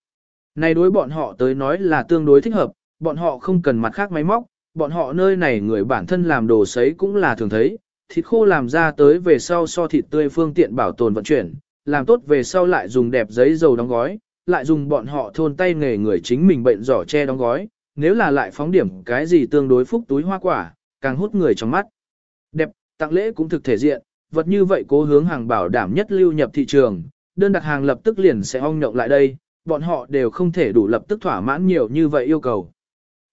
Này đối bọn họ tới nói là tương đối thích hợp, bọn họ không cần mặt khác máy móc, bọn họ nơi này người bản thân làm đồ sấy cũng là thường thấy, thịt khô làm ra tới về sau so thịt tươi phương tiện bảo tồn vận chuyển, làm tốt về sau lại dùng đẹp giấy dầu đóng gói, lại dùng bọn họ thôn tay nghề người chính mình bệnh giỏ che đóng gói, nếu là lại phóng điểm cái gì tương đối phúc túi hoa quả, càng hút người trong mắt. Đẹp, tặng lễ cũng thực thể diện, vật như vậy cố hướng hàng bảo đảm nhất lưu nhập thị trường, đơn đặt hàng lập tức liền sẽ ong nhộng lại đây, bọn họ đều không thể đủ lập tức thỏa mãn nhiều như vậy yêu cầu.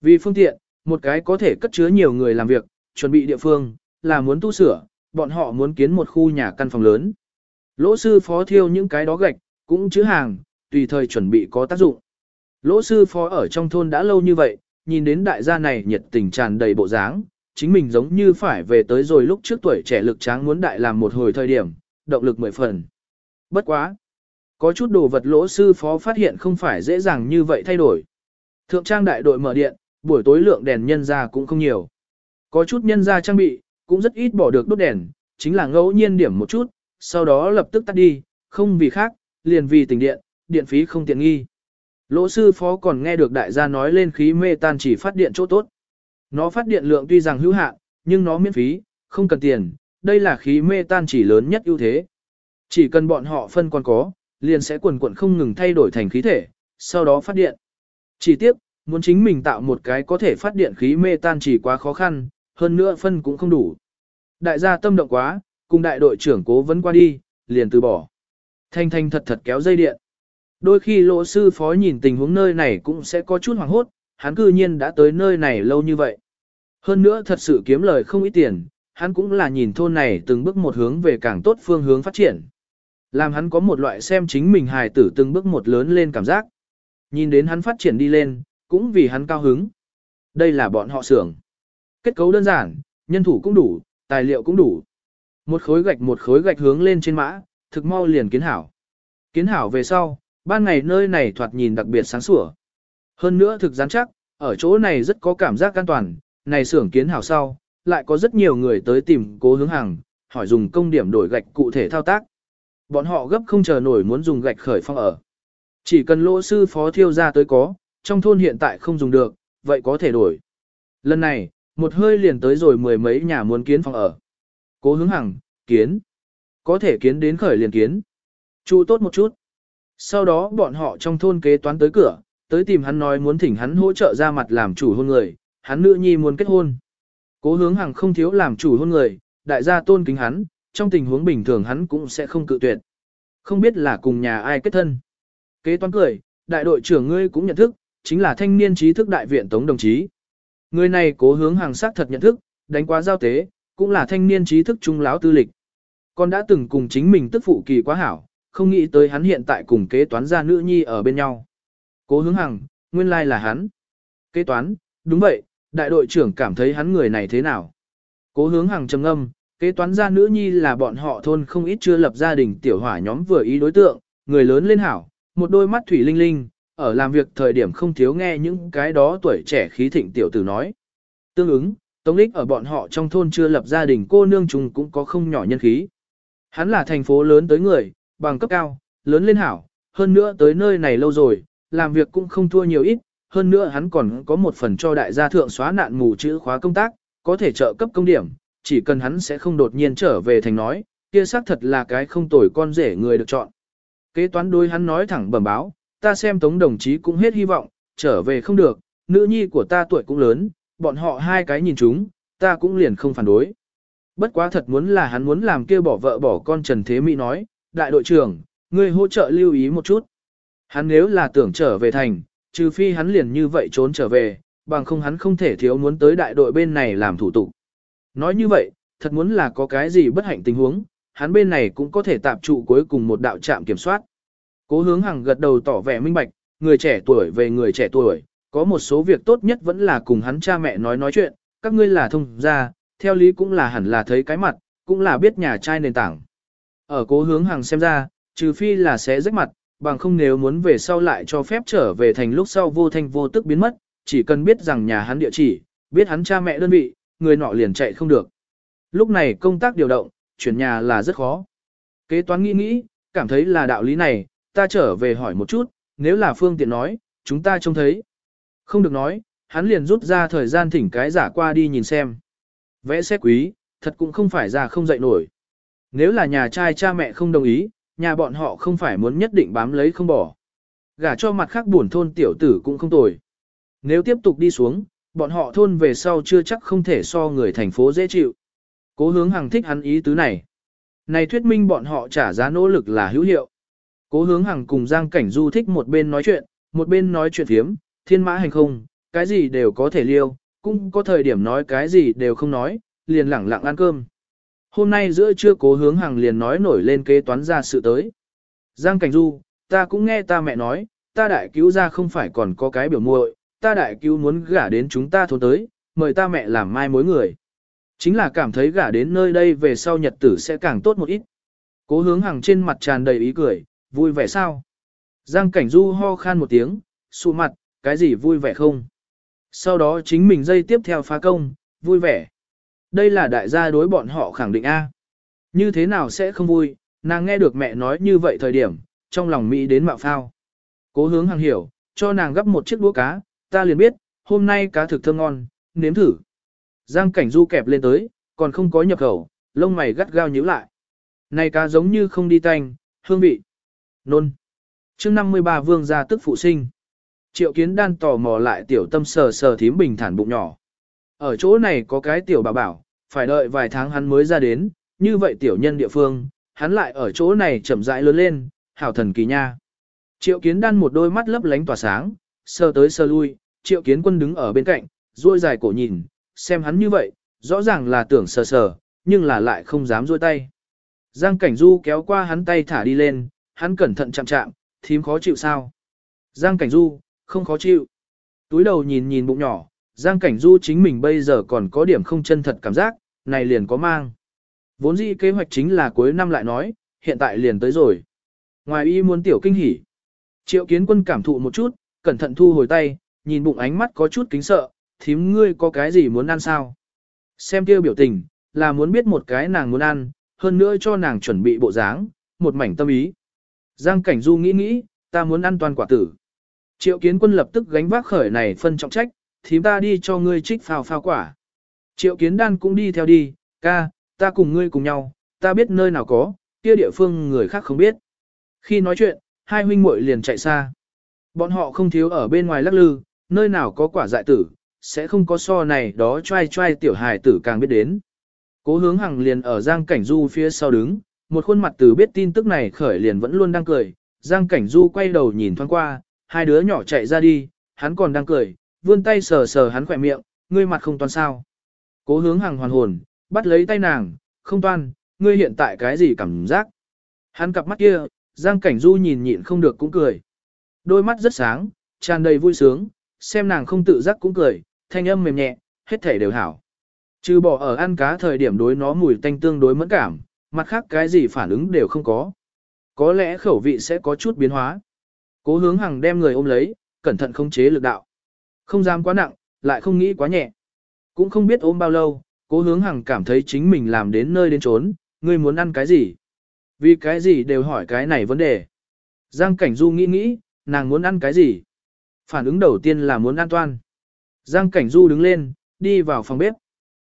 Vì phương tiện, một cái có thể cất chứa nhiều người làm việc, chuẩn bị địa phương, là muốn tu sửa, bọn họ muốn kiến một khu nhà căn phòng lớn. Lỗ sư phó thiêu những cái đó gạch, cũng chứa hàng, tùy thời chuẩn bị có tác dụng. Lỗ sư phó ở trong thôn đã lâu như vậy, nhìn đến đại gia này nhiệt tình tràn đầy bộ dáng, chính mình giống như phải về tới rồi lúc trước tuổi trẻ lực tráng muốn đại làm một hồi thời điểm, động lực mười phần. Bất quá. Có chút đồ vật lỗ sư phó phát hiện không phải dễ dàng như vậy thay đổi. Thượng trang đại đội mở điện, buổi tối lượng đèn nhân ra cũng không nhiều. Có chút nhân ra trang bị, cũng rất ít bỏ được đốt đèn, chính là ngẫu nhiên điểm một chút, sau đó lập tức tắt đi, không vì khác, liền vì tình điện, điện phí không tiện nghi. Lỗ sư phó còn nghe được đại gia nói lên khí mê tan chỉ phát điện chỗ tốt. Nó phát điện lượng tuy rằng hữu hạn, nhưng nó miễn phí, không cần tiền, đây là khí mê tan chỉ lớn nhất ưu thế. Chỉ cần bọn họ phân còn có, liền sẽ quần quận không ngừng thay đổi thành khí thể, sau đó phát điện. Chỉ tiếc, muốn chính mình tạo một cái có thể phát điện khí mê tan chỉ quá khó khăn, hơn nữa phân cũng không đủ. Đại gia tâm động quá, cùng đại đội trưởng cố vấn qua đi, liền từ bỏ. Thanh thanh thật thật kéo dây điện. Đôi khi lộ sư phó nhìn tình huống nơi này cũng sẽ có chút hoảng hốt, hắn cư nhiên đã tới nơi này lâu như vậy. Hơn nữa thật sự kiếm lời không ít tiền, hắn cũng là nhìn thôn này từng bước một hướng về càng tốt phương hướng phát triển. Làm hắn có một loại xem chính mình hài tử từng bước một lớn lên cảm giác. Nhìn đến hắn phát triển đi lên, cũng vì hắn cao hứng. Đây là bọn họ xưởng. Kết cấu đơn giản, nhân thủ cũng đủ, tài liệu cũng đủ. Một khối gạch một khối gạch hướng lên trên mã, thực mau liền kiến hảo. Kiến hảo về sau, ban ngày nơi này thoạt nhìn đặc biệt sáng sủa. Hơn nữa thực rắn chắc, ở chỗ này rất có cảm giác an toàn, này xưởng kiến hảo sau, lại có rất nhiều người tới tìm cố hướng hàng, hỏi dùng công điểm đổi gạch cụ thể thao tác. Bọn họ gấp không chờ nổi muốn dùng gạch khởi phong ở. Chỉ cần lỗ sư phó thiêu ra tới có, trong thôn hiện tại không dùng được, vậy có thể đổi. Lần này, một hơi liền tới rồi mười mấy nhà muốn kiến phòng ở. Cố hướng hằng, kiến. Có thể kiến đến khởi liền kiến. Chu tốt một chút. Sau đó bọn họ trong thôn kế toán tới cửa, tới tìm hắn nói muốn thỉnh hắn hỗ trợ ra mặt làm chủ hôn người, hắn nữ nhi muốn kết hôn. Cố hướng hàng không thiếu làm chủ hôn người, đại gia tôn kính hắn, trong tình huống bình thường hắn cũng sẽ không cự tuyệt. Không biết là cùng nhà ai kết thân. Kế toán cười, đại đội trưởng ngươi cũng nhận thức, chính là thanh niên trí thức đại viện tống đồng chí. Người này cố hướng hàng sắc thật nhận thức, đánh quá giao tế, cũng là thanh niên trí thức trung lão tư lịch. Con đã từng cùng chính mình tức phụ kỳ quá hảo, không nghĩ tới hắn hiện tại cùng kế toán gia nữ nhi ở bên nhau. Cố hướng hằng, nguyên lai là hắn. Kế toán, đúng vậy, đại đội trưởng cảm thấy hắn người này thế nào. Cố hướng hằng trầm âm, kế toán gia nữ nhi là bọn họ thôn không ít chưa lập gia đình tiểu hỏa nhóm vừa ý đối tượng, người lớn lên hảo, một đôi mắt thủy linh linh, ở làm việc thời điểm không thiếu nghe những cái đó tuổi trẻ khí thịnh tiểu tử nói. Tương ứng, Tống Lích ở bọn họ trong thôn chưa lập gia đình cô nương trùng cũng có không nhỏ nhân khí. Hắn là thành phố lớn tới người, bằng cấp cao, lớn lên hảo, hơn nữa tới nơi này lâu rồi, làm việc cũng không thua nhiều ít, hơn nữa hắn còn có một phần cho đại gia thượng xóa nạn mù chữ khóa công tác, có thể trợ cấp công điểm, chỉ cần hắn sẽ không đột nhiên trở về thành nói, kia xác thật là cái không tồi con rể người được chọn. Kế toán đối hắn nói thẳng bẩm báo, ta xem tống đồng chí cũng hết hy vọng, trở về không được, nữ nhi của ta tuổi cũng lớn, bọn họ hai cái nhìn chúng, ta cũng liền không phản đối. Bất quá thật muốn là hắn muốn làm kia bỏ vợ bỏ con Trần Thế Mỹ nói, đại đội trưởng, ngươi hỗ trợ lưu ý một chút. Hắn nếu là tưởng trở về thành, trừ phi hắn liền như vậy trốn trở về, bằng không hắn không thể thiếu muốn tới đại đội bên này làm thủ tục. Nói như vậy, thật muốn là có cái gì bất hạnh tình huống, hắn bên này cũng có thể tạp trụ cuối cùng một đạo trạm kiểm soát. Cố hướng hằng gật đầu tỏ vẻ minh bạch, người trẻ tuổi về người trẻ tuổi, có một số việc tốt nhất vẫn là cùng hắn cha mẹ nói nói chuyện, các ngươi là thông gia, theo lý cũng là hẳn là thấy cái mặt, cũng là biết nhà trai nền tảng. Ở cố hướng hàng xem ra, trừ phi là sẽ rách mặt, bằng không nếu muốn về sau lại cho phép trở về thành lúc sau vô thanh vô tức biến mất, chỉ cần biết rằng nhà hắn địa chỉ, biết hắn cha mẹ đơn vị, người nọ liền chạy không được. Lúc này công tác điều động, chuyển nhà là rất khó. Kế toán nghĩ nghĩ, cảm thấy là đạo lý này, ta trở về hỏi một chút, nếu là phương tiện nói, chúng ta trông thấy. Không được nói, hắn liền rút ra thời gian thỉnh cái giả qua đi nhìn xem. Vẽ xét quý, thật cũng không phải ra không dậy nổi. Nếu là nhà trai cha mẹ không đồng ý, nhà bọn họ không phải muốn nhất định bám lấy không bỏ. Gả cho mặt khác buồn thôn tiểu tử cũng không tồi. Nếu tiếp tục đi xuống, bọn họ thôn về sau chưa chắc không thể so người thành phố dễ chịu. Cố hướng hàng thích hắn ý tứ này. Này thuyết minh bọn họ trả giá nỗ lực là hữu hiệu. Cố hướng hàng cùng Giang Cảnh Du thích một bên nói chuyện, một bên nói chuyện thiếm, thiên mã hành không, cái gì đều có thể liêu, cũng có thời điểm nói cái gì đều không nói, liền lẳng lặng ăn cơm. Hôm nay giữa trưa cố hướng hàng liền nói nổi lên kế toán ra sự tới. Giang Cảnh Du, ta cũng nghe ta mẹ nói, ta đại cứu ra không phải còn có cái biểu muội, ta đại cứu muốn gả đến chúng ta thôn tới, mời ta mẹ làm mai mối người. Chính là cảm thấy gả đến nơi đây về sau nhật tử sẽ càng tốt một ít. Cố hướng hàng trên mặt tràn đầy ý cười, vui vẻ sao? Giang Cảnh Du ho khan một tiếng, sụ mặt, cái gì vui vẻ không? Sau đó chính mình dây tiếp theo phá công, vui vẻ. Đây là đại gia đối bọn họ khẳng định A. Như thế nào sẽ không vui, nàng nghe được mẹ nói như vậy thời điểm, trong lòng Mỹ đến mạo phao. Cố hướng hàng hiểu, cho nàng gấp một chiếc đũa cá, ta liền biết, hôm nay cá thực thơm ngon, nếm thử. Giang cảnh du kẹp lên tới, còn không có nhập khẩu, lông mày gắt gao nhíu lại. Này cá giống như không đi tanh, hương vị. Nôn. chương 53 vương gia tức phụ sinh. Triệu kiến đan tò mò lại tiểu tâm sờ sờ thím bình thản bụng nhỏ. Ở chỗ này có cái tiểu bà bảo, phải đợi vài tháng hắn mới ra đến, như vậy tiểu nhân địa phương, hắn lại ở chỗ này chậm rãi lớn lên, hảo thần kỳ nha. Triệu kiến đan một đôi mắt lấp lánh tỏa sáng, sờ tới sờ lui, triệu kiến quân đứng ở bên cạnh, duỗi dài cổ nhìn, xem hắn như vậy, rõ ràng là tưởng sờ sờ, nhưng là lại không dám duỗi tay. Giang cảnh du kéo qua hắn tay thả đi lên, hắn cẩn thận chạm chạm, thím khó chịu sao. Giang cảnh du, không khó chịu. Túi đầu nhìn nhìn bụng nhỏ, Giang Cảnh Du chính mình bây giờ còn có điểm không chân thật cảm giác, này liền có mang. Vốn dĩ kế hoạch chính là cuối năm lại nói, hiện tại liền tới rồi. Ngoài y muốn tiểu kinh hỉ. Triệu kiến quân cảm thụ một chút, cẩn thận thu hồi tay, nhìn bụng ánh mắt có chút kính sợ, thím ngươi có cái gì muốn ăn sao? Xem tiêu biểu tình, là muốn biết một cái nàng muốn ăn, hơn nữa cho nàng chuẩn bị bộ dáng, một mảnh tâm ý. Giang Cảnh Du nghĩ nghĩ, ta muốn ăn toàn quả tử. Triệu kiến quân lập tức gánh vác khởi này phân trọng trách, thím ta đi cho ngươi trích phao phao quả. Triệu kiến đan cũng đi theo đi, ca, ta cùng ngươi cùng nhau, ta biết nơi nào có, kia địa phương người khác không biết. Khi nói chuyện, hai huynh muội liền chạy xa. Bọn họ không thiếu ở bên ngoài lắc lư, nơi nào có quả dại tử, sẽ không có so này đó trai trai tiểu hài tử càng biết đến. Cố hướng hằng liền ở Giang Cảnh Du phía sau đứng, một khuôn mặt từ biết tin tức này khởi liền vẫn luôn đang cười. Giang Cảnh Du quay đầu nhìn thoáng qua, hai đứa nhỏ chạy ra đi, hắn còn đang cười, vươn tay sờ sờ hắn khỏe miệng, ngươi mặt không toan sao. Cố hướng hàng hoàn hồn, bắt lấy tay nàng, không toan, ngươi hiện tại cái gì cảm giác. Hắn cặp mắt kia, Giang Cảnh Du nhìn nhịn không được cũng cười. Đôi mắt rất sáng, tràn đầy vui sướng, xem nàng không tự giác cũng cười, thanh âm mềm nhẹ, hết thể đều hảo. Trừ bỏ ở ăn cá thời điểm đối nó mùi tanh tương đối mẫn cảm, mặt khác cái gì phản ứng đều không có. Có lẽ khẩu vị sẽ có chút biến hóa. Cố hướng hằng đem người ôm lấy, cẩn thận không chế lực đạo. Không dám quá nặng, lại không nghĩ quá nhẹ. Cũng không biết ôm bao lâu, cố hướng hằng cảm thấy chính mình làm đến nơi đến trốn, ngươi muốn ăn cái gì? Vì cái gì đều hỏi cái này vấn đề. Giang Cảnh Du nghĩ nghĩ, nàng muốn ăn cái gì? Phản ứng đầu tiên là muốn ăn toan. Giang Cảnh Du đứng lên, đi vào phòng bếp.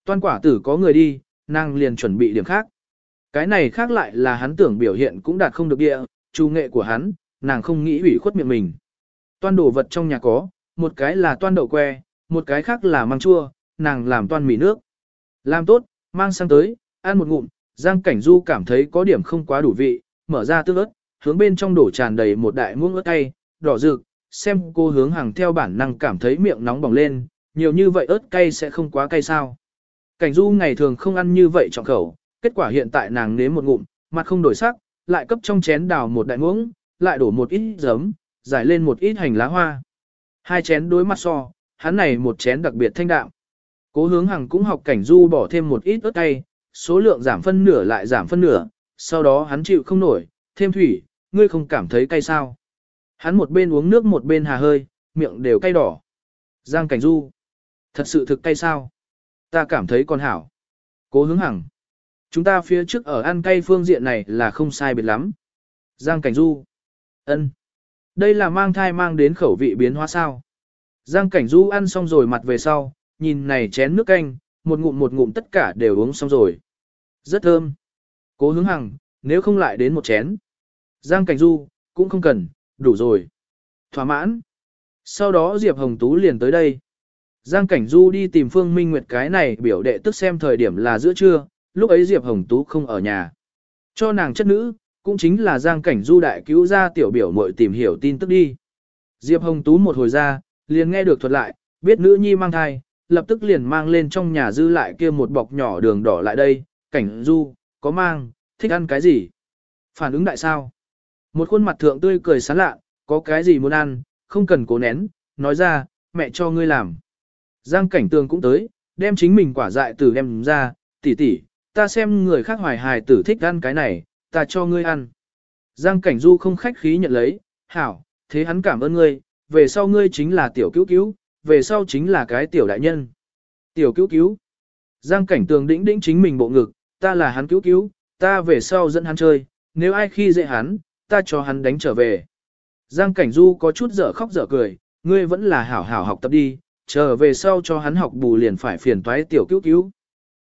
Toan quả tử có người đi, nàng liền chuẩn bị điểm khác. Cái này khác lại là hắn tưởng biểu hiện cũng đạt không được địa, chủ nghệ của hắn, nàng không nghĩ ủy khuất miệng mình. Toan đồ vật trong nhà có, một cái là toan đậu que, một cái khác là măng chua, nàng làm toan mì nước. Làm tốt, mang sang tới, ăn một ngụm, Giang Cảnh Du cảm thấy có điểm không quá đủ vị, mở ra tương ớt, hướng bên trong đổ tràn đầy một đại muỗng ớt cay, đỏ rực, xem cô hướng hàng theo bản năng cảm thấy miệng nóng bỏng lên, nhiều như vậy ớt cay sẽ không quá cay sao. Cảnh Du ngày thường không ăn như vậy trọng khẩu, kết quả hiện tại nàng nếm một ngụm, mặt không đổi sắc, lại cấp trong chén đào một đại muỗng, lại đổ một ít giấm, giải lên một ít hành lá hoa. Hai chén đối mặt so, hắn này một chén đặc biệt thanh đạm. Cố hướng hằng cũng học cảnh du bỏ thêm một ít ớt cay, số lượng giảm phân nửa lại giảm phân nửa, sau đó hắn chịu không nổi, thêm thủy, ngươi không cảm thấy cay sao. Hắn một bên uống nước một bên hà hơi, miệng đều cay đỏ. Giang cảnh du, thật sự thực cay sao? Ta cảm thấy còn hảo. Cố hướng hằng. Chúng ta phía trước ở ăn cay phương diện này là không sai biệt lắm. Giang cảnh du. ân, Đây là mang thai mang đến khẩu vị biến hóa sao. Giang cảnh du ăn xong rồi mặt về sau, nhìn này chén nước canh, một ngụm một ngụm tất cả đều uống xong rồi. Rất thơm. Cố hướng hằng, nếu không lại đến một chén. Giang Cảnh Du, cũng không cần, đủ rồi. Thỏa mãn. Sau đó Diệp Hồng Tú liền tới đây. Giang Cảnh Du đi tìm Phương Minh Nguyệt cái này biểu đệ tức xem thời điểm là giữa trưa, lúc ấy Diệp Hồng Tú không ở nhà. Cho nàng chất nữ, cũng chính là Giang Cảnh Du đại cứu ra tiểu biểu muội tìm hiểu tin tức đi. Diệp Hồng Tú một hồi ra, liền nghe được thuật lại, biết nữ nhi mang thai, lập tức liền mang lên trong nhà dư lại kia một bọc nhỏ đường đỏ lại đây, cảnh du, có mang, thích ăn cái gì? Phản ứng đại sao? Một khuôn mặt thượng tươi cười sán lạ, có cái gì muốn ăn, không cần cố nén, nói ra, mẹ cho ngươi làm. Giang cảnh tường cũng tới, đem chính mình quả dại từ đem ra, tỷ tỷ, ta xem người khác hoài hài tử thích ăn cái này, ta cho ngươi ăn. Giang cảnh du không khách khí nhận lấy, hảo, thế hắn cảm ơn ngươi, về sau ngươi chính là tiểu cứu cứu, về sau chính là cái tiểu đại nhân. Tiểu cứu cứu. Giang cảnh tường đĩnh đĩnh chính mình bộ ngực, ta là hắn cứu cứu, ta về sau dẫn hắn chơi, nếu ai khi dễ hắn, ta cho hắn đánh trở về. Giang cảnh du có chút dở khóc dở cười, ngươi vẫn là hảo hảo học tập đi, trở về sau cho hắn học bù liền phải phiền toái tiểu cứu cứu.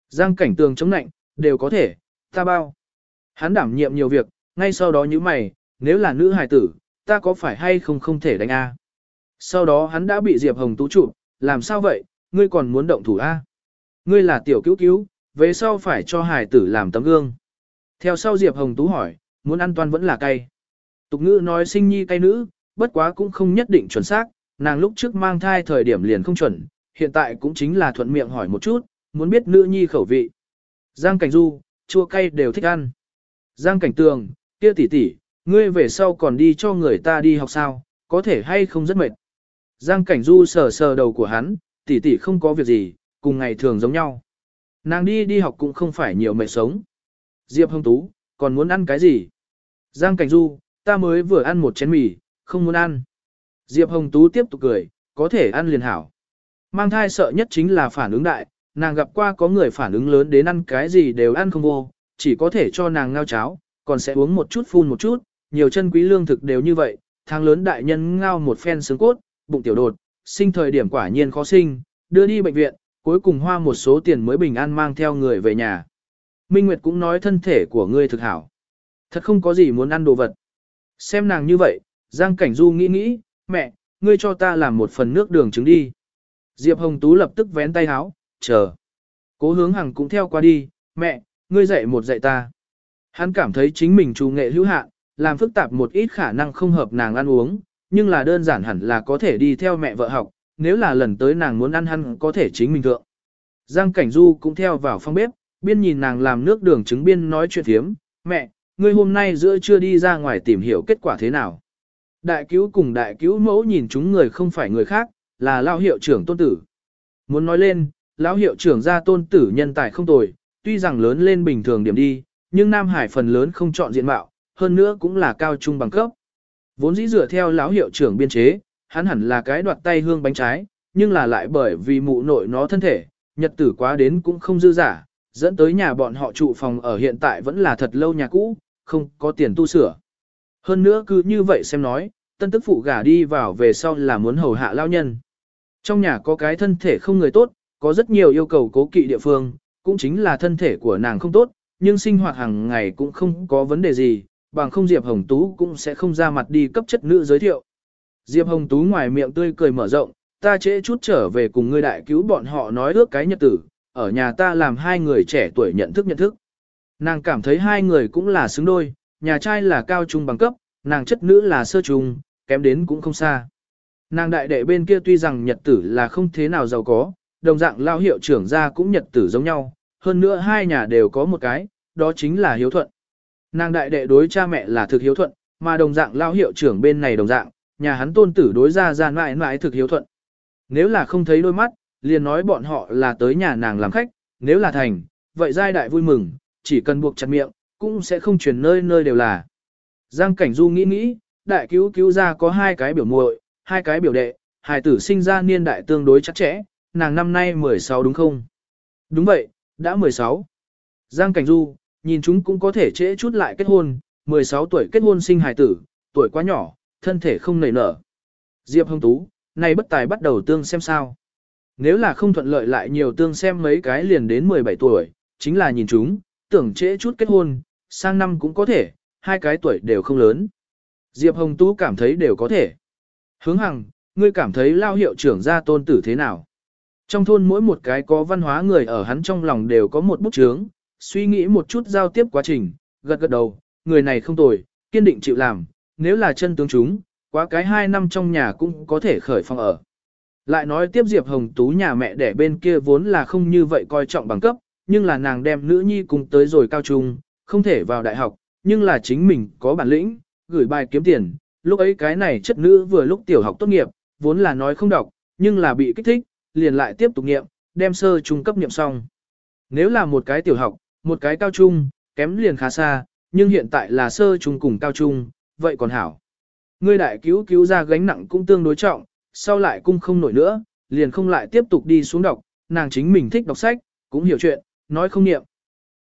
Giang cảnh tường chống nạnh, đều có thể, ta bao. Hắn đảm nhiệm nhiều việc, ngay sau đó như mày, nếu là nữ hài tử, ta có phải hay không không thể đánh A. Sau đó hắn đã bị Diệp Hồng Tú chụp, làm sao vậy, ngươi còn muốn động thủ A. Ngươi là tiểu cứu cứu, về sau phải cho hài tử làm tấm gương. Theo sau Diệp Hồng Tú hỏi, muốn ăn toàn vẫn là cay. Tục ngữ nói sinh nhi cay nữ, bất quá cũng không nhất định chuẩn xác, nàng lúc trước mang thai thời điểm liền không chuẩn, hiện tại cũng chính là thuận miệng hỏi một chút, muốn biết nữ nhi khẩu vị. Giang Cảnh Du, chua cay đều thích ăn. Giang Cảnh Tường, kia tỷ tỷ, ngươi về sau còn đi cho người ta đi học sao, có thể hay không rất mệt. Giang Cảnh Du sờ sờ đầu của hắn, tỷ tỷ không có việc gì, cùng ngày thường giống nhau. Nàng đi đi học cũng không phải nhiều mệt sống. Diệp Hồng Tú, còn muốn ăn cái gì? Giang Cảnh Du, ta mới vừa ăn một chén mì, không muốn ăn. Diệp Hồng Tú tiếp tục cười, có thể ăn liền hảo. Mang thai sợ nhất chính là phản ứng đại, nàng gặp qua có người phản ứng lớn đến ăn cái gì đều ăn không vô, chỉ có thể cho nàng ngao cháo, còn sẽ uống một chút phun một chút, nhiều chân quý lương thực đều như vậy, Tháng lớn đại nhân ngao một phen xương cốt, bụng tiểu đột, sinh thời điểm quả nhiên khó sinh, đưa đi bệnh viện, cuối cùng hoa một số tiền mới bình an mang theo người về nhà. Minh Nguyệt cũng nói thân thể của ngươi thực hảo. Thật không có gì muốn ăn đồ vật. Xem nàng như vậy, Giang Cảnh Du nghĩ nghĩ, mẹ, ngươi cho ta làm một phần nước đường trứng đi. Diệp Hồng Tú lập tức vén tay háo, chờ. Cố hướng hằng cũng theo qua đi, mẹ, ngươi dạy một dạy ta. Hắn cảm thấy chính mình trù nghệ hữu hạn, làm phức tạp một ít khả năng không hợp nàng ăn uống, nhưng là đơn giản hẳn là có thể đi theo mẹ vợ học, nếu là lần tới nàng muốn ăn hắn có thể chính mình thượng. Giang Cảnh Du cũng theo vào phòng bếp, biên nhìn nàng làm nước đường trứng biên nói chuyện thiếm, mẹ, ngươi hôm nay giữa trưa đi ra ngoài tìm hiểu kết quả thế nào. Đại cứu cùng đại cứu mẫu nhìn chúng người không phải người khác, là lao hiệu trưởng tôn tử. Muốn nói lên, lão hiệu trưởng gia tôn tử nhân tài không tồi, tuy rằng lớn lên bình thường điểm đi, nhưng Nam Hải phần lớn không chọn diện mạo, hơn nữa cũng là cao trung bằng cấp. Vốn dĩ dựa theo lão hiệu trưởng biên chế, hắn hẳn là cái đoạt tay hương bánh trái, nhưng là lại bởi vì mụ nội nó thân thể, nhật tử quá đến cũng không dư giả, dẫn tới nhà bọn họ trụ phòng ở hiện tại vẫn là thật lâu nhà cũ, không có tiền tu sửa. Hơn nữa cứ như vậy xem nói, tân tức phụ gả đi vào về sau là muốn hầu hạ lao nhân. Trong nhà có cái thân thể không người tốt, có rất nhiều yêu cầu cố kỵ địa phương, cũng chính là thân thể của nàng không tốt, nhưng sinh hoạt hàng ngày cũng không có vấn đề gì, bằng không Diệp Hồng Tú cũng sẽ không ra mặt đi cấp chất nữ giới thiệu. Diệp Hồng Tú ngoài miệng tươi cười mở rộng, ta trễ chút trở về cùng ngươi đại cứu bọn họ nói ước cái nhật tử, ở nhà ta làm hai người trẻ tuổi nhận thức nhận thức. Nàng cảm thấy hai người cũng là xứng đôi, nhà trai là cao trung bằng cấp, nàng chất nữ là sơ trung, kém đến cũng không xa. Nàng đại đệ bên kia tuy rằng nhật tử là không thế nào giàu có, đồng dạng lao hiệu trưởng ra cũng nhật tử giống nhau, hơn nữa hai nhà đều có một cái, đó chính là hiếu thuận. Nàng đại đệ đối cha mẹ là thực hiếu thuận, mà đồng dạng lao hiệu trưởng bên này đồng dạng, nhà hắn tôn tử đối ra ra mãi mãi thực hiếu thuận. Nếu là không thấy đôi mắt, liền nói bọn họ là tới nhà nàng làm khách, nếu là thành, vậy giai đại vui mừng, chỉ cần buộc chặt miệng, cũng sẽ không truyền nơi nơi đều là. Giang Cảnh Du nghĩ nghĩ, đại cứu cứu ra có hai cái biểu muội, hai cái biểu đệ, hài tử sinh ra niên đại tương đối chắc chẽ, nàng năm nay 16 đúng không? Đúng vậy, đã 16. Giang Cảnh Du, nhìn chúng cũng có thể trễ chút lại kết hôn, 16 tuổi kết hôn sinh hài tử, tuổi quá nhỏ, thân thể không nảy nở. Diệp Hồng Tú, này bất tài bắt đầu tương xem sao. Nếu là không thuận lợi lại nhiều tương xem mấy cái liền đến 17 tuổi, chính là nhìn chúng, tưởng trễ chút kết hôn, sang năm cũng có thể, hai cái tuổi đều không lớn. Diệp Hồng Tú cảm thấy đều có thể. Hướng Hằng, ngươi cảm thấy lao hiệu trưởng gia tôn tử thế nào? Trong thôn mỗi một cái có văn hóa người ở hắn trong lòng đều có một bút chướng, suy nghĩ một chút giao tiếp quá trình, gật gật đầu, người này không tồi, kiên định chịu làm, nếu là chân tướng chúng, quá cái hai năm trong nhà cũng có thể khởi phòng ở. Lại nói tiếp Diệp Hồng Tú nhà mẹ đẻ bên kia vốn là không như vậy coi trọng bằng cấp, nhưng là nàng đem nữ nhi cùng tới rồi cao trung, không thể vào đại học, nhưng là chính mình có bản lĩnh, gửi bài kiếm tiền, lúc ấy cái này chất nữ vừa lúc tiểu học tốt nghiệp, vốn là nói không đọc, nhưng là bị kích thích, liền lại tiếp tục nghiệm, đem sơ trung cấp nghiệm xong. Nếu là một cái tiểu học, một cái cao trung, kém liền khá xa, nhưng hiện tại là sơ trung cùng cao trung, vậy còn hảo. Ngươi đại cứu cứu ra gánh nặng cũng tương đối trọng, sau lại cung không nổi nữa, liền không lại tiếp tục đi xuống đọc, nàng chính mình thích đọc sách, cũng hiểu chuyện, nói không niệm.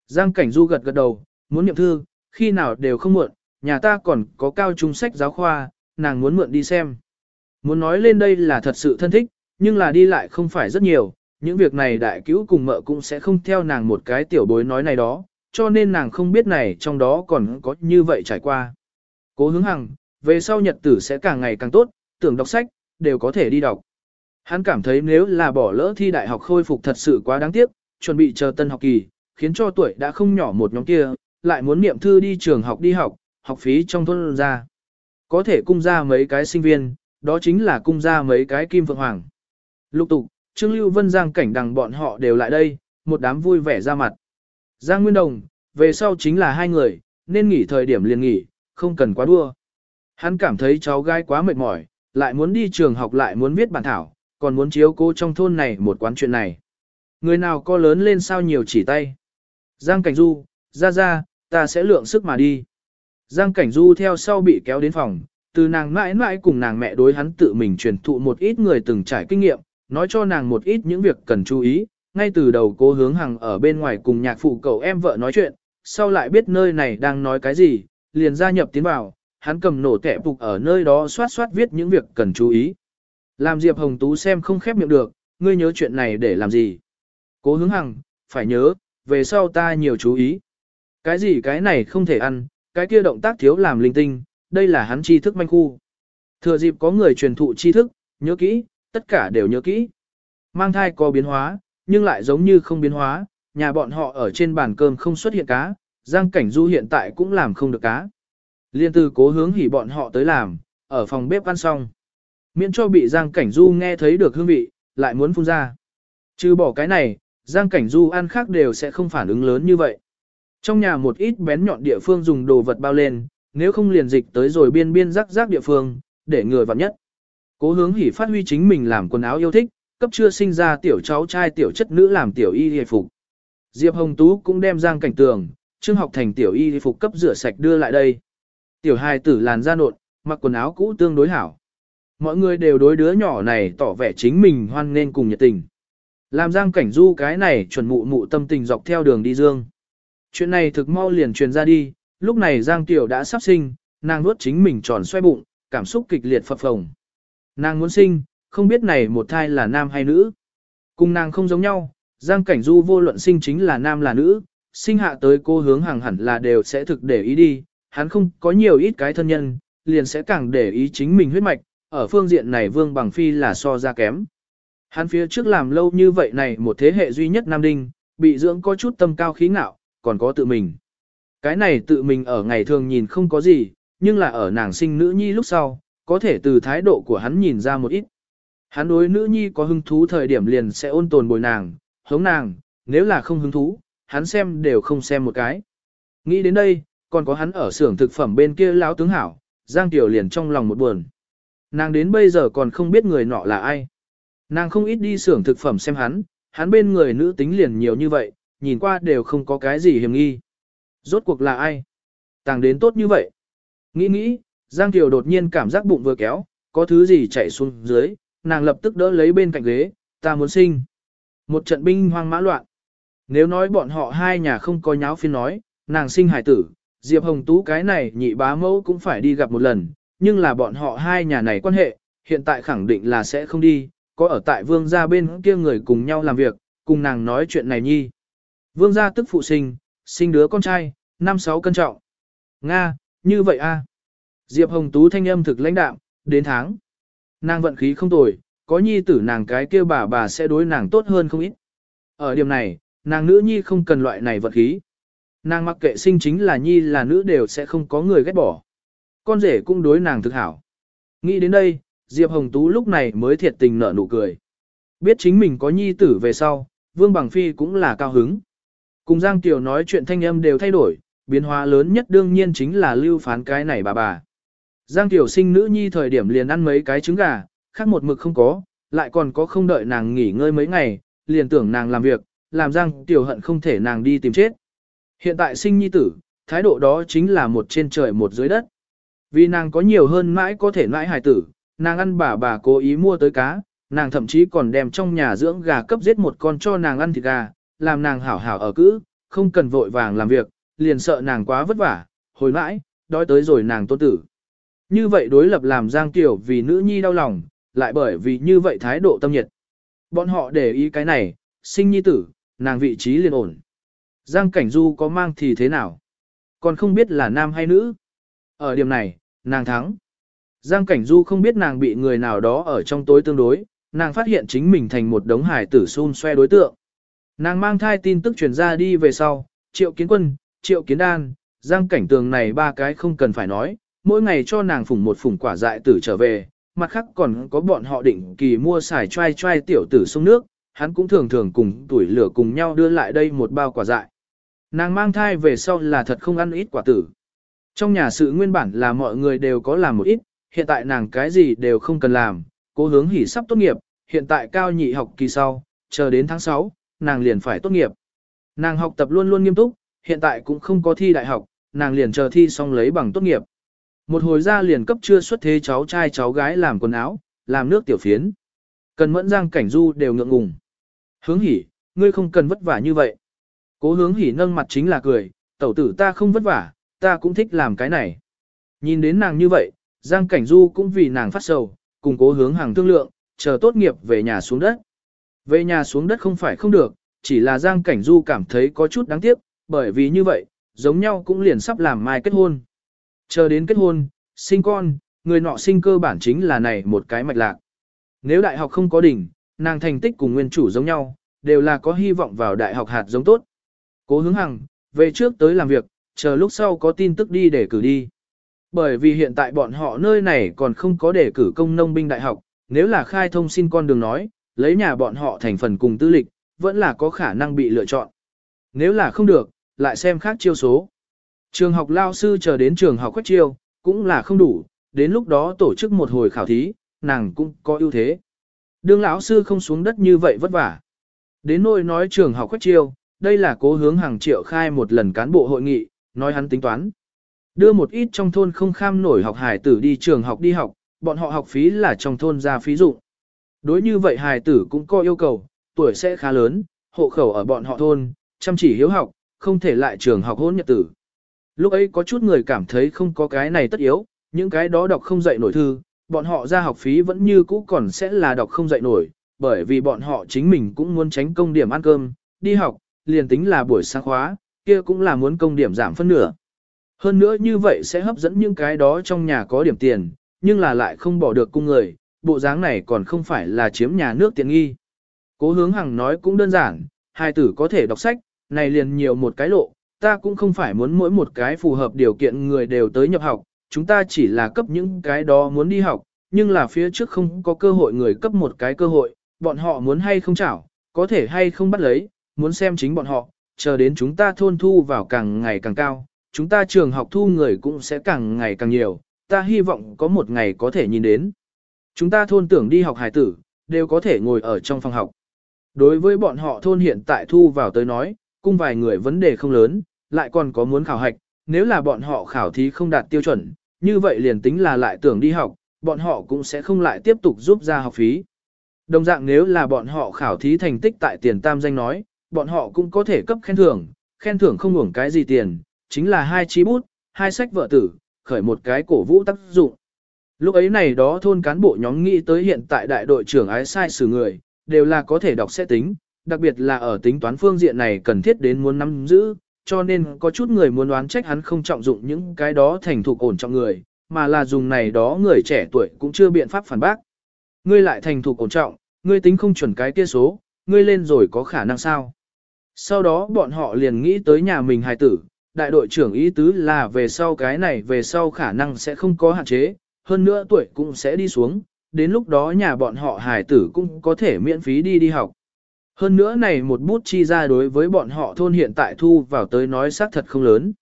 Giang Cảnh Du gật gật đầu, muốn niệm thư, khi nào đều không muộn, nhà ta còn có cao trung sách giáo khoa, nàng muốn mượn đi xem. Muốn nói lên đây là thật sự thân thích, nhưng là đi lại không phải rất nhiều, những việc này đại cứu cùng mợ cũng sẽ không theo nàng một cái tiểu bối nói này đó, cho nên nàng không biết này trong đó còn có như vậy trải qua. Cố hướng hằng, về sau nhật tử sẽ càng ngày càng tốt, tưởng đọc sách, đều có thể đi đọc. Hắn cảm thấy nếu là bỏ lỡ thi đại học khôi phục thật sự quá đáng tiếc, chuẩn bị chờ tân học kỳ, khiến cho tuổi đã không nhỏ một nhóm kia, lại muốn niệm thư đi trường học đi học, học phí trong thôn ra. Có thể cung ra mấy cái sinh viên, đó chính là cung ra mấy cái kim phượng hoàng. Lục tục, Trương Lưu Vân Giang cảnh đằng bọn họ đều lại đây, một đám vui vẻ ra mặt. Giang Nguyên Đồng, về sau chính là hai người, nên nghỉ thời điểm liền nghỉ, không cần quá đua. Hắn cảm thấy cháu gái quá mệt mỏi, lại muốn đi trường học lại muốn viết bản thảo, còn muốn chiếu cô trong thôn này một quán chuyện này. Người nào có lớn lên sao nhiều chỉ tay. Giang Cảnh Du, ra ra, ta sẽ lượng sức mà đi. Giang Cảnh Du theo sau bị kéo đến phòng, từ nàng mãi mãi cùng nàng mẹ đối hắn tự mình truyền thụ một ít người từng trải kinh nghiệm, nói cho nàng một ít những việc cần chú ý, ngay từ đầu cô hướng Hằng ở bên ngoài cùng nhạc phụ cậu em vợ nói chuyện, sau lại biết nơi này đang nói cái gì, liền gia nhập tiến vào, hắn cầm nổ kẻ phục ở nơi đó soát soát viết những việc cần chú ý. Làm Diệp Hồng Tú xem không khép miệng được, ngươi nhớ chuyện này để làm gì? Cố hướng hằng, phải nhớ, về sau ta nhiều chú ý. Cái gì cái này không thể ăn, cái kia động tác thiếu làm linh tinh, đây là hắn tri thức manh khu. Thừa dịp có người truyền thụ tri thức, nhớ kỹ, tất cả đều nhớ kỹ. mang thai có biến hóa, nhưng lại giống như không biến hóa, nhà bọn họ ở trên bàn cơm không xuất hiện cá, Giang Cảnh Du hiện tại cũng làm không được cá. Liên từ cố hướng hỉ bọn họ tới làm, ở phòng bếp ăn xong. Miễn cho bị Giang Cảnh Du nghe thấy được hương vị, lại muốn phun ra. Chứ bỏ cái này, Giang Cảnh Du ăn khác đều sẽ không phản ứng lớn như vậy. Trong nhà một ít bén nhọn địa phương dùng đồ vật bao lên, nếu không liền dịch tới rồi biên biên rắc rắc địa phương, để người vặn nhất. Cố hướng hỉ phát huy chính mình làm quần áo yêu thích, cấp chưa sinh ra tiểu cháu trai tiểu chất nữ làm tiểu y hề phục. Diệp Hồng Tú cũng đem Giang Cảnh Tường, Trương học thành tiểu y phục cấp rửa sạch đưa lại đây. Tiểu hài tử làn da nộn, mặc quần áo cũ tương đối hảo. Mọi người đều đối đứa nhỏ này tỏ vẻ chính mình hoan nên cùng nhiệt tình. Làm Giang Cảnh Du cái này chuẩn mụ mụ tâm tình dọc theo đường đi dương. Chuyện này thực mau liền truyền ra đi, lúc này Giang Tiểu đã sắp sinh, nàng nuốt chính mình tròn xoay bụng, cảm xúc kịch liệt phập phồng. Nàng muốn sinh, không biết này một thai là nam hay nữ. Cùng nàng không giống nhau, Giang Cảnh Du vô luận sinh chính là nam là nữ, sinh hạ tới cô hướng hàng hẳn là đều sẽ thực để ý đi, hắn không có nhiều ít cái thân nhân, liền sẽ càng để ý chính mình huyết mạch, ở phương diện này Vương Bằng Phi là so ra kém. Hắn phía trước làm lâu như vậy này một thế hệ duy nhất Nam Đinh, bị dưỡng có chút tâm cao khí ngạo, còn có tự mình. Cái này tự mình ở ngày thường nhìn không có gì, nhưng là ở nàng sinh nữ nhi lúc sau, có thể từ thái độ của hắn nhìn ra một ít. Hắn đối nữ nhi có hứng thú thời điểm liền sẽ ôn tồn bồi nàng, hống nàng, nếu là không hứng thú, hắn xem đều không xem một cái. Nghĩ đến đây, còn có hắn ở xưởng thực phẩm bên kia lão tướng hảo, Giang Tiểu liền trong lòng một buồn. Nàng đến bây giờ còn không biết người nọ là ai. Nàng không ít đi xưởng thực phẩm xem hắn, hắn bên người nữ tính liền nhiều như vậy, nhìn qua đều không có cái gì hiểm nghi. Rốt cuộc là ai? Tàng đến tốt như vậy. Nghĩ nghĩ, Giang Kiều đột nhiên cảm giác bụng vừa kéo, có thứ gì chạy xuống dưới, nàng lập tức đỡ lấy bên cạnh ghế, ta muốn sinh. Một trận binh hoang mã loạn. Nếu nói bọn họ hai nhà không có nháo phiên nói, nàng sinh hải tử, Diệp Hồng Tú cái này nhị bá mẫu cũng phải đi gặp một lần, nhưng là bọn họ hai nhà này quan hệ, hiện tại khẳng định là sẽ không đi, có ở tại vương gia bên kia người cùng nhau làm việc, cùng nàng nói chuyện này nhi. Vương gia tức phụ sinh, sinh đứa con trai, năm sáu cân trọng. Nga, như vậy a. Diệp Hồng Tú thanh âm thực lãnh đạm, đến tháng. Nàng vận khí không tồi, có nhi tử nàng cái kia bà bà sẽ đối nàng tốt hơn không ít. Ở điểm này, nàng nữ nhi không cần loại này vận khí. Nàng mặc kệ sinh chính là nhi là nữ đều sẽ không có người ghét bỏ. Con rể cũng đối nàng thực hảo. Nghĩ đến đây, Diệp Hồng Tú lúc này mới thiệt tình nở nụ cười. Biết chính mình có nhi tử về sau, Vương Bằng Phi cũng là cao hứng. Cùng Giang Tiểu nói chuyện thanh âm đều thay đổi, biến hóa lớn nhất đương nhiên chính là lưu phán cái này bà bà. Giang tiểu sinh nữ nhi thời điểm liền ăn mấy cái trứng gà, khác một mực không có, lại còn có không đợi nàng nghỉ ngơi mấy ngày, liền tưởng nàng làm việc, làm Giang tiểu hận không thể nàng đi tìm chết. Hiện tại sinh nhi tử, thái độ đó chính là một trên trời một dưới đất. Vì nàng có nhiều hơn mãi có thể mãi hài tử, nàng ăn bà bà cố ý mua tới cá, nàng thậm chí còn đem trong nhà dưỡng gà cấp giết một con cho nàng ăn thịt gà, làm nàng hảo hảo ở cữ, không cần vội vàng làm việc, liền sợ nàng quá vất vả, hồi mãi, đói tới rồi nàng tôn tử. Như vậy đối lập làm Giang Tiểu vì nữ nhi đau lòng, lại bởi vì như vậy thái độ tâm nhiệt. Bọn họ để ý cái này, sinh nhi tử, nàng vị trí liền ổn. Giang Cảnh Du có mang thì thế nào? Còn không biết là nam hay nữ. Ở điểm này, nàng thắng. Giang Cảnh Du không biết nàng bị người nào đó ở trong tối tương đối, nàng phát hiện chính mình thành một đống hải tử xun xoe đối tượng. Nàng mang thai tin tức truyền ra đi về sau, triệu kiến quân, triệu kiến đan, Giang Cảnh tường này ba cái không cần phải nói, mỗi ngày cho nàng phủng một phủng quả dại tử trở về, mặt khác còn có bọn họ định kỳ mua xài trai trai tiểu tử sông nước, hắn cũng thường thường cùng tuổi lửa cùng nhau đưa lại đây một bao quả dại. Nàng mang thai về sau là thật không ăn ít quả tử. Trong nhà sự nguyên bản là mọi người đều có làm một ít, hiện tại nàng cái gì đều không cần làm, cố hướng hỉ sắp tốt nghiệp, hiện tại cao nhị học kỳ sau, chờ đến tháng 6, nàng liền phải tốt nghiệp. Nàng học tập luôn luôn nghiêm túc, hiện tại cũng không có thi đại học, nàng liền chờ thi xong lấy bằng tốt nghiệp. Một hồi ra liền cấp chưa xuất thế cháu trai cháu gái làm quần áo, làm nước tiểu phiến. Cần mẫn giang cảnh du đều ngượng ngùng. Hướng hỉ, ngươi không cần vất vả như vậy. Cố hướng hỉ nâng mặt chính là cười, tẩu tử ta không vất vả, ta cũng thích làm cái này. Nhìn đến nàng như vậy, Giang Cảnh Du cũng vì nàng phát sầu, cùng cố hướng hàng thương lượng, chờ tốt nghiệp về nhà xuống đất. Về nhà xuống đất không phải không được, chỉ là Giang Cảnh Du cảm thấy có chút đáng tiếc, bởi vì như vậy, giống nhau cũng liền sắp làm mai kết hôn. Chờ đến kết hôn, sinh con, người nọ sinh cơ bản chính là này một cái mạch lạc. Nếu đại học không có đỉnh, nàng thành tích cùng nguyên chủ giống nhau, đều là có hy vọng vào đại học hạt giống tốt. Cố hướng hằng, về trước tới làm việc, chờ lúc sau có tin tức đi để cử đi. Bởi vì hiện tại bọn họ nơi này còn không có để cử công nông binh đại học, nếu là khai thông xin con đường nói, lấy nhà bọn họ thành phần cùng tư lịch, vẫn là có khả năng bị lựa chọn. Nếu là không được, lại xem khác chiêu số. Trường học lao sư chờ đến trường học quách chiêu, cũng là không đủ, đến lúc đó tổ chức một hồi khảo thí, nàng cũng có ưu thế. Đương lão sư không xuống đất như vậy vất vả. Đến nỗi nói trường học quách chiêu, đây là cố hướng hàng triệu khai một lần cán bộ hội nghị, nói hắn tính toán. Đưa một ít trong thôn không kham nổi học hài tử đi trường học đi học, bọn họ học phí là trong thôn ra phí dụng. Đối như vậy hài tử cũng có yêu cầu, tuổi sẽ khá lớn, hộ khẩu ở bọn họ thôn, chăm chỉ hiếu học, không thể lại trường học hôn nhật tử. Lúc ấy có chút người cảm thấy không có cái này tất yếu, những cái đó đọc không dạy nổi thư, bọn họ ra học phí vẫn như cũ còn sẽ là đọc không dạy nổi, bởi vì bọn họ chính mình cũng muốn tránh công điểm ăn cơm, đi học, liền tính là buổi sáng khóa, kia cũng là muốn công điểm giảm phân nửa. Hơn nữa như vậy sẽ hấp dẫn những cái đó trong nhà có điểm tiền, nhưng là lại không bỏ được cung người, bộ dáng này còn không phải là chiếm nhà nước tiện nghi. Cố hướng hằng nói cũng đơn giản, hai tử có thể đọc sách, này liền nhiều một cái lộ, ta cũng không phải muốn mỗi một cái phù hợp điều kiện người đều tới nhập học, chúng ta chỉ là cấp những cái đó muốn đi học, nhưng là phía trước không có cơ hội người cấp một cái cơ hội, bọn họ muốn hay không chảo, có thể hay không bắt lấy, muốn xem chính bọn họ, chờ đến chúng ta thôn thu vào càng ngày càng cao, chúng ta trường học thu người cũng sẽ càng ngày càng nhiều, ta hy vọng có một ngày có thể nhìn đến. Chúng ta thôn tưởng đi học hải tử, đều có thể ngồi ở trong phòng học. Đối với bọn họ thôn hiện tại thu vào tới nói, cung vài người vấn đề không lớn, lại còn có muốn khảo hạch, nếu là bọn họ khảo thí không đạt tiêu chuẩn, như vậy liền tính là lại tưởng đi học, bọn họ cũng sẽ không lại tiếp tục giúp ra học phí. Đồng dạng nếu là bọn họ khảo thí thành tích tại tiền tam danh nói, bọn họ cũng có thể cấp khen thưởng, khen thưởng không hưởng cái gì tiền, chính là hai chi bút, hai sách vợ tử, khởi một cái cổ vũ tác dụng. Lúc ấy này đó thôn cán bộ nhóm nghĩ tới hiện tại đại đội trưởng ái sai xử người, đều là có thể đọc sẽ tính, đặc biệt là ở tính toán phương diện này cần thiết đến muốn nắm giữ, cho nên có chút người muốn đoán trách hắn không trọng dụng những cái đó thành thục ổn trọng người, mà là dùng này đó người trẻ tuổi cũng chưa biện pháp phản bác. Ngươi lại thành thục ổn trọng, ngươi tính không chuẩn cái kia số, ngươi lên rồi có khả năng sao? Sau đó bọn họ liền nghĩ tới nhà mình hài tử, đại đội trưởng ý tứ là về sau cái này về sau khả năng sẽ không có hạn chế, hơn nữa tuổi cũng sẽ đi xuống, đến lúc đó nhà bọn họ hài tử cũng có thể miễn phí đi đi học. Hơn nữa này một bút chi ra đối với bọn họ thôn hiện tại thu vào tới nói xác thật không lớn.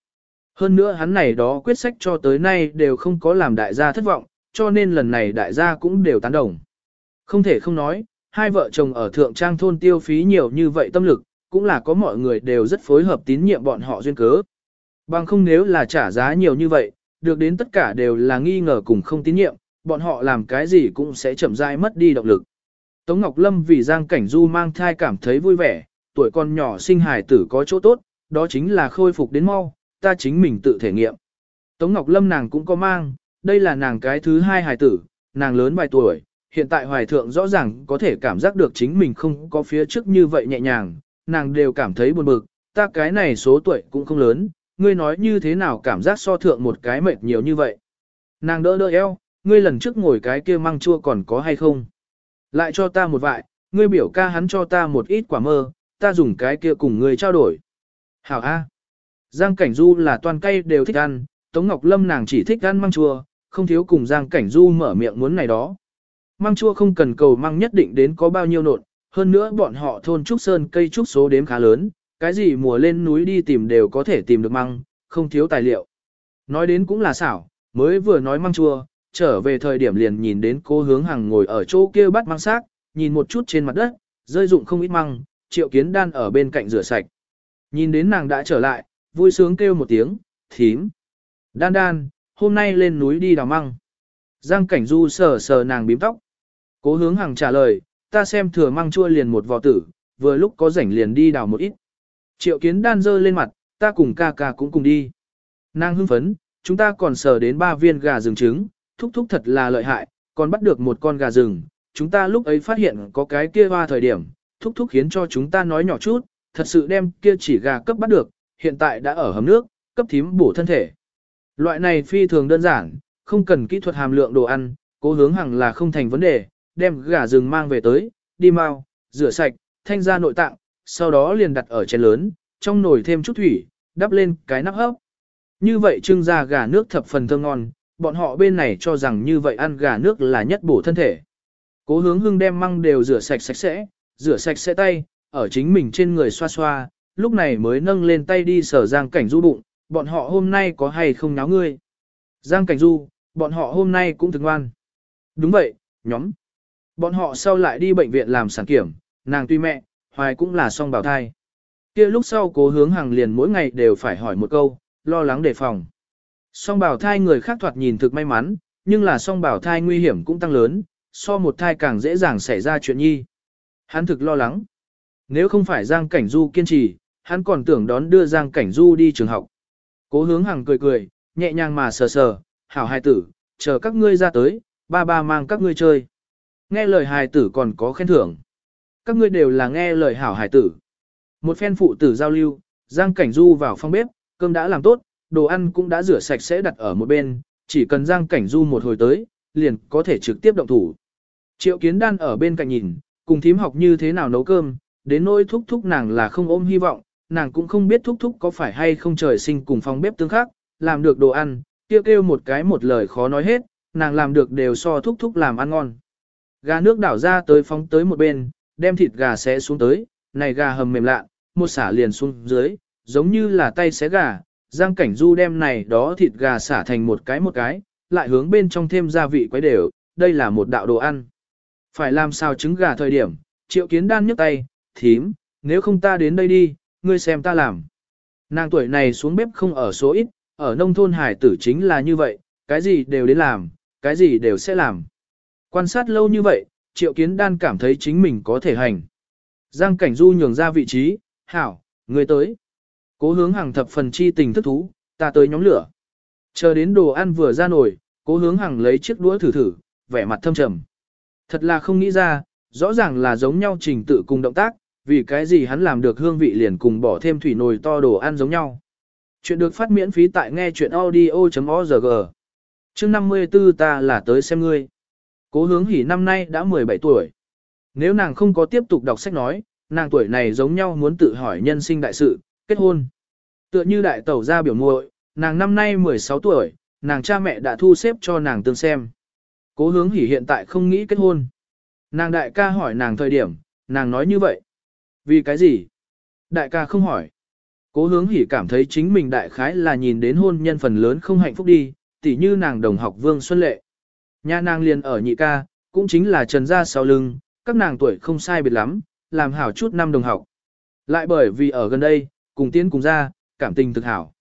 Hơn nữa hắn này đó quyết sách cho tới nay đều không có làm đại gia thất vọng, cho nên lần này đại gia cũng đều tán đồng. Không thể không nói, hai vợ chồng ở thượng trang thôn tiêu phí nhiều như vậy tâm lực, cũng là có mọi người đều rất phối hợp tín nhiệm bọn họ duyên cớ. Bằng không nếu là trả giá nhiều như vậy, được đến tất cả đều là nghi ngờ cùng không tín nhiệm, bọn họ làm cái gì cũng sẽ chậm rãi mất đi động lực. Tống Ngọc Lâm vì Giang Cảnh Du mang thai cảm thấy vui vẻ, tuổi con nhỏ sinh hài tử có chỗ tốt, đó chính là khôi phục đến mau, ta chính mình tự thể nghiệm. Tống Ngọc Lâm nàng cũng có mang, đây là nàng cái thứ hai hài tử, nàng lớn vài tuổi, hiện tại hoài thượng rõ ràng có thể cảm giác được chính mình không có phía trước như vậy nhẹ nhàng, nàng đều cảm thấy buồn bực, ta cái này số tuổi cũng không lớn, ngươi nói như thế nào cảm giác so thượng một cái mệt nhiều như vậy. Nàng đỡ đỡ eo, ngươi lần trước ngồi cái kia măng chua còn có hay không? Lại cho ta một vại, ngươi biểu ca hắn cho ta một ít quả mơ, ta dùng cái kia cùng ngươi trao đổi. Hảo A. Giang Cảnh Du là toàn cây đều thích ăn, Tống Ngọc Lâm nàng chỉ thích ăn măng chua, không thiếu cùng Giang Cảnh Du mở miệng muốn này đó. Măng chua không cần cầu măng nhất định đến có bao nhiêu nộn, hơn nữa bọn họ thôn Trúc Sơn cây trúc số đếm khá lớn, cái gì mùa lên núi đi tìm đều có thể tìm được măng, không thiếu tài liệu. Nói đến cũng là xảo, mới vừa nói măng chua, trở về thời điểm liền nhìn đến cô hướng hàng ngồi ở chỗ kia bắt mang xác, nhìn một chút trên mặt đất, rơi dụng không ít măng, triệu kiến đan ở bên cạnh rửa sạch. Nhìn đến nàng đã trở lại, vui sướng kêu một tiếng, thím. Đan đan, hôm nay lên núi đi đào măng. Giang cảnh du sờ sờ nàng bím tóc. Cố hướng hàng trả lời, ta xem thừa măng chua liền một vò tử, vừa lúc có rảnh liền đi đào một ít. Triệu kiến đan dơ lên mặt, ta cùng ca ca cũng cùng đi. Nàng hưng phấn, chúng ta còn sờ đến ba viên gà rừng trứng, thúc thúc thật là lợi hại, còn bắt được một con gà rừng. Chúng ta lúc ấy phát hiện có cái kia hoa thời điểm, thúc thúc khiến cho chúng ta nói nhỏ chút, thật sự đem kia chỉ gà cấp bắt được, hiện tại đã ở hầm nước, cấp thím bổ thân thể. Loại này phi thường đơn giản, không cần kỹ thuật hàm lượng đồ ăn, cố hướng hằng là không thành vấn đề, đem gà rừng mang về tới, đi mau, rửa sạch, thanh ra nội tạng, sau đó liền đặt ở chén lớn, trong nồi thêm chút thủy, đắp lên cái nắp hấp. Như vậy trưng ra gà nước thập phần thơm ngon, bọn họ bên này cho rằng như vậy ăn gà nước là nhất bổ thân thể. Cố hướng hưng đem măng đều rửa sạch sạch sẽ, rửa sạch sẽ tay, ở chính mình trên người xoa xoa, lúc này mới nâng lên tay đi sở Giang Cảnh Du bụng, bọn họ hôm nay có hay không náo ngươi. Giang Cảnh Du, bọn họ hôm nay cũng thực ngoan. Đúng vậy, nhóm. Bọn họ sau lại đi bệnh viện làm sản kiểm, nàng tuy mẹ, hoài cũng là song bảo thai. kia lúc sau cố hướng hàng liền mỗi ngày đều phải hỏi một câu, lo lắng đề phòng. Song Bảo thai người khác thoạt nhìn thực may mắn, nhưng là song Bảo thai nguy hiểm cũng tăng lớn, so một thai càng dễ dàng xảy ra chuyện nhi. Hắn thực lo lắng. Nếu không phải Giang Cảnh Du kiên trì, hắn còn tưởng đón đưa Giang Cảnh Du đi trường học. Cố hướng hàng cười cười, nhẹ nhàng mà sờ sờ, hảo hài tử, chờ các ngươi ra tới, ba ba mang các ngươi chơi. Nghe lời hài tử còn có khen thưởng. Các ngươi đều là nghe lời hảo hài tử. Một phen phụ tử giao lưu, Giang Cảnh Du vào phòng bếp, cơm đã làm tốt, đồ ăn cũng đã rửa sạch sẽ đặt ở một bên, chỉ cần Giang Cảnh Du một hồi tới, liền có thể trực tiếp động thủ. Triệu Kiến Đan ở bên cạnh nhìn, cùng thím học như thế nào nấu cơm, đến nỗi thúc thúc nàng là không ôm hy vọng, nàng cũng không biết thúc thúc có phải hay không trời sinh cùng phòng bếp tương khác, làm được đồ ăn, kêu kêu một cái một lời khó nói hết, nàng làm được đều so thúc thúc làm ăn ngon. Gà nước đảo ra tới phóng tới một bên, đem thịt gà xé xuống tới, này gà hầm mềm lạ, một xả liền xuống dưới, giống như là tay xé gà, Giang Cảnh Du đem này đó thịt gà xả thành một cái một cái, lại hướng bên trong thêm gia vị quấy đều, đây là một đạo đồ ăn. Phải làm sao trứng gà thời điểm, triệu kiến đan nhấc tay, thím, nếu không ta đến đây đi, ngươi xem ta làm. Nàng tuổi này xuống bếp không ở số ít, ở nông thôn hải tử chính là như vậy, cái gì đều đến làm, cái gì đều sẽ làm. Quan sát lâu như vậy, triệu kiến đan cảm thấy chính mình có thể hành. Giang cảnh du nhường ra vị trí, hảo, ngươi tới. Cố hướng hàng thập phần chi tình thức thú, ta tới nhóm lửa. Chờ đến đồ ăn vừa ra nồi, cố hướng hàng lấy chiếc đũa thử thử, vẻ mặt thâm trầm. Thật là không nghĩ ra, rõ ràng là giống nhau trình tự cùng động tác, vì cái gì hắn làm được hương vị liền cùng bỏ thêm thủy nồi to đồ ăn giống nhau. Chuyện được phát miễn phí tại nghe chuyện audio.org. Chương 54 ta là tới xem ngươi. Cố hướng hỉ năm nay đã 17 tuổi. Nếu nàng không có tiếp tục đọc sách nói, nàng tuổi này giống nhau muốn tự hỏi nhân sinh đại sự, kết hôn. Tựa như đại tẩu gia biểu muội, nàng năm nay 16 tuổi, nàng cha mẹ đã thu xếp cho nàng tương xem. Cố hướng hỉ hiện tại không nghĩ kết hôn. Nàng đại ca hỏi nàng thời điểm, nàng nói như vậy. Vì cái gì? Đại ca không hỏi. Cố hướng hỉ cảm thấy chính mình đại khái là nhìn đến hôn nhân phần lớn không hạnh phúc đi, tỉ như nàng đồng học Vương Xuân Lệ. Nhà nàng liền ở nhị ca, cũng chính là trần gia sau lưng, các nàng tuổi không sai biệt lắm, làm hảo chút năm đồng học. Lại bởi vì ở gần đây, cùng tiến cùng ra, cảm tình thực hảo.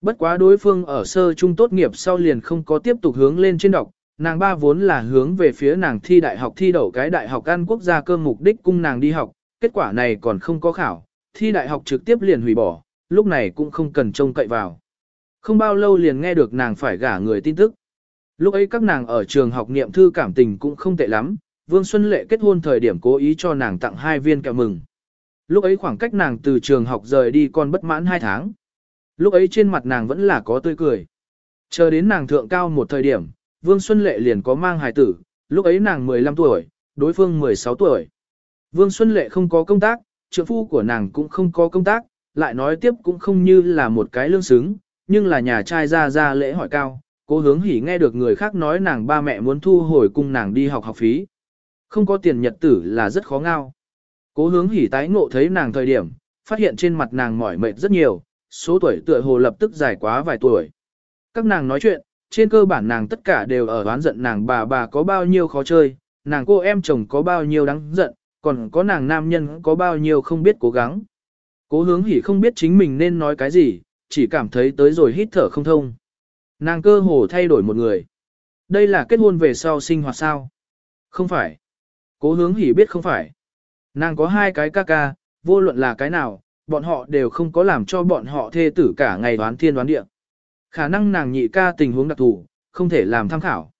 Bất quá đối phương ở sơ trung tốt nghiệp sau liền không có tiếp tục hướng lên trên đọc, nàng ba vốn là hướng về phía nàng thi đại học thi đậu cái đại học an quốc gia cơ mục đích cung nàng đi học, kết quả này còn không có khảo, thi đại học trực tiếp liền hủy bỏ, lúc này cũng không cần trông cậy vào. Không bao lâu liền nghe được nàng phải gả người tin tức. Lúc ấy các nàng ở trường học niệm thư cảm tình cũng không tệ lắm, Vương Xuân Lệ kết hôn thời điểm cố ý cho nàng tặng hai viên kẹo mừng. Lúc ấy khoảng cách nàng từ trường học rời đi còn bất mãn hai tháng. Lúc ấy trên mặt nàng vẫn là có tươi cười. Chờ đến nàng thượng cao một thời điểm, Vương Xuân Lệ liền có mang hài tử, lúc ấy nàng 15 tuổi, đối phương 16 tuổi. Vương Xuân Lệ không có công tác, trượng phu của nàng cũng không có công tác, lại nói tiếp cũng không như là một cái lương xứng, nhưng là nhà trai ra ra lễ hỏi cao, cố hướng hỉ nghe được người khác nói nàng ba mẹ muốn thu hồi cung nàng đi học học phí. Không có tiền nhật tử là rất khó ngao. Cố hướng hỉ tái ngộ thấy nàng thời điểm, phát hiện trên mặt nàng mỏi mệt rất nhiều, số tuổi tựa hồ lập tức dài quá vài tuổi. Các nàng nói chuyện, trên cơ bản nàng tất cả đều ở oán giận nàng bà bà có bao nhiêu khó chơi, nàng cô em chồng có bao nhiêu đáng giận, còn có nàng nam nhân có bao nhiêu không biết cố gắng. Cố hướng hỉ không biết chính mình nên nói cái gì, chỉ cảm thấy tới rồi hít thở không thông. Nàng cơ hồ thay đổi một người. Đây là kết hôn về sau sinh hoạt sao? Không phải. Cố hướng hỉ biết không phải. Nàng có hai cái ca ca, vô luận là cái nào, bọn họ đều không có làm cho bọn họ thê tử cả ngày đoán thiên đoán địa. Khả năng nàng nhị ca tình huống đặc thù, không thể làm tham khảo.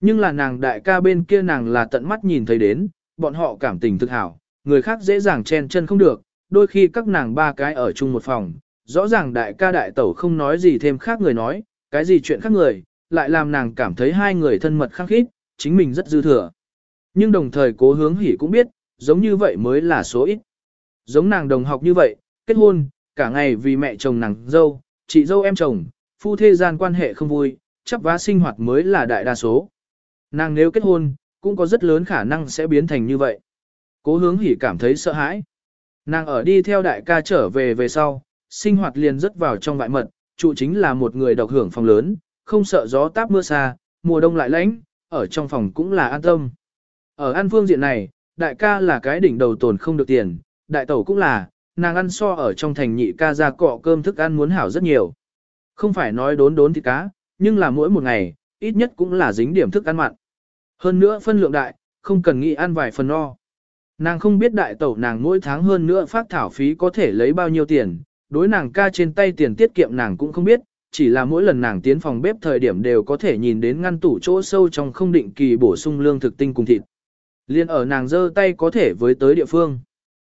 Nhưng là nàng đại ca bên kia nàng là tận mắt nhìn thấy đến, bọn họ cảm tình thực hảo, người khác dễ dàng chen chân không được, đôi khi các nàng ba cái ở chung một phòng, rõ ràng đại ca đại tẩu không nói gì thêm khác người nói, cái gì chuyện khác người, lại làm nàng cảm thấy hai người thân mật khăng khít, chính mình rất dư thừa. Nhưng đồng thời cố hướng hỉ cũng biết, giống như vậy mới là số ít. Giống nàng đồng học như vậy, kết hôn, cả ngày vì mẹ chồng nàng dâu, chị dâu em chồng, phu thê gian quan hệ không vui, chấp vá sinh hoạt mới là đại đa số. Nàng nếu kết hôn, cũng có rất lớn khả năng sẽ biến thành như vậy. Cố hướng hỉ cảm thấy sợ hãi. Nàng ở đi theo đại ca trở về về sau, sinh hoạt liền rất vào trong vại mật, trụ chính là một người độc hưởng phòng lớn, không sợ gió táp mưa xa, mùa đông lại lạnh, ở trong phòng cũng là an tâm. Ở an phương diện này, đại ca là cái đỉnh đầu tồn không được tiền, đại tẩu cũng là, nàng ăn so ở trong thành nhị ca ra cọ cơm thức ăn muốn hảo rất nhiều. Không phải nói đốn đốn thịt cá, nhưng là mỗi một ngày, ít nhất cũng là dính điểm thức ăn mặn. Hơn nữa phân lượng đại, không cần nghĩ ăn vài phần no. Nàng không biết đại tẩu nàng mỗi tháng hơn nữa phát thảo phí có thể lấy bao nhiêu tiền, đối nàng ca trên tay tiền tiết kiệm nàng cũng không biết, chỉ là mỗi lần nàng tiến phòng bếp thời điểm đều có thể nhìn đến ngăn tủ chỗ sâu trong không định kỳ bổ sung lương thực tinh cùng thịt. Liên ở nàng giơ tay có thể với tới địa phương.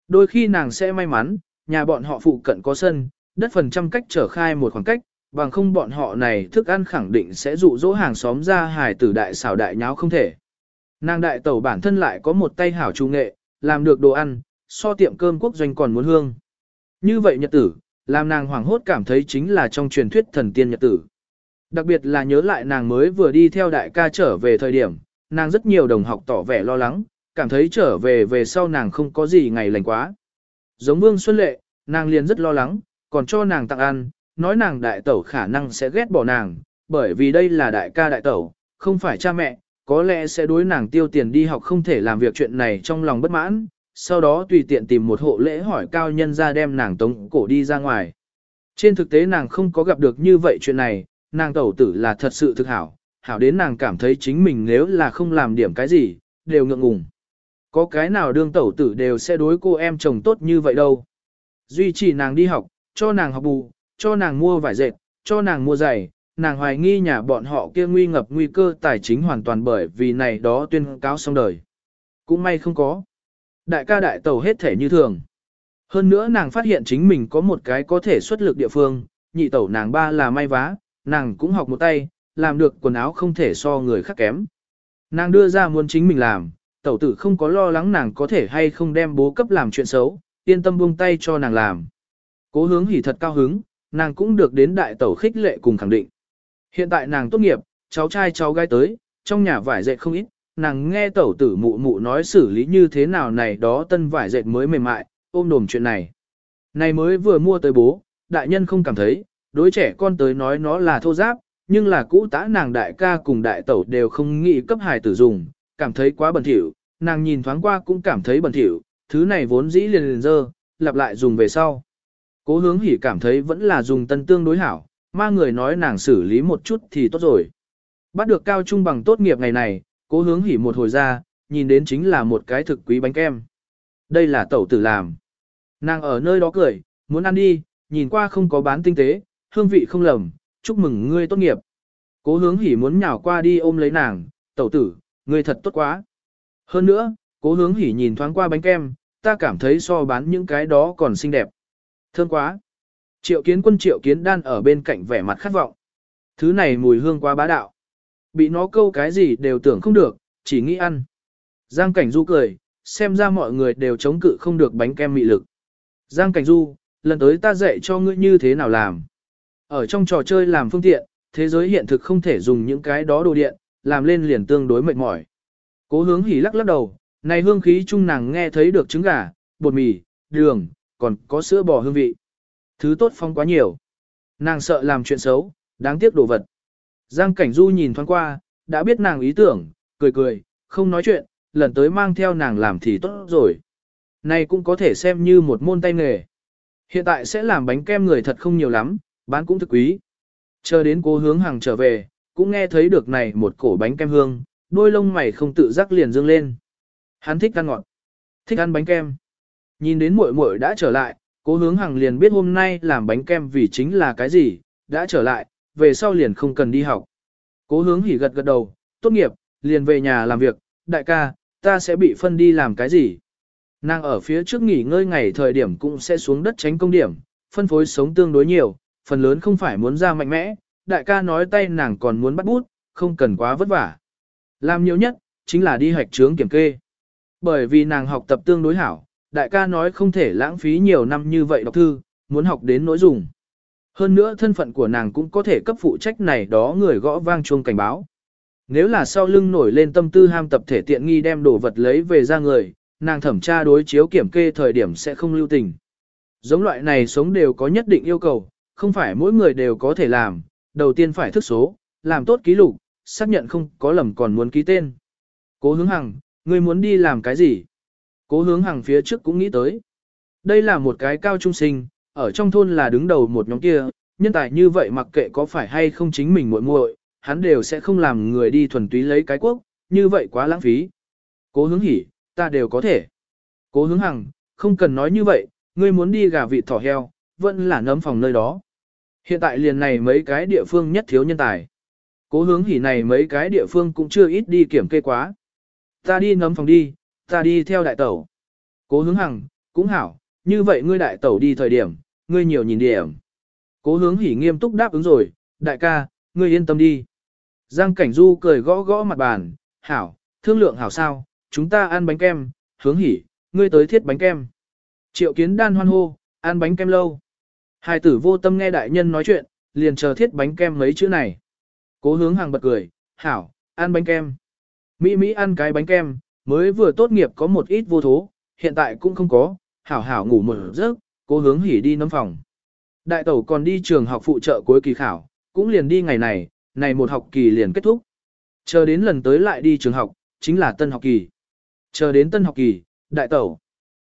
Đôi khi nàng sẽ may mắn, nhà bọn họ phụ cận có sân, đất phần trăm cách trở khai một khoảng cách, bằng không bọn họ này thức ăn khẳng định sẽ dụ dỗ hàng xóm ra hài tử đại xảo đại nháo không thể. Nàng đại tẩu bản thân lại có một tay hảo trung nghệ, làm được đồ ăn, so tiệm cơm quốc doanh còn muốn hương. Như vậy nhật tử, làm nàng hoảng hốt cảm thấy chính là trong truyền thuyết thần tiên nhật tử. Đặc biệt là nhớ lại nàng mới vừa đi theo đại ca trở về thời điểm, nàng rất nhiều đồng học tỏ vẻ lo lắng, cảm thấy trở về về sau nàng không có gì ngày lành quá. Giống Vương Xuân Lệ, nàng liền rất lo lắng, còn cho nàng tặng ăn, nói nàng đại tẩu khả năng sẽ ghét bỏ nàng, bởi vì đây là đại ca đại tẩu, không phải cha mẹ, có lẽ sẽ đối nàng tiêu tiền đi học không thể làm việc chuyện này trong lòng bất mãn, sau đó tùy tiện tìm một hộ lễ hỏi cao nhân ra đem nàng tống cổ đi ra ngoài. Trên thực tế nàng không có gặp được như vậy chuyện này, nàng tẩu tử là thật sự thực hảo, hảo đến nàng cảm thấy chính mình nếu là không làm điểm cái gì, đều ngượng ngùng. Có cái nào đương tẩu tử đều sẽ đối cô em chồng tốt như vậy đâu. Duy trì nàng đi học, cho nàng học bù, cho nàng mua vải dệt, cho nàng mua giày, nàng hoài nghi nhà bọn họ kia nguy ngập nguy cơ tài chính hoàn toàn bởi vì này đó tuyên cáo xong đời. Cũng may không có. Đại ca đại tẩu hết thể như thường. Hơn nữa nàng phát hiện chính mình có một cái có thể xuất lực địa phương, nhị tẩu nàng ba là may vá, nàng cũng học một tay, làm được quần áo không thể so người khác kém. Nàng đưa ra muốn chính mình làm, tẩu tử không có lo lắng nàng có thể hay không đem bố cấp làm chuyện xấu, yên tâm buông tay cho nàng làm. Cố hướng hỉ thật cao hứng, nàng cũng được đến đại tẩu khích lệ cùng khẳng định. Hiện tại nàng tốt nghiệp, cháu trai cháu gái tới, trong nhà vải dệt không ít, nàng nghe tẩu tử mụ mụ nói xử lý như thế nào này đó tân vải dệt mới mềm mại, ôm đồm chuyện này. Này mới vừa mua tới bố, đại nhân không cảm thấy, đối trẻ con tới nói nó là thô giáp, nhưng là cũ tã nàng đại ca cùng đại tẩu đều không nghĩ cấp hài tử dùng, cảm thấy quá bẩn thỉu, nàng nhìn thoáng qua cũng cảm thấy bẩn thỉu, thứ này vốn dĩ liền liền dơ, lặp lại dùng về sau. Cố hướng hỉ cảm thấy vẫn là dùng tân tương đối hảo, ma người nói nàng xử lý một chút thì tốt rồi. Bắt được cao trung bằng tốt nghiệp ngày này, cố hướng hỉ một hồi ra, nhìn đến chính là một cái thực quý bánh kem. Đây là tẩu tử làm. Nàng ở nơi đó cười, muốn ăn đi, nhìn qua không có bán tinh tế, hương vị không lầm, chúc mừng ngươi tốt nghiệp. Cố hướng hỉ muốn nhào qua đi ôm lấy nàng, tẩu tử, ngươi thật tốt quá. Hơn nữa, cố hướng hỉ nhìn thoáng qua bánh kem, ta cảm thấy so bán những cái đó còn xinh đẹp. Thơm quá. Triệu kiến quân triệu kiến đan ở bên cạnh vẻ mặt khát vọng. Thứ này mùi hương quá bá đạo. Bị nó câu cái gì đều tưởng không được, chỉ nghĩ ăn. Giang Cảnh Du cười, xem ra mọi người đều chống cự không được bánh kem mị lực. Giang Cảnh Du, lần tới ta dạy cho ngươi như thế nào làm. Ở trong trò chơi làm phương tiện, thế giới hiện thực không thể dùng những cái đó đồ điện, làm lên liền tương đối mệt mỏi. Cố hướng hỉ lắc lắc đầu, này hương khí chung nàng nghe thấy được trứng gà, bột mì, đường, còn có sữa bò hương vị. Thứ tốt phong quá nhiều. Nàng sợ làm chuyện xấu, đáng tiếc đồ vật. Giang Cảnh Du nhìn thoáng qua, đã biết nàng ý tưởng, cười cười, không nói chuyện, lần tới mang theo nàng làm thì tốt rồi. Này cũng có thể xem như một môn tay nghề. Hiện tại sẽ làm bánh kem người thật không nhiều lắm, bán cũng thực quý. Chờ đến cố hướng hàng trở về, cũng nghe thấy được này một cổ bánh kem hương, đôi lông mày không tự giác liền dương lên. Hắn thích ăn ngọt, thích ăn bánh kem. Nhìn đến muội muội đã trở lại, cố hướng hàng liền biết hôm nay làm bánh kem vì chính là cái gì, đã trở lại, về sau liền không cần đi học. Cố hướng hỉ gật gật đầu, tốt nghiệp, liền về nhà làm việc, đại ca, ta sẽ bị phân đi làm cái gì. Nàng ở phía trước nghỉ ngơi ngày thời điểm cũng sẽ xuống đất tránh công điểm, phân phối sống tương đối nhiều, phần lớn không phải muốn ra mạnh mẽ, đại ca nói tay nàng còn muốn bắt bút, không cần quá vất vả. Làm nhiều nhất, chính là đi hạch trướng kiểm kê. Bởi vì nàng học tập tương đối hảo, đại ca nói không thể lãng phí nhiều năm như vậy đọc thư, muốn học đến nỗi dùng. Hơn nữa thân phận của nàng cũng có thể cấp phụ trách này đó người gõ vang chuông cảnh báo. Nếu là sau lưng nổi lên tâm tư ham tập thể tiện nghi đem đồ vật lấy về ra người, nàng thẩm tra đối chiếu kiểm kê thời điểm sẽ không lưu tình. Giống loại này sống đều có nhất định yêu cầu, không phải mỗi người đều có thể làm, đầu tiên phải thức số, làm tốt ký lục, xác nhận không có lầm còn muốn ký tên. Cố hướng hằng, ngươi muốn đi làm cái gì? Cố hướng hằng phía trước cũng nghĩ tới. Đây là một cái cao trung sinh, ở trong thôn là đứng đầu một nhóm kia, nhân tài như vậy mặc kệ có phải hay không chính mình muội muội, hắn đều sẽ không làm người đi thuần túy lấy cái quốc, như vậy quá lãng phí. Cố hướng hỉ, ta đều có thể. Cố hướng hằng, không cần nói như vậy, ngươi muốn đi gà vịt thỏ heo, vẫn là nấm phòng nơi đó. Hiện tại liền này mấy cái địa phương nhất thiếu nhân tài. Cố hướng hỉ này mấy cái địa phương cũng chưa ít đi kiểm kê quá. Ta đi nấm phòng đi, ta đi theo đại tẩu. Cố hướng hằng, cũng hảo, như vậy ngươi đại tẩu đi thời điểm, ngươi nhiều nhìn điểm. Cố hướng hỉ nghiêm túc đáp ứng rồi, đại ca, ngươi yên tâm đi. Giang Cảnh Du cười gõ gõ mặt bàn, hảo, thương lượng hảo sao, chúng ta ăn bánh kem, hướng hỉ, ngươi tới thiết bánh kem. Triệu kiến đan hoan hô, ăn bánh kem lâu. Hai tử vô tâm nghe đại nhân nói chuyện, liền chờ thiết bánh kem mấy chữ này. Cố hướng hàng bật cười, hảo, ăn bánh kem. Mỹ Mỹ ăn cái bánh kem, mới vừa tốt nghiệp có một ít vô thố, hiện tại cũng không có, hảo hảo ngủ một giấc, cố hướng hỉ đi nấm phòng. Đại tẩu còn đi trường học phụ trợ cuối kỳ khảo, cũng liền đi ngày này, này một học kỳ liền kết thúc. Chờ đến lần tới lại đi trường học, chính là tân học kỳ. Chờ đến tân học kỳ, đại tẩu.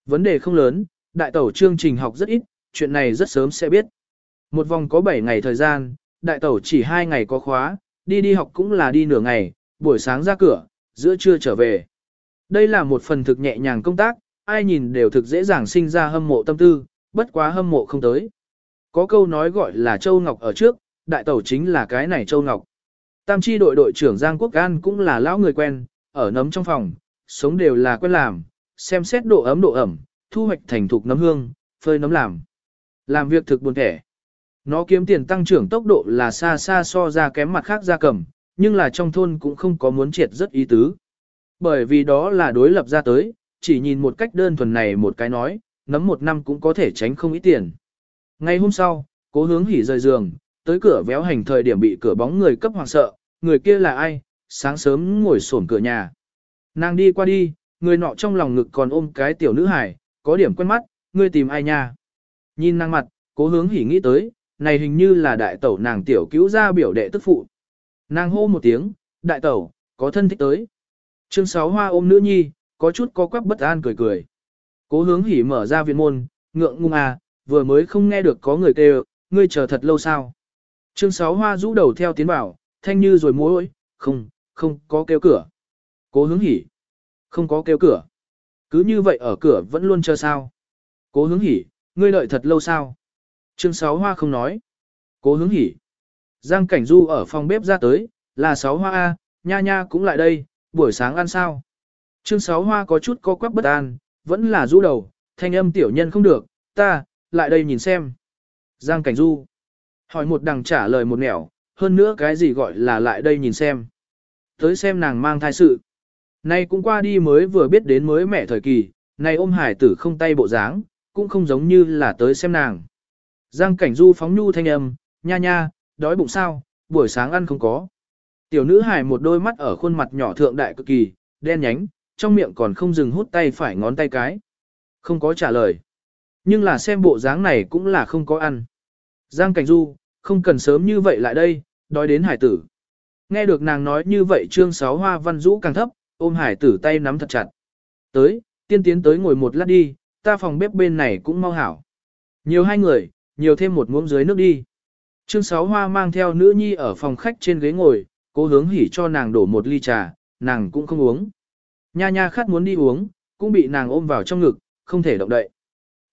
Vấn đề không lớn, đại tẩu chương trình học rất ít, chuyện này rất sớm sẽ biết. Một vòng có 7 ngày thời gian, đại tẩu chỉ 2 ngày có khóa, đi đi học cũng là đi nửa ngày, buổi sáng ra cửa, giữa trưa trở về. Đây là một phần thực nhẹ nhàng công tác, ai nhìn đều thực dễ dàng sinh ra hâm mộ tâm tư, bất quá hâm mộ không tới. Có câu nói gọi là Châu Ngọc ở trước, đại tẩu chính là cái này Châu Ngọc. Tam chi đội đội trưởng Giang Quốc An cũng là lão người quen, ở nấm trong phòng, sống đều là quen làm, xem xét độ ấm độ ẩm, thu hoạch thành thục nấm hương, phơi nấm làm. Làm việc thực buồn thẻ. Nó kiếm tiền tăng trưởng tốc độ là xa xa so ra kém mặt khác gia cầm, nhưng là trong thôn cũng không có muốn triệt rất ý tứ. Bởi vì đó là đối lập ra tới, chỉ nhìn một cách đơn thuần này một cái nói, nấm một năm cũng có thể tránh không ít tiền. Ngay hôm sau, cố hướng hỉ rời giường, tới cửa véo hành thời điểm bị cửa bóng người cấp hoàng sợ, người kia là ai, sáng sớm ngồi sổn cửa nhà. Nàng đi qua đi, người nọ trong lòng ngực còn ôm cái tiểu nữ hải, có điểm quen mắt, ngươi tìm ai nha. Nhìn nàng mặt, cố hướng hỉ nghĩ tới, này hình như là đại tẩu nàng tiểu cứu ra biểu đệ tức phụ. Nàng hô một tiếng, đại tẩu, có thân thích tới. trương sáu hoa ôm nữ nhi, có chút có quắc bất an cười cười. Cố hướng hỉ mở ra viện môn, ngượng ngung à, vừa mới không nghe được có người kêu, ngươi chờ thật lâu sao. trương sáu hoa rũ đầu theo tiến bảo, thanh như rồi mối, không, không có kêu cửa. Cố hướng hỉ, không có kêu cửa. Cứ như vậy ở cửa vẫn luôn chờ sao. Cố hướng hỉ, ngươi đợi thật lâu sao. Chương sáu hoa không nói. Cố hướng hỉ. Giang Cảnh Du ở phòng bếp ra tới, là sáu hoa A, nha nha cũng lại đây, buổi sáng ăn sao. Chương sáu hoa có chút co quắp bất an, vẫn là rũ đầu, thanh âm tiểu nhân không được, ta, lại đây nhìn xem. Giang Cảnh Du. Hỏi một đằng trả lời một nẻo, hơn nữa cái gì gọi là lại đây nhìn xem. Tới xem nàng mang thai sự. Nay cũng qua đi mới vừa biết đến mới mẹ thời kỳ, nay ôm hải tử không tay bộ dáng, cũng không giống như là tới xem nàng. Giang cảnh du phóng nhu thanh âm, nha nha, đói bụng sao, buổi sáng ăn không có. Tiểu nữ hải một đôi mắt ở khuôn mặt nhỏ thượng đại cực kỳ, đen nhánh, trong miệng còn không dừng hút tay phải ngón tay cái. Không có trả lời. Nhưng là xem bộ dáng này cũng là không có ăn. Giang cảnh du, không cần sớm như vậy lại đây, đói đến hải tử. Nghe được nàng nói như vậy trương sáu hoa văn rũ càng thấp, ôm hải tử tay nắm thật chặt. Tới, tiên tiến tới ngồi một lát đi, ta phòng bếp bên này cũng mau hảo. Nhiều hai người, nhiều thêm một muỗng dưới nước đi. Trương Sáu Hoa mang theo nữ nhi ở phòng khách trên ghế ngồi, cố hướng hỉ cho nàng đổ một ly trà, nàng cũng không uống. Nha nha khát muốn đi uống, cũng bị nàng ôm vào trong ngực, không thể động đậy.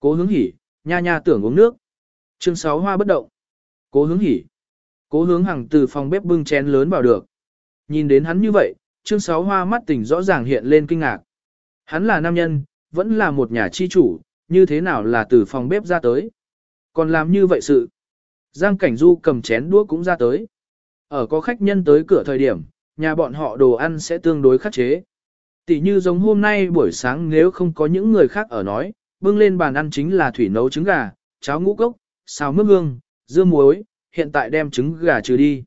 Cố hướng hỉ, nha nha tưởng uống nước. Trương Sáu Hoa bất động. Cố hướng hỉ. Cố hướng hằng từ phòng bếp bưng chén lớn vào được. Nhìn đến hắn như vậy, Trương Sáu Hoa mắt tỉnh rõ ràng hiện lên kinh ngạc. Hắn là nam nhân, vẫn là một nhà chi chủ, như thế nào là từ phòng bếp ra tới. Còn làm như vậy sự. Giang Cảnh Du cầm chén đũa cũng ra tới. Ở có khách nhân tới cửa thời điểm, nhà bọn họ đồ ăn sẽ tương đối khắc chế. Tỷ như giống hôm nay buổi sáng nếu không có những người khác ở nói, bưng lên bàn ăn chính là thủy nấu trứng gà, cháo ngũ cốc, xào mướp hương, dưa muối, hiện tại đem trứng gà trừ đi.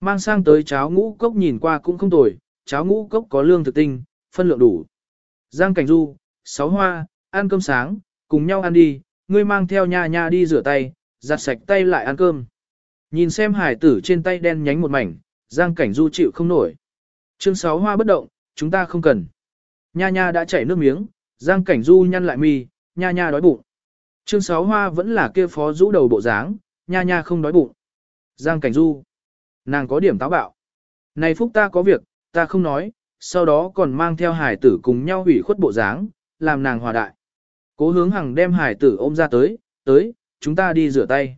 Mang sang tới cháo ngũ cốc nhìn qua cũng không tồi, cháo ngũ cốc có lương thực tinh, phân lượng đủ. Giang Cảnh Du, sáu hoa, ăn cơm sáng, cùng nhau ăn đi, ngươi mang theo nha nha đi rửa tay, giặt sạch tay lại ăn cơm. Nhìn xem hải tử trên tay đen nhánh một mảnh, Giang Cảnh Du chịu không nổi. Chương Sáu hoa bất động, chúng ta không cần. Nha nha đã chảy nước miếng, Giang Cảnh Du nhăn lại mi, nha nha đói bụng. Chương Sáu hoa vẫn là kia phó rũ đầu bộ dáng, nha nha không đói bụng. Giang Cảnh Du. Nàng có điểm táo bạo. Này Phúc ta có việc, ta không nói, sau đó còn mang theo hải tử cùng nhau hủy khuất bộ dáng, làm nàng hòa đại. Cố hướng hằng đem hải tử ôm ra tới, tới, chúng ta đi rửa tay.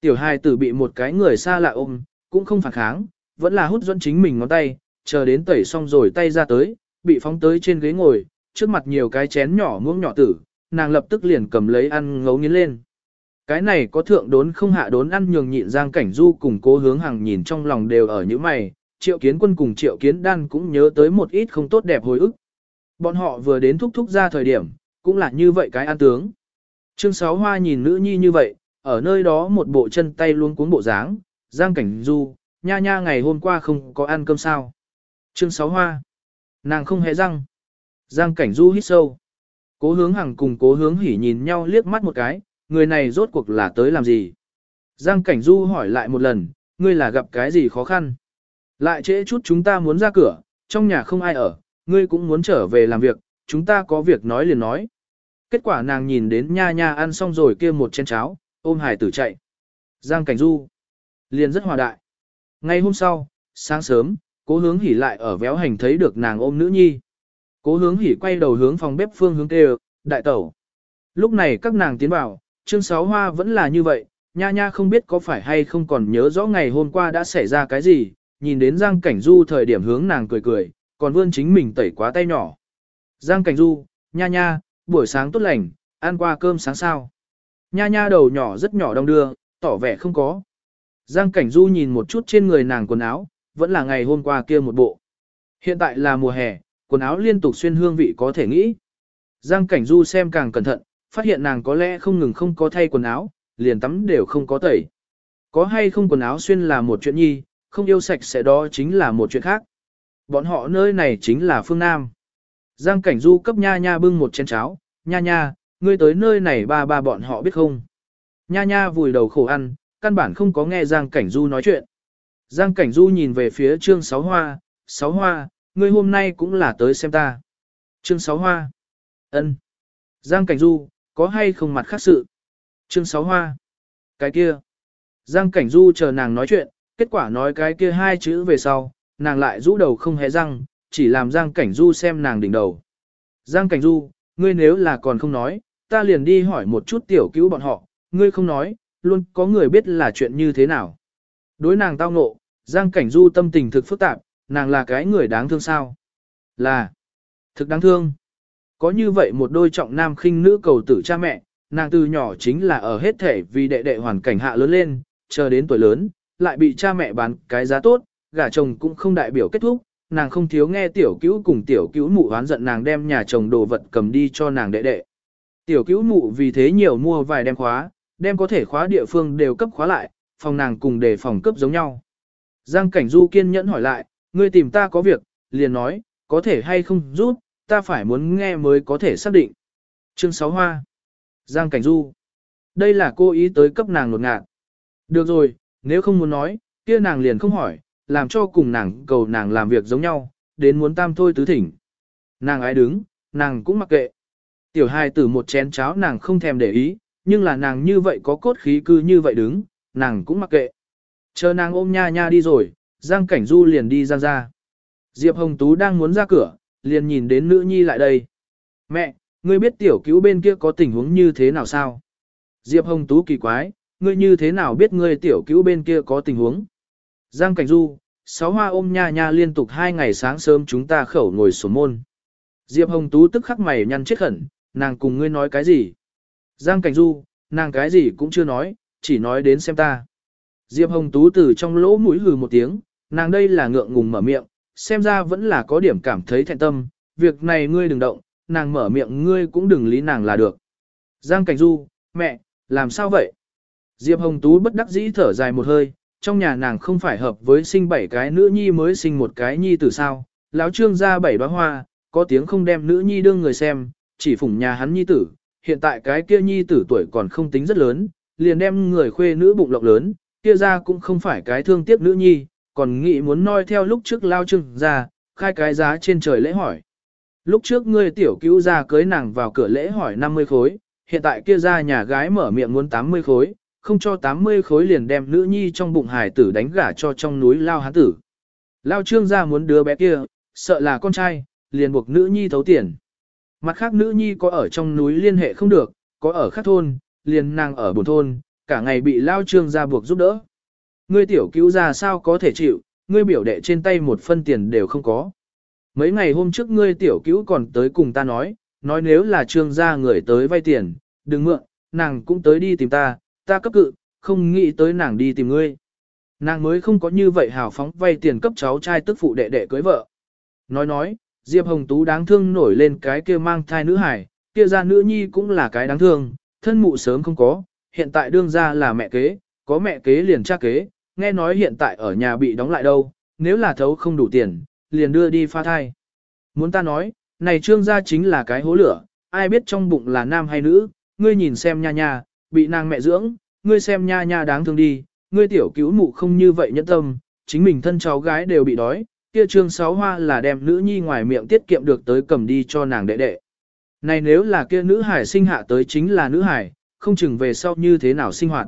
Tiểu hải tử bị một cái người xa lạ ôm, cũng không phản kháng, vẫn là hút dẫn chính mình ngón tay, chờ đến tẩy xong rồi tay ra tới, bị phóng tới trên ghế ngồi, trước mặt nhiều cái chén nhỏ muỗng nhỏ tử, nàng lập tức liền cầm lấy ăn ngấu nghiến lên. Cái này có thượng đốn không hạ đốn ăn nhường nhịn giang cảnh du cùng cố hướng hàng nhìn trong lòng đều ở những mày, triệu kiến quân cùng triệu kiến đan cũng nhớ tới một ít không tốt đẹp hồi ức. Bọn họ vừa đến thúc thúc ra thời điểm, cũng là như vậy cái an tướng. Trương Sáu Hoa nhìn nữ nhi như vậy, ở nơi đó một bộ chân tay luôn cuốn bộ dáng, giang cảnh du, nha nha ngày hôm qua không có ăn cơm sao. Trương Sáu Hoa, nàng không hề răng. Giang cảnh du hít sâu. Cố hướng hằng cùng cố hướng hỉ nhìn nhau liếc mắt một cái, người này rốt cuộc là tới làm gì? Giang Cảnh Du hỏi lại một lần, ngươi là gặp cái gì khó khăn? Lại trễ chút chúng ta muốn ra cửa, trong nhà không ai ở, ngươi cũng muốn trở về làm việc, chúng ta có việc nói liền nói. Kết quả nàng nhìn đến nha nha ăn xong rồi kia một chén cháo, ôm hải tử chạy. Giang Cảnh Du liền rất hòa đại. Ngay hôm sau, sáng sớm, cố hướng hỉ lại ở véo hành thấy được nàng ôm nữ nhi. Cố hướng hỉ quay đầu hướng phòng bếp phương hướng kêu, đại tẩu. Lúc này các nàng tiến vào, Chương Sáu Hoa vẫn là như vậy, nha nha không biết có phải hay không còn nhớ rõ ngày hôm qua đã xảy ra cái gì, nhìn đến Giang Cảnh Du thời điểm hướng nàng cười cười, còn vươn chính mình tẩy quá tay nhỏ. Giang Cảnh Du, nha nha, buổi sáng tốt lành, ăn qua cơm sáng sao. Nha nha đầu nhỏ rất nhỏ đong đưa, tỏ vẻ không có. Giang Cảnh Du nhìn một chút trên người nàng quần áo, vẫn là ngày hôm qua kia một bộ. Hiện tại là mùa hè, quần áo liên tục xuyên hương vị có thể nghĩ. Giang Cảnh Du xem càng cẩn thận, phát hiện nàng có lẽ không ngừng không có thay quần áo, liền tắm đều không có tẩy. Có hay không quần áo xuyên là một chuyện nhi, không yêu sạch sẽ đó chính là một chuyện khác. Bọn họ nơi này chính là phương Nam. Giang Cảnh Du cấp nha nha bưng một chén cháo, nha nha, ngươi tới nơi này ba ba bọn họ biết không. Nha nha vùi đầu khổ ăn, căn bản không có nghe Giang Cảnh Du nói chuyện. Giang Cảnh Du nhìn về phía Trương Sáu Hoa, Sáu Hoa, ngươi hôm nay cũng là tới xem ta. Trương Sáu Hoa. ân. Giang Cảnh Du, có hay không mặt khác sự. Trương Sáu hoa. Cái kia. Giang Cảnh Du chờ nàng nói chuyện, kết quả nói cái kia hai chữ về sau, nàng lại rũ đầu không hé răng, chỉ làm Giang Cảnh Du xem nàng đỉnh đầu. Giang Cảnh Du, ngươi nếu là còn không nói, ta liền đi hỏi một chút tiểu cứu bọn họ, ngươi không nói, luôn có người biết là chuyện như thế nào. Đối nàng tao ngộ, Giang Cảnh Du tâm tình thực phức tạp, nàng là cái người đáng thương sao? Là, thực đáng thương. Có như vậy một đôi trọng nam khinh nữ cầu tử cha mẹ, nàng từ nhỏ chính là ở hết thể vì đệ đệ hoàn cảnh hạ lớn lên, chờ đến tuổi lớn, lại bị cha mẹ bán cái giá tốt, gả chồng cũng không đại biểu kết thúc, nàng không thiếu nghe tiểu cứu cùng tiểu cứu mụ oán giận nàng đem nhà chồng đồ vật cầm đi cho nàng đệ đệ. Tiểu cứu mụ vì thế nhiều mua vài đem khóa, đem có thể khóa địa phương đều cấp khóa lại, phòng nàng cùng để phòng cấp giống nhau. Giang Cảnh Du kiên nhẫn hỏi lại, ngươi tìm ta có việc, liền nói, có thể hay không rút, ta phải muốn nghe mới có thể xác định. Chương 6 Hoa Giang Cảnh Du Đây là cô ý tới cấp nàng nột ngạt. Được rồi, nếu không muốn nói, kia nàng liền không hỏi, làm cho cùng nàng cầu nàng làm việc giống nhau, đến muốn tam thôi tứ thỉnh. Nàng ái đứng, nàng cũng mặc kệ. Tiểu hài tử một chén cháo nàng không thèm để ý, nhưng là nàng như vậy có cốt khí cư như vậy đứng, nàng cũng mặc kệ. Chờ nàng ôm nha nha đi rồi, Giang Cảnh Du liền đi ra ra. Diệp Hồng Tú đang muốn ra cửa, liền nhìn đến nữ nhi lại đây. Mẹ, ngươi biết tiểu cứu bên kia có tình huống như thế nào sao? Diệp Hồng Tú kỳ quái, ngươi như thế nào biết ngươi tiểu cứu bên kia có tình huống? Giang Cảnh Du, sáu hoa ôm nha nha liên tục hai ngày sáng sớm chúng ta khẩu ngồi sổ môn. Diệp Hồng Tú tức khắc mày nhăn chết khẩn, nàng cùng ngươi nói cái gì? Giang Cảnh Du, nàng cái gì cũng chưa nói, chỉ nói đến xem ta. Diệp Hồng Tú từ trong lỗ mũi hừ một tiếng, nàng đây là ngượng ngùng mở miệng, xem ra vẫn là có điểm cảm thấy thẹn tâm, việc này ngươi đừng động, nàng mở miệng ngươi cũng đừng lý nàng là được. Giang Cảnh Du, mẹ, làm sao vậy? Diệp Hồng Tú bất đắc dĩ thở dài một hơi, trong nhà nàng không phải hợp với sinh bảy cái nữ nhi mới sinh một cái nhi từ sao, lão trương ra bảy đóa hoa, có tiếng không đem nữ nhi đương người xem, chỉ phủng nhà hắn nhi tử, hiện tại cái kia nhi tử tuổi còn không tính rất lớn, liền đem người khuê nữ bụng lộng lớn, kia ra cũng không phải cái thương tiếc nữ nhi, còn nghĩ muốn noi theo lúc trước lao trương ra, khai cái giá trên trời lễ hỏi. Lúc trước ngươi tiểu cứu ra cưới nàng vào cửa lễ hỏi 50 khối, hiện tại kia ra nhà gái mở miệng muốn 80 khối, không cho 80 khối liền đem nữ nhi trong bụng hải tử đánh gả cho trong núi lao hán tử. Lao trương gia muốn đứa bé kia, sợ là con trai, liền buộc nữ nhi thấu tiền. Mặt khác nữ nhi có ở trong núi liên hệ không được, có ở khác thôn, liền nàng ở buồn thôn, cả ngày bị lao trương gia buộc giúp đỡ. Ngươi tiểu cứu gia sao có thể chịu, ngươi biểu đệ trên tay một phân tiền đều không có. Mấy ngày hôm trước ngươi tiểu cứu còn tới cùng ta nói, nói nếu là trương gia người tới vay tiền, đừng mượn, nàng cũng tới đi tìm ta, ta cấp cự, không nghĩ tới nàng đi tìm ngươi. Nàng mới không có như vậy hào phóng vay tiền cấp cháu trai tức phụ đệ đệ cưới vợ. Nói nói, Diệp Hồng Tú đáng thương nổi lên cái kia mang thai nữ hải, kia ra nữ nhi cũng là cái đáng thương, thân mụ sớm không có, hiện tại đương ra là mẹ kế, có mẹ kế liền cha kế, nghe nói hiện tại ở nhà bị đóng lại đâu, nếu là thấu không đủ tiền, liền đưa đi pha thai. Muốn ta nói, này trương gia chính là cái hố lửa, ai biết trong bụng là nam hay nữ, ngươi nhìn xem nha nha, bị nàng mẹ dưỡng, ngươi xem nha nha đáng thương đi, ngươi tiểu cứu mụ không như vậy nhẫn tâm, chính mình thân cháu gái đều bị đói, kia trương sáu hoa là đem nữ nhi ngoài miệng tiết kiệm được tới cầm đi cho nàng đệ đệ. Này nếu là kia nữ hải sinh hạ tới chính là nữ hải, không chừng về sau như thế nào sinh hoạt.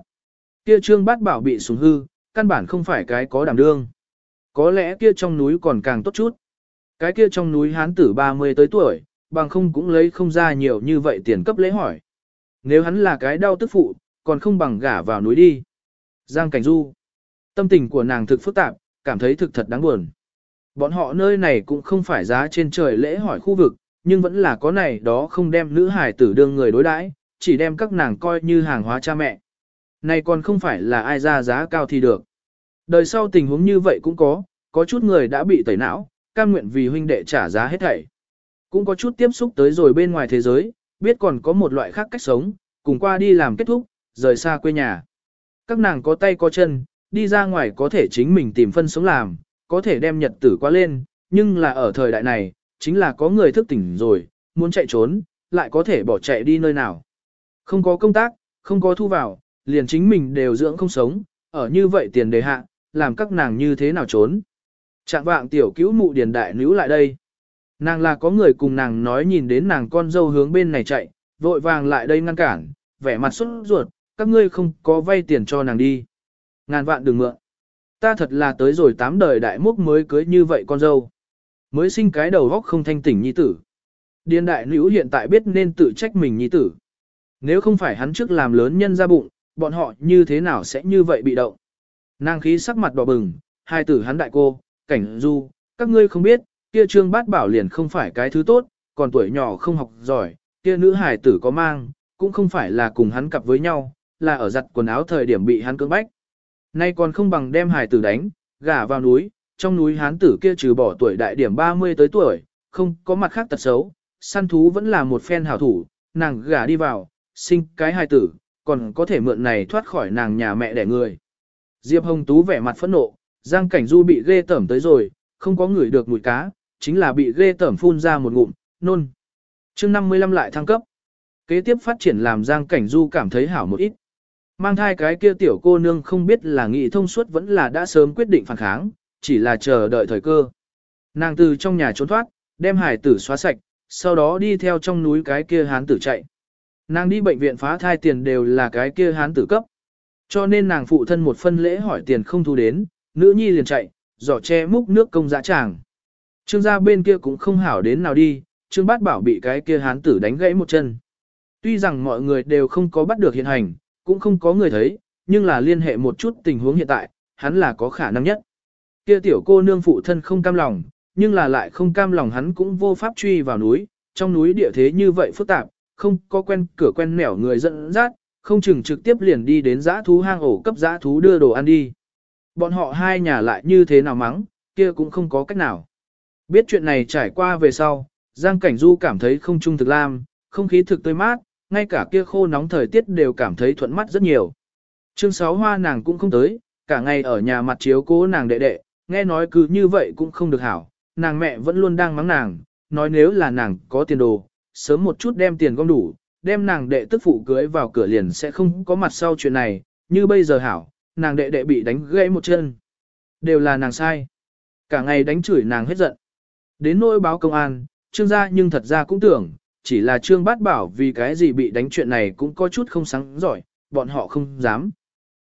Kia trương bát bảo bị sủng hư, căn bản không phải cái có đảm đương. Có lẽ kia trong núi còn càng tốt chút. Cái kia trong núi hán tử 30 tới tuổi, bằng không cũng lấy không ra nhiều như vậy tiền cấp lễ hỏi. Nếu hắn là cái đau tức phụ, còn không bằng gả vào núi đi. Giang Cảnh Du. Tâm tình của nàng thực phức tạp, cảm thấy thực thật đáng buồn. Bọn họ nơi này cũng không phải giá trên trời lễ hỏi khu vực, nhưng vẫn là có này đó không đem nữ hải tử đương người đối đãi, chỉ đem các nàng coi như hàng hóa cha mẹ. Này còn không phải là ai ra giá cao thì được. Đời sau tình huống như vậy cũng có, có chút người đã bị tẩy não, cam nguyện vì huynh đệ trả giá hết thảy. Cũng có chút tiếp xúc tới rồi bên ngoài thế giới, biết còn có một loại khác cách sống, cùng qua đi làm kết thúc, rời xa quê nhà. Các nàng có tay có chân, đi ra ngoài có thể chính mình tìm phân sống làm, có thể đem nhật tử qua lên, nhưng là ở thời đại này, chính là có người thức tỉnh rồi, muốn chạy trốn, lại có thể bỏ chạy đi nơi nào. Không có công tác, không có thu vào, liền chính mình đều dưỡng không sống, ở như vậy tiền đề hạ, làm các nàng như thế nào trốn. Trạng vạng tiểu cứu mụ điền đại níu lại đây. Nàng là có người cùng nàng nói nhìn đến nàng con dâu hướng bên này chạy, vội vàng lại đây ngăn cản, vẻ mặt xuất ruột, các ngươi không có vay tiền cho nàng đi. Ngàn vạn đừng mượn. Ta thật là tới rồi tám đời đại múc mới cưới như vậy con dâu. Mới sinh cái đầu góc không thanh tỉnh nhi tử. Điên đại nữ hiện tại biết nên tự trách mình nhi tử. Nếu không phải hắn trước làm lớn nhân ra bụng, bọn họ như thế nào sẽ như vậy bị động. Nàng khí sắc mặt đỏ bừng, hai tử hắn đại cô, cảnh du, các ngươi không biết, kia trương bát bảo liền không phải cái thứ tốt, còn tuổi nhỏ không học giỏi, kia nữ hài tử có mang, cũng không phải là cùng hắn cặp với nhau, là ở giặt quần áo thời điểm bị hắn cưỡng bách. Nay còn không bằng đem hài tử đánh, gả vào núi, trong núi hán tử kia trừ bỏ tuổi đại điểm 30 tới tuổi, không có mặt khác tật xấu, săn thú vẫn là một phen hảo thủ, nàng gả đi vào, sinh cái hài tử, còn có thể mượn này thoát khỏi nàng nhà mẹ đẻ người. Diệp Hồng Tú vẻ mặt phẫn nộ, Giang Cảnh Du bị ghê tẩm tới rồi, không có người được mùi cá, chính là bị ghê tẩm phun ra một ngụm, nôn. chương 55 lại thăng cấp. Kế tiếp phát triển làm Giang Cảnh Du cảm thấy hảo một ít. Mang thai cái kia tiểu cô nương không biết là nghị thông suốt vẫn là đã sớm quyết định phản kháng, chỉ là chờ đợi thời cơ. Nàng từ trong nhà trốn thoát, đem hải tử xóa sạch, sau đó đi theo trong núi cái kia hán tử chạy. Nàng đi bệnh viện phá thai tiền đều là cái kia hán tử cấp. Cho nên nàng phụ thân một phân lễ hỏi tiền không thu đến, nữ nhi liền chạy, giỏ che múc nước công dã tràng. Trương gia bên kia cũng không hảo đến nào đi, Trương Bát Bảo bị cái kia hán tử đánh gãy một chân. Tuy rằng mọi người đều không có bắt được hiện hành, cũng không có người thấy, nhưng là liên hệ một chút tình huống hiện tại, hắn là có khả năng nhất. Kia tiểu cô nương phụ thân không cam lòng, nhưng là lại không cam lòng hắn cũng vô pháp truy vào núi, trong núi địa thế như vậy phức tạp, không có quen cửa quen nẻo người dẫn dắt, không chừng trực tiếp liền đi đến giã thú hang ổ cấp giã thú đưa đồ ăn đi. Bọn họ hai nhà lại như thế nào mắng, kia cũng không có cách nào. Biết chuyện này trải qua về sau, Giang Cảnh Du cảm thấy không trung thực lam, không khí thực tươi mát, ngay cả kia khô nóng thời tiết đều cảm thấy thuận mắt rất nhiều. Chương sáu hoa nàng cũng không tới, cả ngày ở nhà mặt chiếu cố nàng đệ đệ, nghe nói cứ như vậy cũng không được hảo, nàng mẹ vẫn luôn đang mắng nàng, nói nếu là nàng có tiền đồ, sớm một chút đem tiền gom đủ, đem nàng đệ tức phụ cưới vào cửa liền sẽ không có mặt sau chuyện này, như bây giờ hảo, nàng đệ đệ bị đánh gãy một chân. Đều là nàng sai. Cả ngày đánh chửi nàng hết giận. Đến nỗi báo công an, trương gia nhưng thật ra cũng tưởng, chỉ là trương bát bảo vì cái gì bị đánh chuyện này cũng có chút không sáng giỏi, bọn họ không dám.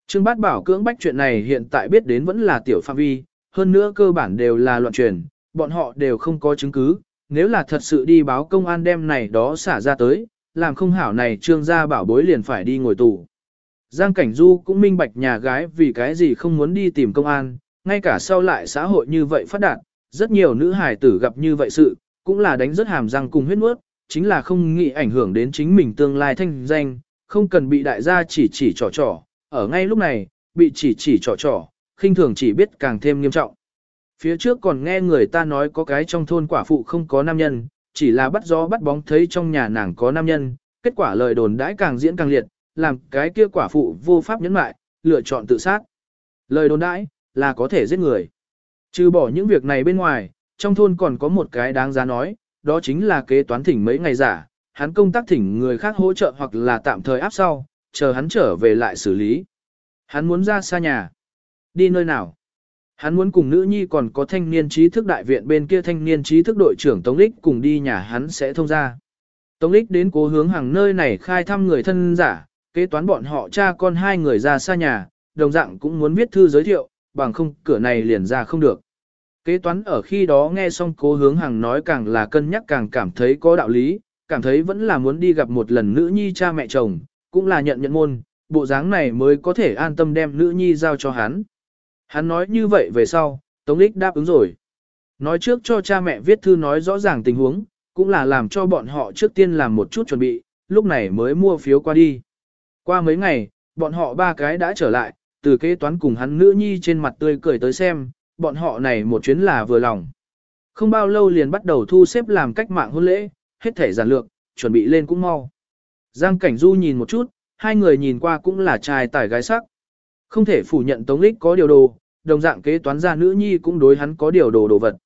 Trương bát bảo cưỡng bách chuyện này hiện tại biết đến vẫn là tiểu phạm vi, hơn nữa cơ bản đều là loạn truyền, bọn họ đều không có chứng cứ, nếu là thật sự đi báo công an đem này đó xả ra tới, làm không hảo này trương gia bảo bối liền phải đi ngồi tù. Giang Cảnh Du cũng minh bạch nhà gái vì cái gì không muốn đi tìm công an, ngay cả sau lại xã hội như vậy phát đạt, rất nhiều nữ hài tử gặp như vậy sự, cũng là đánh rất hàm răng cùng huyết nuốt, chính là không nghĩ ảnh hưởng đến chính mình tương lai thanh danh, không cần bị đại gia chỉ chỉ trò trò, ở ngay lúc này, bị chỉ chỉ trò trò, khinh thường chỉ biết càng thêm nghiêm trọng. Phía trước còn nghe người ta nói có cái trong thôn quả phụ không có nam nhân, chỉ là bắt gió bắt bóng thấy trong nhà nàng có nam nhân, kết quả lời đồn đãi càng diễn càng liệt, làm cái kia quả phụ vô pháp nhẫn mại, lựa chọn tự sát. Lời đồn đãi là có thể giết người. Trừ bỏ những việc này bên ngoài, trong thôn còn có một cái đáng giá nói, đó chính là kế toán thỉnh mấy ngày giả, hắn công tác thỉnh người khác hỗ trợ hoặc là tạm thời áp sau, chờ hắn trở về lại xử lý. Hắn muốn ra xa nhà. Đi nơi nào? Hắn muốn cùng nữ nhi còn có thanh niên trí thức đại viện bên kia thanh niên trí thức đội trưởng Tống Lích cùng đi nhà hắn sẽ thông ra. Tống Lích đến cố hướng hàng nơi này khai thăm người thân giả, kế toán bọn họ cha con hai người ra xa nhà, đồng dạng cũng muốn viết thư giới thiệu, bằng không cửa này liền ra không được. Kế toán ở khi đó nghe xong cố hướng hàng nói càng là cân nhắc càng cảm thấy có đạo lý, cảm thấy vẫn là muốn đi gặp một lần nữ nhi cha mẹ chồng, cũng là nhận nhận môn, bộ dáng này mới có thể an tâm đem nữ nhi giao cho hắn. Hắn nói như vậy về sau, Tống Lích đáp ứng rồi. Nói trước cho cha mẹ viết thư nói rõ ràng tình huống, cũng là làm cho bọn họ trước tiên làm một chút chuẩn bị, lúc này mới mua phiếu qua đi. Qua mấy ngày, bọn họ ba cái đã trở lại, từ kế toán cùng hắn nữ nhi trên mặt tươi cười tới xem, bọn họ này một chuyến là vừa lòng. Không bao lâu liền bắt đầu thu xếp làm cách mạng hôn lễ, hết thể giản lược, chuẩn bị lên cũng mau. Giang Cảnh Du nhìn một chút, hai người nhìn qua cũng là trai tài gái sắc. Không thể phủ nhận Tống Lích có điều đồ, đồng dạng kế toán gia nữ nhi cũng đối hắn có điều đồ đồ vật.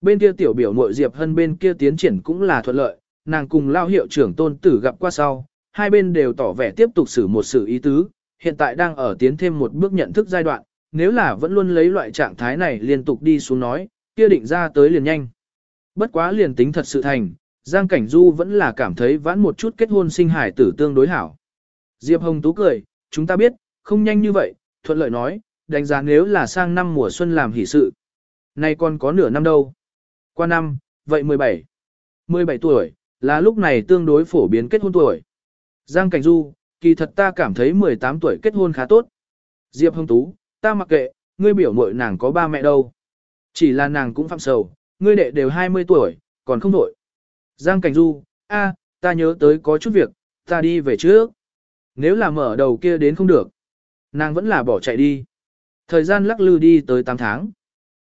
Bên kia tiểu biểu muội Diệp Hân bên kia tiến triển cũng là thuận lợi, nàng cùng lao hiệu trưởng tôn tử gặp qua sau, hai bên đều tỏ vẻ tiếp tục xử một sự ý tứ, hiện tại đang ở tiến thêm một bước nhận thức giai đoạn, nếu là vẫn luôn lấy loại trạng thái này liên tục đi xuống nói, kia định ra tới liền nhanh. Bất quá liền tính thật sự thành, Giang Cảnh Du vẫn là cảm thấy vãn một chút kết hôn sinh hải tử tương đối hảo. Diệp Hồng Tú cười, chúng ta biết, không nhanh như vậy, thuận lợi nói, đánh giá nếu là sang năm mùa xuân làm hỷ sự. Nay còn có nửa năm đâu. Qua năm, vậy 17. 17 tuổi, là lúc này tương đối phổ biến kết hôn tuổi. Giang Cảnh Du, kỳ thật ta cảm thấy 18 tuổi kết hôn khá tốt. Diệp Hồng Tú, ta mặc kệ, ngươi biểu muội nàng có ba mẹ đâu. Chỉ là nàng cũng phạm sầu, ngươi đệ đều 20 tuổi, còn không nổi. Giang Cảnh Du, a, ta nhớ tới có chút việc, ta đi về trước. Nếu là mở đầu kia đến không được, nàng vẫn là bỏ chạy đi. Thời gian lắc lư đi tới 8 tháng.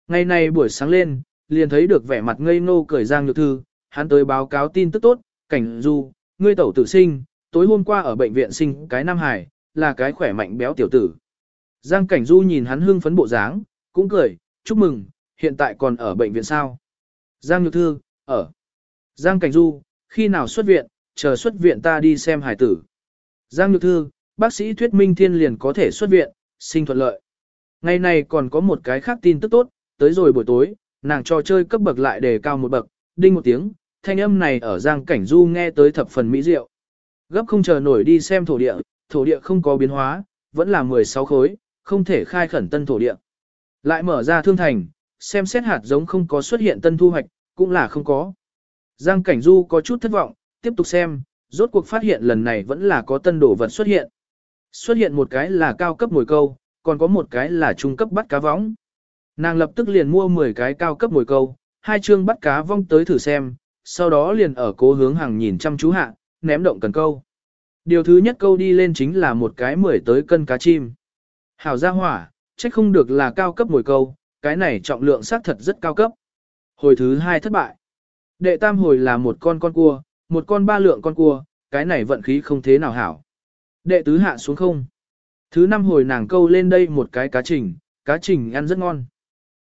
Ngày này buổi sáng lên, liền thấy được vẻ mặt ngây ngô cười Giang Nhược Thư, hắn tới báo cáo tin tức tốt, Cảnh Du, ngươi tẩu tử sinh, tối hôm qua ở bệnh viện sinh cái Nam Hải, là cái khỏe mạnh béo tiểu tử. Giang Cảnh Du nhìn hắn hưng phấn bộ dáng, cũng cười, chúc mừng, hiện tại còn ở bệnh viện sao. Giang Nhược Thư, ở. Giang Cảnh Du, khi nào xuất viện, chờ xuất viện ta đi xem hải tử. Giang Nhược Thư, bác sĩ thuyết minh thiên liền có thể xuất viện, sinh thuận lợi. Ngày này còn có một cái khác tin tức tốt, tới rồi buổi tối, nàng trò chơi cấp bậc lại đề cao một bậc, đinh một tiếng, thanh âm này ở Giang Cảnh Du nghe tới thập phần mỹ diệu. Gấp không chờ nổi đi xem thổ địa, thổ địa không có biến hóa, vẫn là 16 khối, không thể khai khẩn tân thổ địa. Lại mở ra thương thành, xem xét hạt giống không có xuất hiện tân thu hoạch, cũng là không có. Giang Cảnh Du có chút thất vọng, tiếp tục xem, rốt cuộc phát hiện lần này vẫn là có tân đồ vật xuất hiện. Xuất hiện một cái là cao cấp mồi câu, còn có một cái là trung cấp bắt cá võng. Nàng lập tức liền mua 10 cái cao cấp mồi câu, hai chương bắt cá vong tới thử xem, sau đó liền ở cố hướng hàng nhìn chăm chú hạ, ném động cần câu. Điều thứ nhất câu đi lên chính là một cái 10 tới cân cá chim. Hảo gia hỏa, trách không được là cao cấp mồi câu, cái này trọng lượng xác thật rất cao cấp. Hồi thứ hai thất bại. Đệ tam hồi là một con con cua, một con ba lượng con cua, cái này vận khí không thế nào hảo. Đệ tứ hạ xuống không. Thứ năm hồi nàng câu lên đây một cái cá trình, cá trình ăn rất ngon.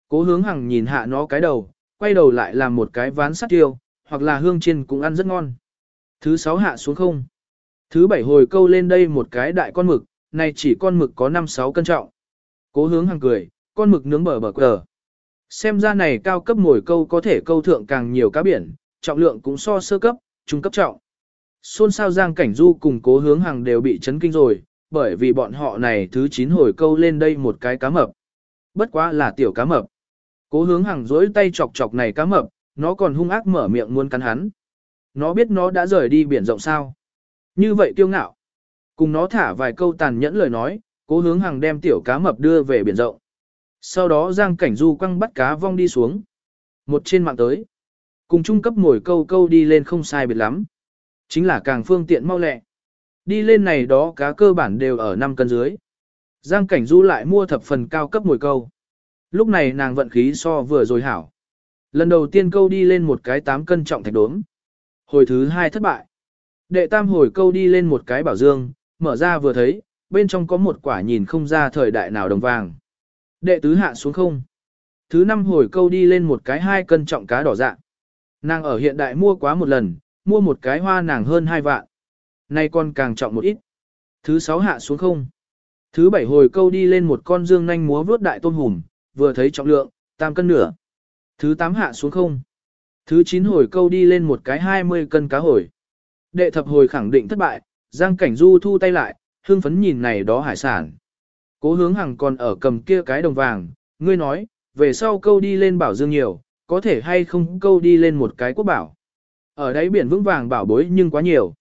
Cố hướng hằng nhìn hạ nó cái đầu, quay đầu lại làm một cái ván sắt tiêu, hoặc là hương chiên cũng ăn rất ngon. Thứ sáu hạ xuống không. Thứ bảy hồi câu lên đây một cái đại con mực, này chỉ con mực có 5-6 cân trọng. Cố hướng hàng cười, con mực nướng bờ bờ cờ. Xem ra này cao cấp mồi câu có thể câu thượng càng nhiều cá biển, trọng lượng cũng so sơ cấp, trung cấp trọng. Xôn sao Giang Cảnh Du cùng cố hướng hàng đều bị chấn kinh rồi, bởi vì bọn họ này thứ 9 hồi câu lên đây một cái cá mập. Bất quá là tiểu cá mập. Cố hướng hàng dối tay chọc chọc này cá mập, nó còn hung ác mở miệng muốn cắn hắn. Nó biết nó đã rời đi biển rộng sao. Như vậy kiêu ngạo. Cùng nó thả vài câu tàn nhẫn lời nói, cố hướng hàng đem tiểu cá mập đưa về biển rộng. Sau đó Giang Cảnh Du quăng bắt cá vong đi xuống. Một trên mạng tới. Cùng trung cấp mồi câu câu đi lên không sai biệt lắm. Chính là càng phương tiện mau lẹ. Đi lên này đó cá cơ bản đều ở 5 cân dưới. Giang Cảnh Du lại mua thập phần cao cấp mồi câu. Lúc này nàng vận khí so vừa rồi hảo. Lần đầu tiên câu đi lên một cái 8 cân trọng thạch đốm. Hồi thứ hai thất bại. Đệ tam hồi câu đi lên một cái bảo dương, mở ra vừa thấy, bên trong có một quả nhìn không ra thời đại nào đồng vàng. Đệ tứ hạ xuống không. Thứ năm hồi câu đi lên một cái hai cân trọng cá đỏ dạ. Nàng ở hiện đại mua quá một lần, mua một cái hoa nàng hơn hai vạn. Nay con càng trọng một ít. Thứ sáu hạ xuống không. Thứ bảy hồi câu đi lên một con dương nanh múa vớt đại tôm hùm, vừa thấy trọng lượng, tam cân nửa. Thứ tám hạ xuống không. Thứ chín hồi câu đi lên một cái hai mươi cân cá hồi. Đệ thập hồi khẳng định thất bại, Giang Cảnh Du thu tay lại, hương phấn nhìn này đó hải sản. Cố hướng hằng còn ở cầm kia cái đồng vàng, ngươi nói, về sau câu đi lên bảo dương nhiều, có thể hay không câu đi lên một cái quốc bảo. Ở đáy biển vững vàng bảo bối nhưng quá nhiều.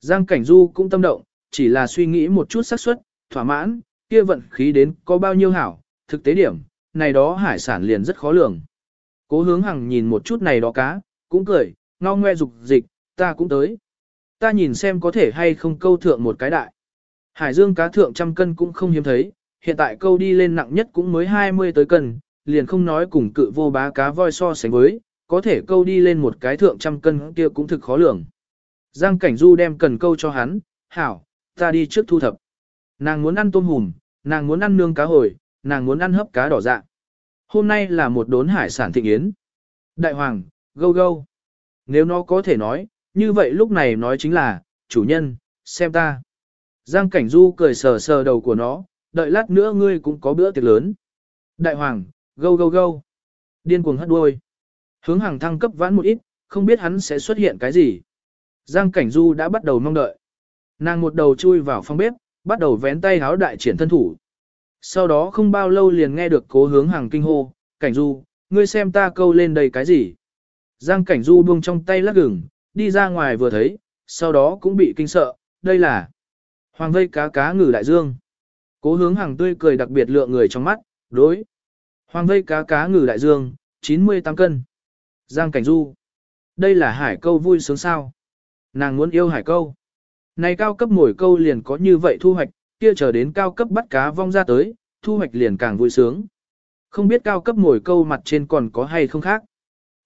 Giang Cảnh Du cũng tâm động, chỉ là suy nghĩ một chút xác suất, thỏa mãn, kia vận khí đến có bao nhiêu hảo, thực tế điểm, này đó hải sản liền rất khó lường. Cố hướng hằng nhìn một chút này đó cá, cũng cười, ngao ngoe dục dịch, ta cũng tới. Ta nhìn xem có thể hay không câu thượng một cái đại. Hải dương cá thượng trăm cân cũng không hiếm thấy, hiện tại câu đi lên nặng nhất cũng mới 20 tới cân, liền không nói cùng cự vô bá cá voi so sánh với, có thể câu đi lên một cái thượng trăm cân kia cũng thực khó lường. Giang Cảnh Du đem cần câu cho hắn, hảo, ta đi trước thu thập. Nàng muốn ăn tôm hùm, nàng muốn ăn nương cá hồi, nàng muốn ăn hấp cá đỏ dạ. Hôm nay là một đốn hải sản thịnh yến. Đại hoàng, gâu gâu. Nếu nó có thể nói, như vậy lúc này nói chính là, chủ nhân, xem ta. Giang Cảnh Du cười sờ sờ đầu của nó, đợi lát nữa ngươi cũng có bữa tiệc lớn. Đại hoàng, gâu gâu gâu. Điên cuồng hất đuôi. Hướng hàng thăng cấp vãn một ít, không biết hắn sẽ xuất hiện cái gì. Giang Cảnh Du đã bắt đầu mong đợi. Nàng một đầu chui vào phòng bếp, bắt đầu vén tay háo đại triển thân thủ. Sau đó không bao lâu liền nghe được cố hướng hàng kinh hô, Cảnh Du, ngươi xem ta câu lên đây cái gì. Giang Cảnh Du buông trong tay lắc gừng, đi ra ngoài vừa thấy, sau đó cũng bị kinh sợ, đây là hoàng vây cá cá ngừ đại dương. Cố hướng hàng tươi cười đặc biệt lựa người trong mắt, đối. Hoàng vây cá cá ngừ đại dương, 98 cân. Giang Cảnh Du. Đây là hải câu vui sướng sao. Nàng muốn yêu hải câu. Này cao cấp mồi câu liền có như vậy thu hoạch, kia chờ đến cao cấp bắt cá vong ra tới, thu hoạch liền càng vui sướng. Không biết cao cấp mồi câu mặt trên còn có hay không khác.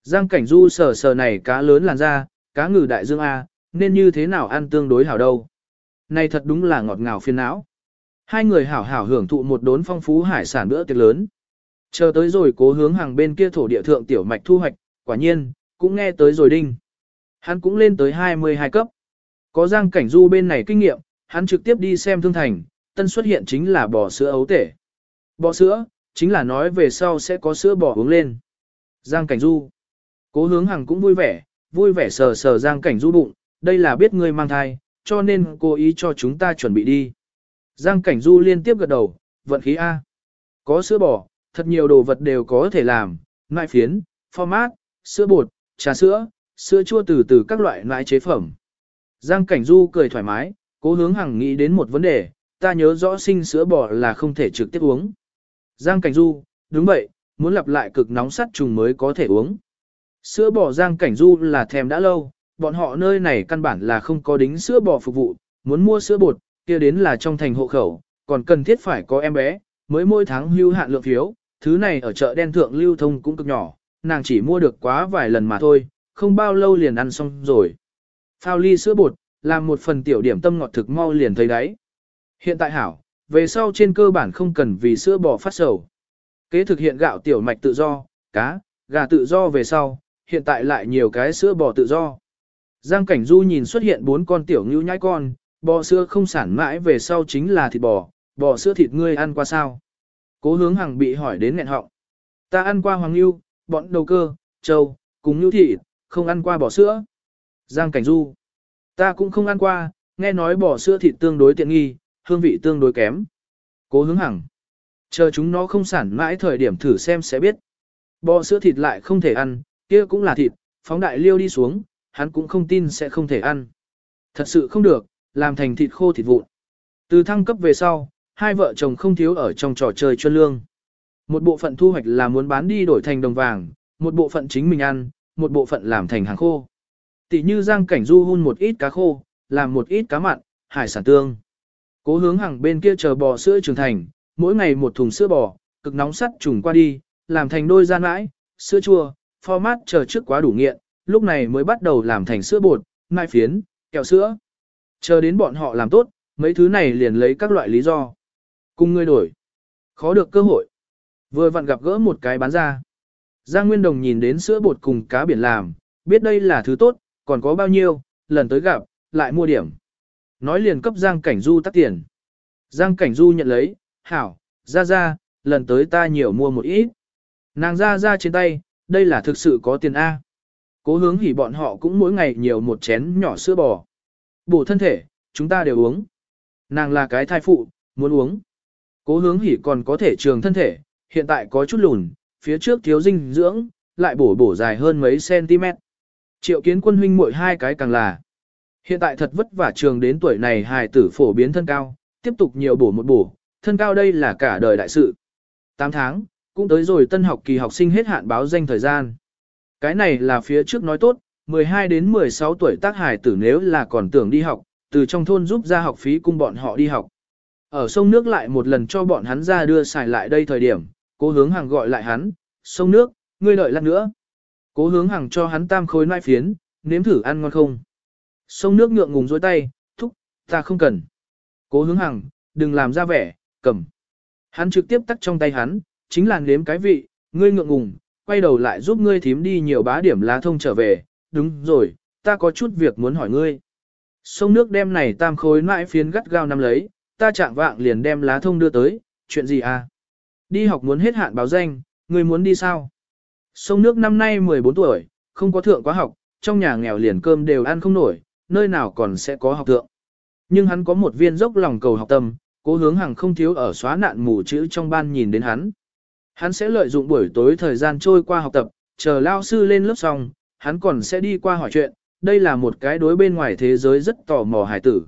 Giang Cảnh Du sờ sờ này cá lớn làn ra, cá ngừ đại dương A, nên như thế nào ăn tương đối hảo đâu. Này thật đúng là ngọt ngào phiền não. Hai người hảo hảo hưởng thụ một đốn phong phú hải sản bữa tiệc lớn. Chờ tới rồi cố hướng hàng bên kia thổ địa thượng tiểu mạch thu hoạch, quả nhiên, cũng nghe tới rồi đinh. Hắn cũng lên tới 22 cấp. Có giang cảnh du bên này kinh nghiệm, hắn trực tiếp đi xem thương thành, tân xuất hiện chính là bò sữa ấu tể. Bò sữa, chính là nói về sau sẽ có sữa bò uống lên. Giang cảnh du. Cố hướng hàng cũng vui vẻ, vui vẻ sờ sờ giang cảnh du bụng, đây là biết ngươi mang thai, cho nên cố ý cho chúng ta chuẩn bị đi. Giang cảnh du liên tiếp gật đầu, vận khí A. Có sữa bò, thật nhiều đồ vật đều có thể làm, nại phiến, format, sữa bột, trà sữa, sữa chua từ từ các loại nại chế phẩm. Giang cảnh du cười thoải mái, cố hướng hằng nghĩ đến một vấn đề, ta nhớ rõ sinh sữa bò là không thể trực tiếp uống. Giang cảnh du, đúng vậy, muốn lặp lại cực nóng sắt trùng mới có thể uống. Sữa bò Giang cảnh du là thèm đã lâu, bọn họ nơi này căn bản là không có đính sữa bò phục vụ, muốn mua sữa bột, kia đến là trong thành hộ khẩu, còn cần thiết phải có em bé, mới mỗi tháng hưu hạn lượng phiếu, thứ này ở chợ đen thượng lưu thông cũng cực nhỏ, nàng chỉ mua được quá vài lần mà thôi, không bao lâu liền ăn xong rồi. Phao ly sữa bột, làm một phần tiểu điểm tâm ngọt thực mau liền thấy đấy. Hiện tại hảo, về sau trên cơ bản không cần vì sữa bò phát sầu. Kế thực hiện gạo tiểu mạch tự do, cá, gà tự do về sau, hiện tại lại nhiều cái sữa bò tự do. Giang Cảnh Du nhìn xuất hiện bốn con tiểu ngưu nhãi con, bò sữa không sản mãi về sau chính là thịt bò, bò sữa thịt ngươi ăn qua sao. Cố hướng hàng bị hỏi đến nghẹn họng. Ta ăn qua hoàng ngưu, bọn đầu cơ, trâu, cùng ngưu thịt, không ăn qua bò sữa. Giang Cảnh Du. Ta cũng không ăn qua, nghe nói bò sữa thịt tương đối tiện nghi, hương vị tương đối kém. Cố hướng hằng. Chờ chúng nó không sản mãi thời điểm thử xem sẽ biết. Bò sữa thịt lại không thể ăn, kia cũng là thịt, phóng đại liêu đi xuống, hắn cũng không tin sẽ không thể ăn. Thật sự không được, làm thành thịt khô thịt vụn. Từ thăng cấp về sau, hai vợ chồng không thiếu ở trong trò chơi chuyên lương. Một bộ phận thu hoạch là muốn bán đi đổi thành đồng vàng, một bộ phận chính mình ăn, một bộ phận làm thành hàng khô. Tỷ như Giang Cảnh Du hun một ít cá khô, làm một ít cá mặn, hải sản tương. Cố hướng hàng bên kia chờ bò sữa trưởng thành, mỗi ngày một thùng sữa bò, cực nóng sắt trùng qua đi, làm thành đôi gian mãi, sữa chua, format chờ trước quá đủ nghiện, lúc này mới bắt đầu làm thành sữa bột, mai phiến, kẹo sữa. Chờ đến bọn họ làm tốt, mấy thứ này liền lấy các loại lý do. Cùng ngươi đổi. Khó được cơ hội. Vừa vặn gặp gỡ một cái bán ra. Giang Nguyên Đồng nhìn đến sữa bột cùng cá biển làm, biết đây là thứ tốt, còn có bao nhiêu, lần tới gặp, lại mua điểm. Nói liền cấp Giang Cảnh Du tắt tiền. Giang Cảnh Du nhận lấy, hảo, ra ra, lần tới ta nhiều mua một ít. Nàng ra ra trên tay, đây là thực sự có tiền A. Cố hướng hỉ bọn họ cũng mỗi ngày nhiều một chén nhỏ sữa bò. Bổ thân thể, chúng ta đều uống. Nàng là cái thai phụ, muốn uống. Cố hướng hỉ còn có thể trường thân thể, hiện tại có chút lùn, phía trước thiếu dinh dưỡng, lại bổ bổ dài hơn mấy cm. Triệu kiến quân huynh muội hai cái càng là. Hiện tại thật vất vả trường đến tuổi này hài tử phổ biến thân cao, tiếp tục nhiều bổ một bổ, thân cao đây là cả đời đại sự. 8 tháng, cũng tới rồi tân học kỳ học sinh hết hạn báo danh thời gian. Cái này là phía trước nói tốt, 12 đến 16 tuổi tác hài tử nếu là còn tưởng đi học, từ trong thôn giúp ra học phí cung bọn họ đi học. Ở sông nước lại một lần cho bọn hắn ra đưa xài lại đây thời điểm, cố hướng hàng gọi lại hắn, sông nước, ngươi đợi lát nữa. Cố hướng hàng cho hắn tam khối nai phiến, nếm thử ăn ngon không. Sông nước ngượng ngùng dối tay, thúc, ta không cần. Cố hướng hàng, đừng làm ra vẻ, cầm. Hắn trực tiếp tắt trong tay hắn, chính là nếm cái vị, ngươi ngượng ngùng, quay đầu lại giúp ngươi thím đi nhiều bá điểm lá thông trở về, đúng rồi, ta có chút việc muốn hỏi ngươi. Sông nước đem này tam khối nãi phiến gắt gao nắm lấy, ta chạm vạng liền đem lá thông đưa tới, chuyện gì à? Đi học muốn hết hạn báo danh, ngươi muốn đi sao? Sông nước năm nay 14 tuổi, không có thượng quá học, trong nhà nghèo liền cơm đều ăn không nổi, nơi nào còn sẽ có học thượng. Nhưng hắn có một viên dốc lòng cầu học tâm, cố hướng hàng không thiếu ở xóa nạn mù chữ trong ban nhìn đến hắn. Hắn sẽ lợi dụng buổi tối thời gian trôi qua học tập, chờ lao sư lên lớp xong, hắn còn sẽ đi qua hỏi chuyện, đây là một cái đối bên ngoài thế giới rất tò mò hài tử.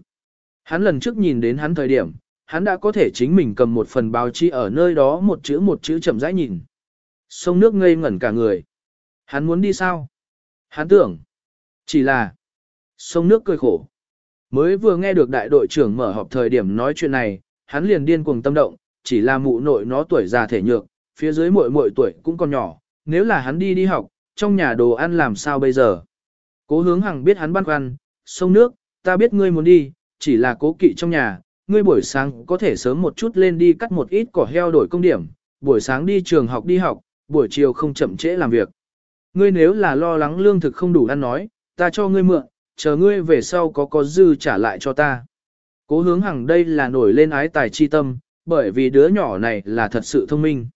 Hắn lần trước nhìn đến hắn thời điểm, hắn đã có thể chính mình cầm một phần báo chí ở nơi đó một chữ một chữ chậm rãi nhìn. Sông nước ngây ngẩn cả người. Hắn muốn đi sao? Hắn tưởng. Chỉ là. Sông nước cười khổ. Mới vừa nghe được đại đội trưởng mở họp thời điểm nói chuyện này, hắn liền điên cuồng tâm động, chỉ là mụ nội nó tuổi già thể nhược, phía dưới muội muội tuổi cũng còn nhỏ, nếu là hắn đi đi học, trong nhà đồ ăn làm sao bây giờ? Cố hướng hằng biết hắn băn khoăn, sông nước, ta biết ngươi muốn đi, chỉ là cố kỵ trong nhà, ngươi buổi sáng có thể sớm một chút lên đi cắt một ít cỏ heo đổi công điểm, buổi sáng đi trường học đi học, buổi chiều không chậm trễ làm việc. Ngươi nếu là lo lắng lương thực không đủ ăn nói, ta cho ngươi mượn, chờ ngươi về sau có có dư trả lại cho ta. Cố hướng hằng đây là nổi lên ái tài chi tâm, bởi vì đứa nhỏ này là thật sự thông minh.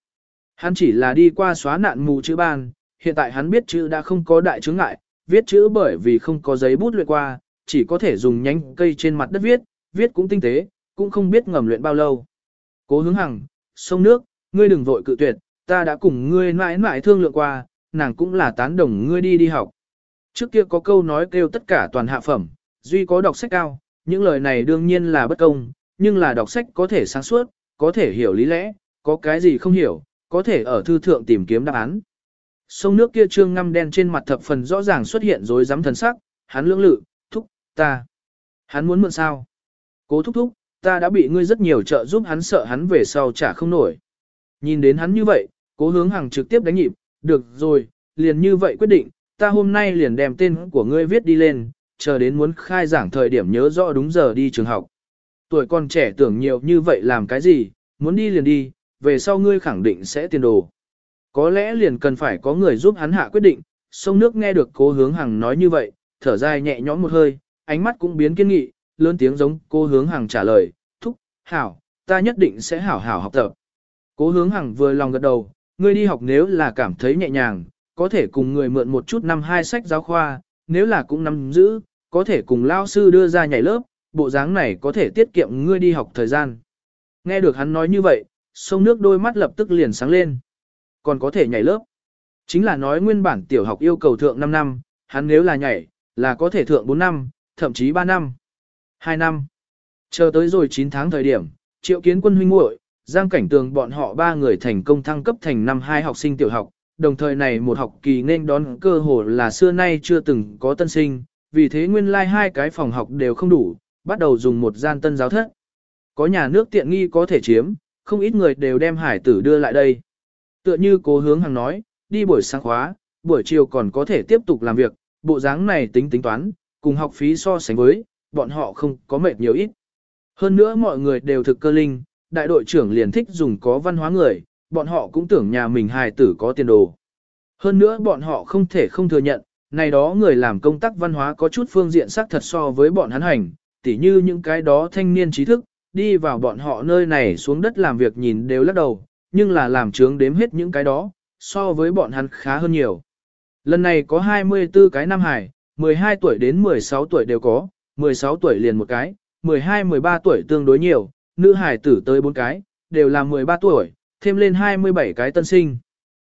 Hắn chỉ là đi qua xóa nạn mù chữ ban, hiện tại hắn biết chữ đã không có đại chứng ngại, viết chữ bởi vì không có giấy bút luyện qua, chỉ có thể dùng nhánh cây trên mặt đất viết, viết cũng tinh tế, cũng không biết ngầm luyện bao lâu. Cố hướng hằng, sông nước, ngươi đừng vội cự tuyệt, ta đã cùng ngươi mãi mãi thương lượng qua, nàng cũng là tán đồng ngươi đi đi học. Trước kia có câu nói kêu tất cả toàn hạ phẩm, duy có đọc sách cao, những lời này đương nhiên là bất công, nhưng là đọc sách có thể sáng suốt, có thể hiểu lý lẽ, có cái gì không hiểu, có thể ở thư thượng tìm kiếm đáp án. Sông nước kia trương ngăm đen trên mặt thập phần rõ ràng xuất hiện rồi dám thần sắc, hắn lưỡng lự, thúc, ta. Hắn muốn mượn sao? Cố thúc thúc, ta đã bị ngươi rất nhiều trợ giúp hắn sợ hắn về sau trả không nổi. Nhìn đến hắn như vậy, cố hướng hàng trực tiếp đánh nhịp, được rồi, liền như vậy quyết định, ta hôm nay liền đem tên của ngươi viết đi lên, chờ đến muốn khai giảng thời điểm nhớ rõ đúng giờ đi trường học. Tuổi còn trẻ tưởng nhiều như vậy làm cái gì, muốn đi liền đi, về sau ngươi khẳng định sẽ tiền đồ. Có lẽ liền cần phải có người giúp hắn hạ quyết định, sông nước nghe được cố hướng hằng nói như vậy, thở dài nhẹ nhõm một hơi, ánh mắt cũng biến kiên nghị, lớn tiếng giống cố hướng hằng trả lời, thúc, hảo, ta nhất định sẽ hảo hảo học tập. Cố hướng hằng vừa lòng gật đầu, ngươi đi học nếu là cảm thấy nhẹ nhàng, có thể cùng người mượn một chút năm hai sách giáo khoa, nếu là cũng nắm giữ, có thể cùng lao sư đưa ra nhảy lớp, bộ dáng này có thể tiết kiệm ngươi đi học thời gian. Nghe được hắn nói như vậy, sông nước đôi mắt lập tức liền sáng lên. Còn có thể nhảy lớp. Chính là nói nguyên bản tiểu học yêu cầu thượng 5 năm, hắn nếu là nhảy, là có thể thượng 4 năm, thậm chí 3 năm, 2 năm. Chờ tới rồi 9 tháng thời điểm, triệu kiến quân huynh muội Giang Cảnh Tường bọn họ ba người thành công thăng cấp thành năm hai học sinh tiểu học, đồng thời này một học kỳ nên đón cơ hội là xưa nay chưa từng có tân sinh, vì thế nguyên lai like hai cái phòng học đều không đủ, bắt đầu dùng một gian tân giáo thất. Có nhà nước tiện nghi có thể chiếm, không ít người đều đem hải tử đưa lại đây. Tựa như cố hướng hàng nói, đi buổi sáng khóa, buổi chiều còn có thể tiếp tục làm việc, bộ dáng này tính tính toán, cùng học phí so sánh với, bọn họ không có mệt nhiều ít. Hơn nữa mọi người đều thực cơ linh, đại đội trưởng liền thích dùng có văn hóa người, bọn họ cũng tưởng nhà mình hài tử có tiền đồ. Hơn nữa bọn họ không thể không thừa nhận, này đó người làm công tác văn hóa có chút phương diện xác thật so với bọn hắn hành, tỉ như những cái đó thanh niên trí thức, đi vào bọn họ nơi này xuống đất làm việc nhìn đều lắc đầu, nhưng là làm trướng đếm hết những cái đó, so với bọn hắn khá hơn nhiều. Lần này có 24 cái nam hải, 12 tuổi đến 16 tuổi đều có, 16 tuổi liền một cái, 12-13 tuổi tương đối nhiều, nữ hải tử tới 4 cái, đều là 13 tuổi, thêm lên 27 cái tân sinh.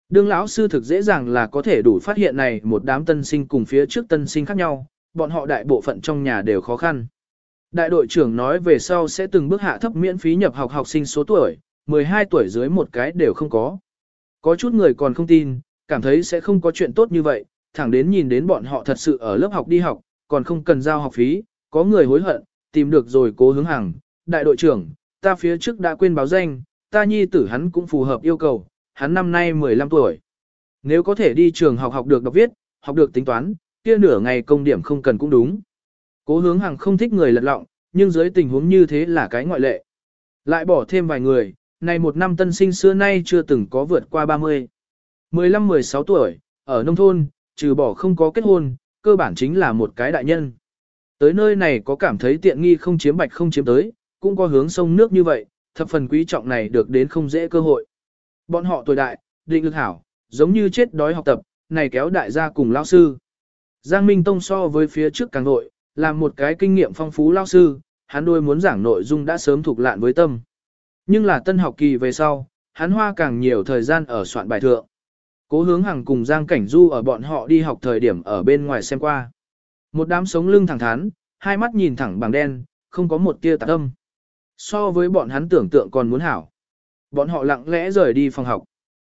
Đương lão sư thực dễ dàng là có thể đủ phát hiện này một đám tân sinh cùng phía trước tân sinh khác nhau, bọn họ đại bộ phận trong nhà đều khó khăn. Đại đội trưởng nói về sau sẽ từng bước hạ thấp miễn phí nhập học học sinh số tuổi, 12 tuổi dưới một cái đều không có. Có chút người còn không tin, cảm thấy sẽ không có chuyện tốt như vậy, thẳng đến nhìn đến bọn họ thật sự ở lớp học đi học, còn không cần giao học phí, có người hối hận, tìm được rồi cố hướng hàng, đại đội trưởng, ta phía trước đã quên báo danh, ta nhi tử hắn cũng phù hợp yêu cầu, hắn năm nay 15 tuổi. Nếu có thể đi trường học học được đọc viết, học được tính toán, kia nửa ngày công điểm không cần cũng đúng. Cố hướng hàng không thích người lật lọng, nhưng dưới tình huống như thế là cái ngoại lệ. Lại bỏ thêm vài người, này một năm tân sinh xưa nay chưa từng có vượt qua 30. 15-16 tuổi, ở nông thôn, trừ bỏ không có kết hôn, cơ bản chính là một cái đại nhân. Tới nơi này có cảm thấy tiện nghi không chiếm bạch không chiếm tới, cũng có hướng sông nước như vậy, thập phần quý trọng này được đến không dễ cơ hội. Bọn họ tuổi đại, định lực hảo, giống như chết đói học tập, này kéo đại gia cùng lao sư. Giang Minh Tông so với phía trước càng nội, là một cái kinh nghiệm phong phú lao sư, hắn đôi muốn giảng nội dung đã sớm thuộc lạn với tâm. Nhưng là tân học kỳ về sau, hắn hoa càng nhiều thời gian ở soạn bài thượng. Cố hướng hàng cùng Giang Cảnh Du ở bọn họ đi học thời điểm ở bên ngoài xem qua. Một đám sống lưng thẳng thắn, hai mắt nhìn thẳng bằng đen, không có một tia tạc âm. So với bọn hắn tưởng tượng còn muốn hảo. Bọn họ lặng lẽ rời đi phòng học.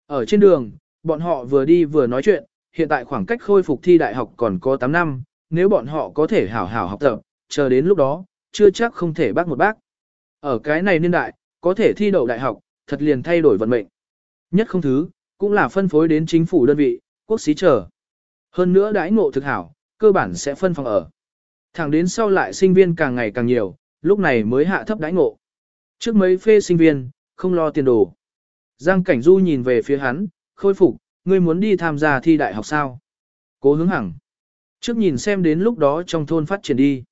Ở trên đường, bọn họ vừa đi vừa nói chuyện, hiện tại khoảng cách khôi phục thi đại học còn có 8 năm, nếu bọn họ có thể hảo hảo học tập, chờ đến lúc đó, chưa chắc không thể bác một bác. Ở cái này niên đại, có thể thi đậu đại học, thật liền thay đổi vận mệnh. Nhất không thứ, cũng là phân phối đến chính phủ đơn vị, quốc xí chờ. Hơn nữa đãi ngộ thực hảo, cơ bản sẽ phân phòng ở. Thẳng đến sau lại sinh viên càng ngày càng nhiều, lúc này mới hạ thấp đãi ngộ. Trước mấy phê sinh viên, không lo tiền đồ. Giang Cảnh Du nhìn về phía hắn, khôi phục, ngươi muốn đi tham gia thi đại học sao? Cố hướng hẳng. Trước nhìn xem đến lúc đó trong thôn phát triển đi.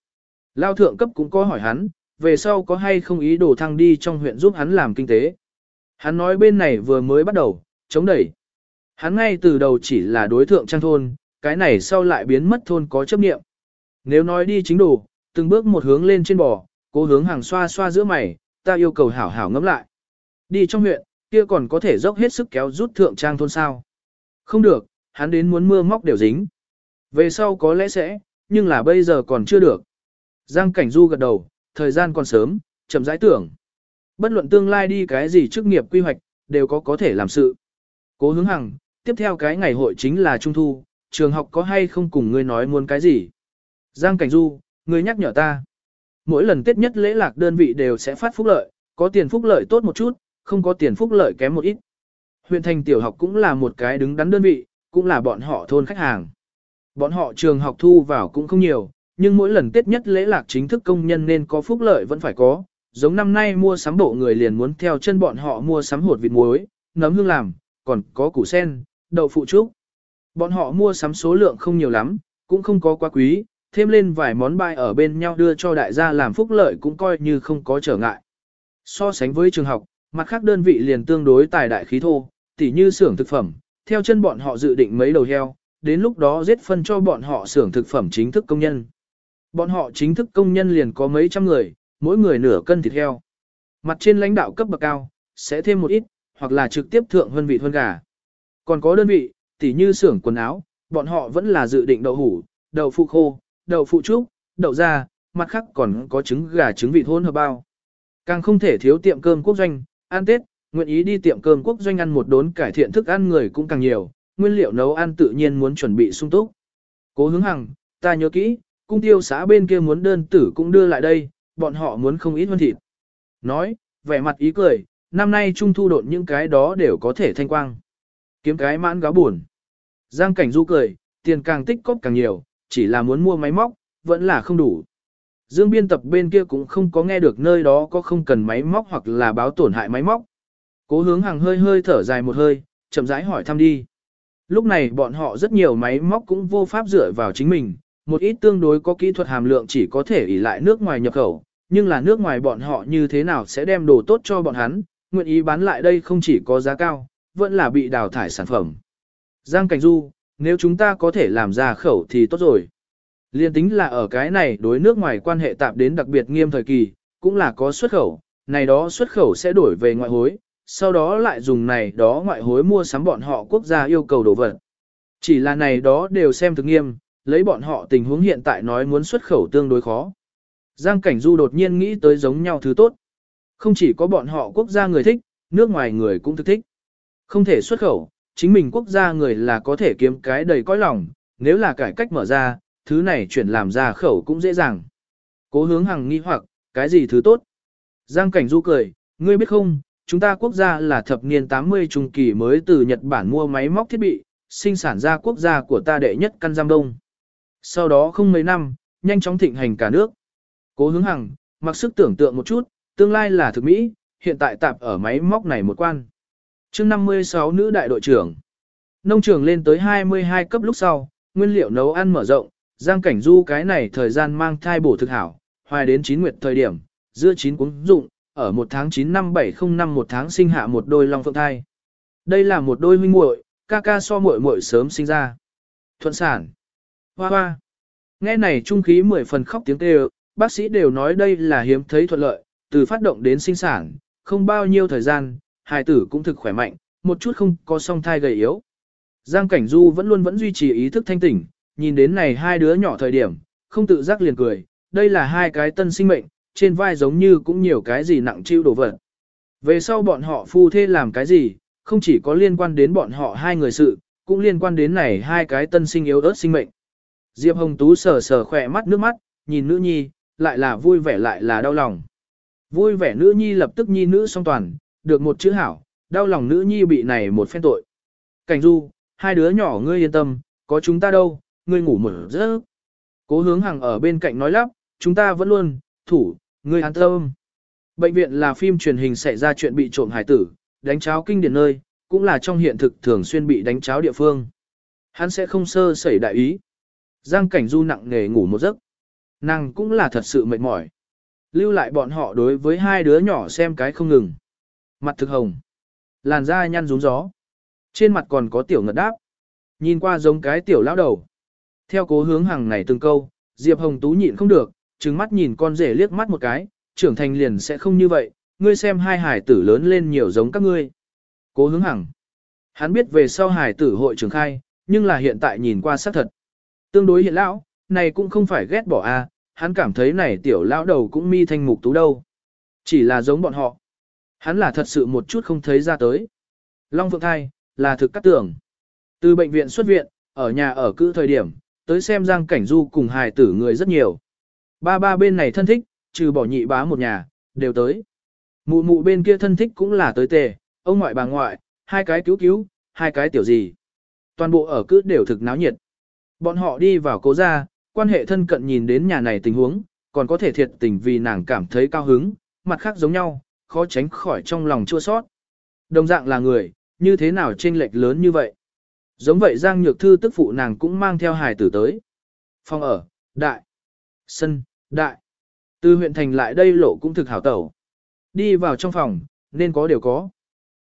Lao thượng cấp cũng có hỏi hắn, về sau có hay không ý đồ thăng đi trong huyện giúp hắn làm kinh tế. Hắn nói bên này vừa mới bắt đầu, chống đẩy. Hắn ngay từ đầu chỉ là đối thượng trang thôn, cái này sau lại biến mất thôn có chấp nghiệm. Nếu nói đi chính đủ, từng bước một hướng lên trên bò, cố hướng hàng xoa xoa giữa mày, ta yêu cầu hảo hảo ngẫm lại. Đi trong huyện, kia còn có thể dốc hết sức kéo rút thượng trang thôn sao. Không được, hắn đến muốn mưa móc đều dính. Về sau có lẽ sẽ, nhưng là bây giờ còn chưa được. Giang Cảnh Du gật đầu, thời gian còn sớm, chậm rãi tưởng. Bất luận tương lai đi cái gì chức nghiệp quy hoạch, đều có có thể làm sự. Cố hướng hằng, tiếp theo cái ngày hội chính là Trung Thu, trường học có hay không cùng ngươi nói muốn cái gì? Giang Cảnh Du, ngươi nhắc nhở ta. Mỗi lần Tết nhất lễ lạc đơn vị đều sẽ phát phúc lợi, có tiền phúc lợi tốt một chút, không có tiền phúc lợi kém một ít. Huyện thành tiểu học cũng là một cái đứng đắn đơn vị, cũng là bọn họ thôn khách hàng. Bọn họ trường học thu vào cũng không nhiều, nhưng mỗi lần Tết nhất lễ lạc chính thức công nhân nên có phúc lợi vẫn phải có. Giống năm nay mua sắm bộ người liền muốn theo chân bọn họ mua sắm hột vịt muối, nấm hương làm, còn có củ sen, đậu phụ trúc. Bọn họ mua sắm số lượng không nhiều lắm, cũng không có quá quý, thêm lên vài món bài ở bên nhau đưa cho đại gia làm phúc lợi cũng coi như không có trở ngại. So sánh với trường học, mặt khác đơn vị liền tương đối tài đại khí thô, tỉ như xưởng thực phẩm, theo chân bọn họ dự định mấy đầu heo, đến lúc đó giết phân cho bọn họ xưởng thực phẩm chính thức công nhân. Bọn họ chính thức công nhân liền có mấy trăm người, mỗi người nửa cân thịt heo. Mặt trên lãnh đạo cấp bậc cao, sẽ thêm một ít, hoặc là trực tiếp thượng hơn vị hơn gà. Còn có đơn vị, tỉ như xưởng quần áo, bọn họ vẫn là dự định đậu hủ, đậu phụ khô, đậu phụ trúc, đậu da, mặt khác còn có trứng gà trứng vịt hôn hợp bao. Càng không thể thiếu tiệm cơm quốc doanh, ăn Tết, nguyện ý đi tiệm cơm quốc doanh ăn một đốn cải thiện thức ăn người cũng càng nhiều, nguyên liệu nấu ăn tự nhiên muốn chuẩn bị sung túc. Cố hướng hằng, ta nhớ kỹ, cung tiêu xã bên kia muốn đơn tử cũng đưa lại đây, bọn họ muốn không ít hơn thịt. Nói, vẻ mặt ý cười, năm nay trung thu độn những cái đó đều có thể thanh quang. Kiếm cái mãn gáo buồn. Giang cảnh du cười, tiền càng tích cóp càng nhiều, chỉ là muốn mua máy móc, vẫn là không đủ. Dương biên tập bên kia cũng không có nghe được nơi đó có không cần máy móc hoặc là báo tổn hại máy móc. Cố hướng hàng hơi hơi thở dài một hơi, chậm rãi hỏi thăm đi. Lúc này bọn họ rất nhiều máy móc cũng vô pháp dựa vào chính mình, một ít tương đối có kỹ thuật hàm lượng chỉ có thể ỷ lại nước ngoài nhập khẩu, nhưng là nước ngoài bọn họ như thế nào sẽ đem đồ tốt cho bọn hắn, nguyện ý bán lại đây không chỉ có giá cao, vẫn là bị đào thải sản phẩm. Giang Cảnh Du, nếu chúng ta có thể làm ra khẩu thì tốt rồi. Liên tính là ở cái này đối nước ngoài quan hệ tạp đến đặc biệt nghiêm thời kỳ, cũng là có xuất khẩu, này đó xuất khẩu sẽ đổi về ngoại hối, sau đó lại dùng này đó ngoại hối mua sắm bọn họ quốc gia yêu cầu đồ vật. Chỉ là này đó đều xem thực nghiêm, lấy bọn họ tình huống hiện tại nói muốn xuất khẩu tương đối khó. Giang Cảnh Du đột nhiên nghĩ tới giống nhau thứ tốt. Không chỉ có bọn họ quốc gia người thích, nước ngoài người cũng thực thích. Không thể xuất khẩu, chính mình quốc gia người là có thể kiếm cái đầy cõi lòng, nếu là cải cách mở ra, thứ này chuyển làm ra khẩu cũng dễ dàng. Cố hướng hằng nghi hoặc, cái gì thứ tốt? Giang Cảnh Du cười, ngươi biết không, chúng ta quốc gia là thập niên 80 trung kỳ mới từ Nhật Bản mua máy móc thiết bị, sinh sản ra quốc gia của ta đệ nhất căn giam đông. Sau đó không mấy năm, nhanh chóng thịnh hành cả nước. Cố hướng hằng, mặc sức tưởng tượng một chút, tương lai là thực mỹ, hiện tại tạp ở máy móc này một quan chương 56 nữ đại đội trưởng. Nông trường lên tới 22 cấp lúc sau, nguyên liệu nấu ăn mở rộng, Giang Cảnh Du cái này thời gian mang thai bổ thực hảo, hoài đến chín nguyệt thời điểm, dưa chín cuống dụng, ở một tháng 9 năm 705 một tháng sinh hạ một đôi long phượng thai. Đây là một đôi huynh muội, ca ca so muội muội sớm sinh ra. Thuận sản. Hoa hoa. Nghe này trung khí mười phần khóc tiếng kêu, bác sĩ đều nói đây là hiếm thấy thuận lợi, từ phát động đến sinh sản, không bao nhiêu thời gian, hài tử cũng thực khỏe mạnh, một chút không có song thai gầy yếu. Giang Cảnh Du vẫn luôn vẫn duy trì ý thức thanh tỉnh, nhìn đến này hai đứa nhỏ thời điểm, không tự giác liền cười, đây là hai cái tân sinh mệnh, trên vai giống như cũng nhiều cái gì nặng chịu đồ vật. Về sau bọn họ phu thê làm cái gì, không chỉ có liên quan đến bọn họ hai người sự, cũng liên quan đến này hai cái tân sinh yếu ớt sinh mệnh. Diệp Hồng Tú sờ sờ khỏe mắt nước mắt, nhìn nữ nhi, lại là vui vẻ lại là đau lòng. Vui vẻ nữ nhi lập tức nhi nữ song toàn, được một chữ hảo, đau lòng nữ nhi bị này một phen tội. Cảnh du, hai đứa nhỏ ngươi yên tâm, có chúng ta đâu, ngươi ngủ một giấc. Cố hướng hàng ở bên cạnh nói lắp, chúng ta vẫn luôn, thủ, ngươi an tâm. Bệnh viện là phim truyền hình xảy ra chuyện bị trộm hải tử, đánh cháo kinh điển nơi, cũng là trong hiện thực thường xuyên bị đánh cháo địa phương. Hắn sẽ không sơ sẩy đại ý. Giang cảnh du nặng nề ngủ một giấc. Nàng cũng là thật sự mệt mỏi. Lưu lại bọn họ đối với hai đứa nhỏ xem cái không ngừng. Mặt thực hồng. Làn da nhăn rúng gió. Trên mặt còn có tiểu ngật đáp. Nhìn qua giống cái tiểu lão đầu. Theo cố hướng hàng này từng câu, Diệp Hồng Tú nhịn không được, trừng mắt nhìn con rể liếc mắt một cái, trưởng thành liền sẽ không như vậy, ngươi xem hai hải tử lớn lên nhiều giống các ngươi. Cố hướng hằng. Hắn biết về sau hải tử hội trưởng khai, nhưng là hiện tại nhìn qua xác thật. Tương đối hiện lão, này cũng không phải ghét bỏ a, hắn cảm thấy này tiểu lão đầu cũng mi thanh mục tú đâu. Chỉ là giống bọn họ. Hắn là thật sự một chút không thấy ra tới. Long Phượng Thai, là thực cắt tưởng. Từ bệnh viện xuất viện, ở nhà ở cư thời điểm, tới xem Giang Cảnh Du cùng hài tử người rất nhiều. Ba ba bên này thân thích, trừ bỏ nhị bá một nhà, đều tới. Mụ mụ bên kia thân thích cũng là tới tề, ông ngoại bà ngoại, hai cái cứu cứu, hai cái tiểu gì. Toàn bộ ở cứ đều thực náo nhiệt. Bọn họ đi vào cố gia, quan hệ thân cận nhìn đến nhà này tình huống, còn có thể thiệt tình vì nàng cảm thấy cao hứng, mặt khác giống nhau, khó tránh khỏi trong lòng chua sót. Đồng dạng là người, như thế nào chênh lệch lớn như vậy? Giống vậy Giang Nhược Thư tức phụ nàng cũng mang theo hài tử tới. Phòng ở, đại, sân, đại. Từ huyện thành lại đây lộ cũng thực hảo tẩu. Đi vào trong phòng, nên có đều có.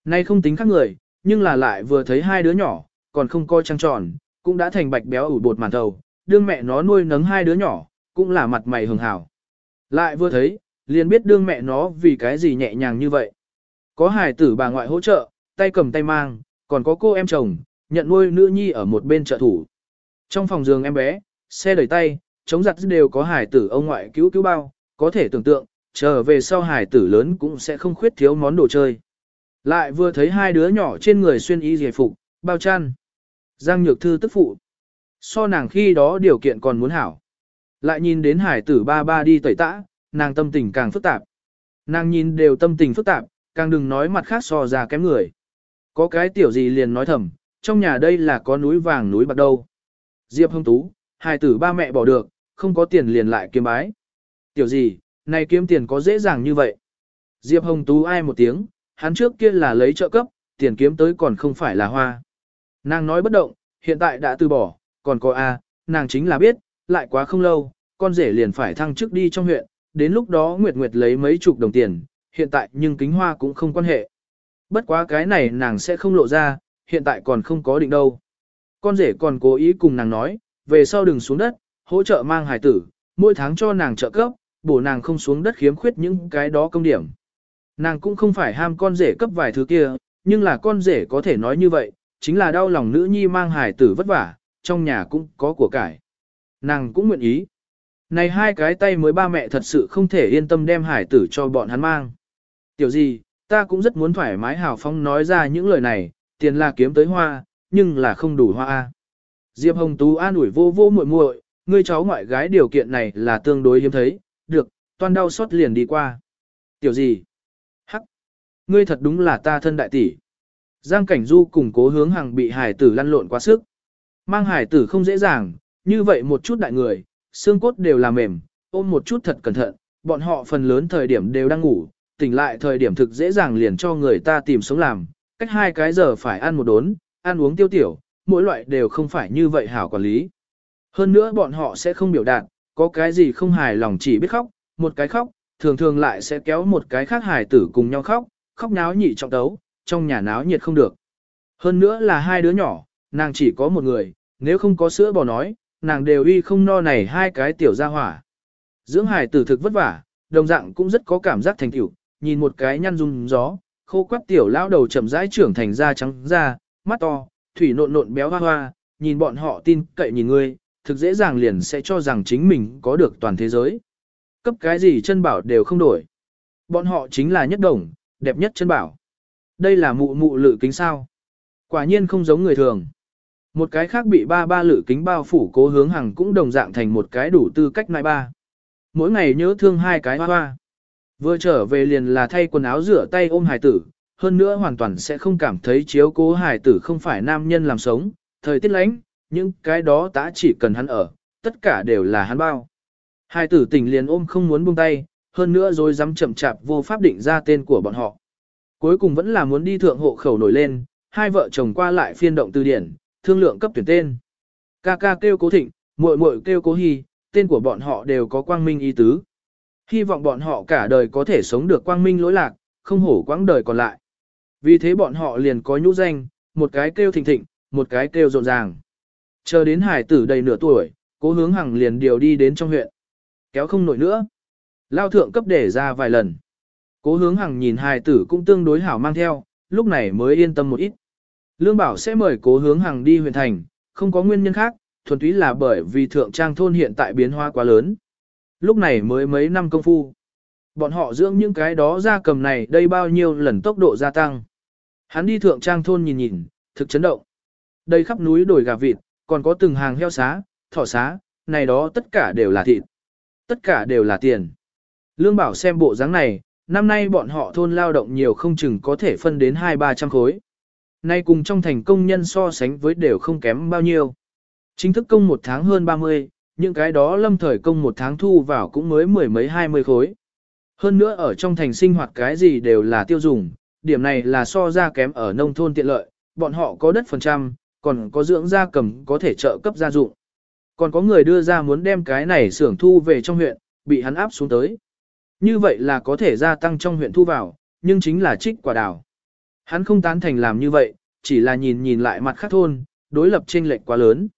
Nay không tính các người, nhưng là lại vừa thấy hai đứa nhỏ, còn không coi trăng tròn, cũng đã thành bạch béo ủ bột màn thầu, đương mẹ nó nuôi nấng hai đứa nhỏ, cũng là mặt mày hường hảo. Lại vừa thấy, liền biết đương mẹ nó vì cái gì nhẹ nhàng như vậy. Có hài tử bà ngoại hỗ trợ, tay cầm tay mang, còn có cô em chồng, nhận nuôi nữ nhi ở một bên trợ thủ. Trong phòng giường em bé, xe đẩy tay, chống giặt đều có hài tử ông ngoại cứu cứu bao, có thể tưởng tượng, trở về sau hài tử lớn cũng sẽ không khuyết thiếu món đồ chơi. Lại vừa thấy hai đứa nhỏ trên người xuyên y giải phục, bao chăn. Giang Nhược Thư tức phụ. So nàng khi đó điều kiện còn muốn hảo. Lại nhìn đến hải tử ba ba đi tẩy tã, nàng tâm tình càng phức tạp. Nàng nhìn đều tâm tình phức tạp, càng đừng nói mặt khác so ra kém người. Có cái tiểu gì liền nói thầm, trong nhà đây là có núi vàng núi bạc đâu. Diệp Hồng Tú, hai tử ba mẹ bỏ được, không có tiền liền lại kiếm bái. Tiểu gì, này kiếm tiền có dễ dàng như vậy. Diệp Hồng Tú ai một tiếng, hắn trước kia là lấy trợ cấp, tiền kiếm tới còn không phải là hoa. Nàng nói bất động, hiện tại đã từ bỏ, còn có A, nàng chính là biết, lại quá không lâu, con rể liền phải thăng chức đi trong huyện, đến lúc đó Nguyệt Nguyệt lấy mấy chục đồng tiền, hiện tại nhưng kính hoa cũng không quan hệ. Bất quá cái này nàng sẽ không lộ ra, hiện tại còn không có định đâu. Con rể còn cố ý cùng nàng nói, về sau đừng xuống đất, hỗ trợ mang hải tử, mỗi tháng cho nàng trợ cấp, bổ nàng không xuống đất khiếm khuyết những cái đó công điểm. Nàng cũng không phải ham con rể cấp vài thứ kia, nhưng là con rể có thể nói như vậy, chính là đau lòng nữ nhi mang hài tử vất vả, trong nhà cũng có của cải. Nàng cũng nguyện ý. Này hai cái tay mới ba mẹ thật sự không thể yên tâm đem hải tử cho bọn hắn mang. Tiểu gì, ta cũng rất muốn thoải mái hào phong nói ra những lời này, tiền là kiếm tới hoa, nhưng là không đủ hoa. Diệp Hồng Tú an ủi vô vô muội muội, ngươi cháu ngoại gái điều kiện này là tương đối hiếm thấy, được, toan đau xót liền đi qua. Tiểu gì? Hắc! Ngươi thật đúng là ta thân đại tỷ. Giang Cảnh Du cùng cố hướng hàng bị hải tử lăn lộn quá sức. Mang hải tử không dễ dàng, như vậy một chút đại người, xương cốt đều là mềm, ôm một chút thật cẩn thận, bọn họ phần lớn thời điểm đều đang ngủ, tỉnh lại thời điểm thực dễ dàng liền cho người ta tìm sống làm, cách hai cái giờ phải ăn một đốn, ăn uống tiêu tiểu, mỗi loại đều không phải như vậy hảo quản lý. Hơn nữa bọn họ sẽ không biểu đạt, có cái gì không hài lòng chỉ biết khóc, một cái khóc, thường thường lại sẽ kéo một cái khác hài tử cùng nhau khóc, khóc náo nhị trọng tấu, trong nhà náo nhiệt không được. Hơn nữa là hai đứa nhỏ, nàng chỉ có một người, nếu không có sữa bò nói, nàng đều uy không no này hai cái tiểu gia hỏa. Dưỡng hài tử thực vất vả, đồng dạng cũng rất có cảm giác thành tiểu, nhìn một cái nhăn rung gió, khô quắt tiểu lão đầu chậm rãi trưởng thành da trắng da, mắt to, thủy nộn nộn béo hoa hoa, nhìn bọn họ tin cậy nhìn ngươi, thực dễ dàng liền sẽ cho rằng chính mình có được toàn thế giới. Cấp cái gì chân bảo đều không đổi. Bọn họ chính là nhất đồng, đẹp nhất chân bảo. Đây là mụ mụ lự kính sao. Quả nhiên không giống người thường. Một cái khác bị ba ba lự kính bao phủ cố hướng hằng cũng đồng dạng thành một cái đủ tư cách nại ba. Mỗi ngày nhớ thương hai cái hoa hoa. Vừa trở về liền là thay quần áo rửa tay ôm hải tử, hơn nữa hoàn toàn sẽ không cảm thấy chiếu cố hải tử không phải nam nhân làm sống, thời tiết lánh, những cái đó ta chỉ cần hắn ở, tất cả đều là hắn bao. Hải tử tỉnh liền ôm không muốn buông tay, hơn nữa rồi dám chậm chạp vô pháp định ra tên của bọn họ. Cuối cùng vẫn là muốn đi thượng hộ khẩu nổi lên, hai vợ chồng qua lại phiên động từ điển, thương lượng cấp tuyển tên. Ca ca kêu cố thịnh, muội muội kêu cố hy, tên của bọn họ đều có quang minh ý tứ. Hy vọng bọn họ cả đời có thể sống được quang minh lỗi lạc, không hổ quãng đời còn lại. Vì thế bọn họ liền có nhũ danh, một cái kêu thịnh thịnh, một cái kêu rộn ràng. Chờ đến hải tử đầy nửa tuổi, cố hướng hằng liền điều đi đến trong huyện. Kéo không nổi nữa. Lao thượng cấp để ra vài lần. Cố hướng hằng nhìn hài tử cũng tương đối hảo mang theo, lúc này mới yên tâm một ít. Lương Bảo sẽ mời cố hướng hàng đi huyện thành, không có nguyên nhân khác, thuần túy là bởi vì thượng trang thôn hiện tại biến hóa quá lớn. Lúc này mới mấy năm công phu. Bọn họ dưỡng những cái đó ra cầm này đây bao nhiêu lần tốc độ gia tăng. Hắn đi thượng trang thôn nhìn nhìn, thực chấn động. Đây khắp núi đồi gà vịt, còn có từng hàng heo xá, thỏ xá, này đó tất cả đều là thịt. Tất cả đều là tiền. Lương Bảo xem bộ dáng này, năm nay bọn họ thôn lao động nhiều không chừng có thể phân đến 2-300 khối. Nay cùng trong thành công nhân so sánh với đều không kém bao nhiêu. Chính thức công một tháng hơn 30, những cái đó lâm thời công một tháng thu vào cũng mới mười mấy hai mươi khối. Hơn nữa ở trong thành sinh hoạt cái gì đều là tiêu dùng, điểm này là so ra kém ở nông thôn tiện lợi, bọn họ có đất phần trăm, còn có dưỡng gia cầm có thể trợ cấp gia dụng. Còn có người đưa ra muốn đem cái này xưởng thu về trong huyện, bị hắn áp xuống tới. Như vậy là có thể gia tăng trong huyện thu vào, nhưng chính là trích quả đào. Hắn không tán thành làm như vậy, chỉ là nhìn nhìn lại mặt khác thôn, đối lập chênh lệch quá lớn.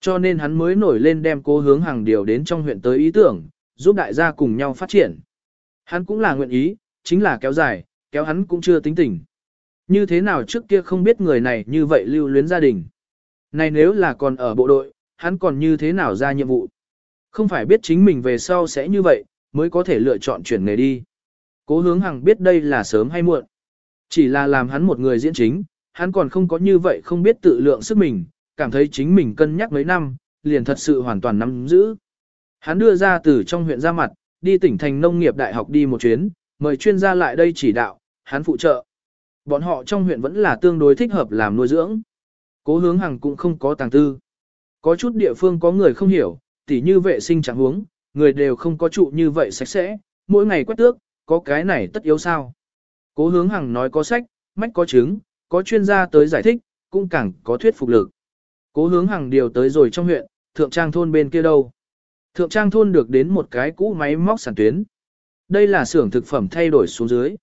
Cho nên hắn mới nổi lên đem cố hướng hàng điều đến trong huyện tới ý tưởng, giúp đại gia cùng nhau phát triển. Hắn cũng là nguyện ý, chính là kéo dài, kéo hắn cũng chưa tính tỉnh. Như thế nào trước kia không biết người này như vậy lưu luyến gia đình. Này nếu là còn ở bộ đội, hắn còn như thế nào ra nhiệm vụ. Không phải biết chính mình về sau sẽ như vậy, mới có thể lựa chọn chuyển nghề đi. Cố hướng hằng biết đây là sớm hay muộn. Chỉ là làm hắn một người diễn chính, hắn còn không có như vậy không biết tự lượng sức mình, cảm thấy chính mình cân nhắc mấy năm, liền thật sự hoàn toàn nắm giữ. Hắn đưa ra từ trong huyện ra mặt, đi tỉnh thành nông nghiệp đại học đi một chuyến, mời chuyên gia lại đây chỉ đạo, hắn phụ trợ. Bọn họ trong huyện vẫn là tương đối thích hợp làm nuôi dưỡng. Cố hướng hằng cũng không có tàng tư. Có chút địa phương có người không hiểu, tỉ như vệ sinh chẳng huống, người đều không có trụ như vậy sạch sẽ, mỗi ngày quét tước, có cái này tất yếu sao. Cố hướng hằng nói có sách, mách có chứng, có chuyên gia tới giải thích, cũng càng có thuyết phục lực. Cố hướng hằng điều tới rồi trong huyện, thượng trang thôn bên kia đâu. Thượng trang thôn được đến một cái cũ máy móc sản tuyến. Đây là xưởng thực phẩm thay đổi xuống dưới.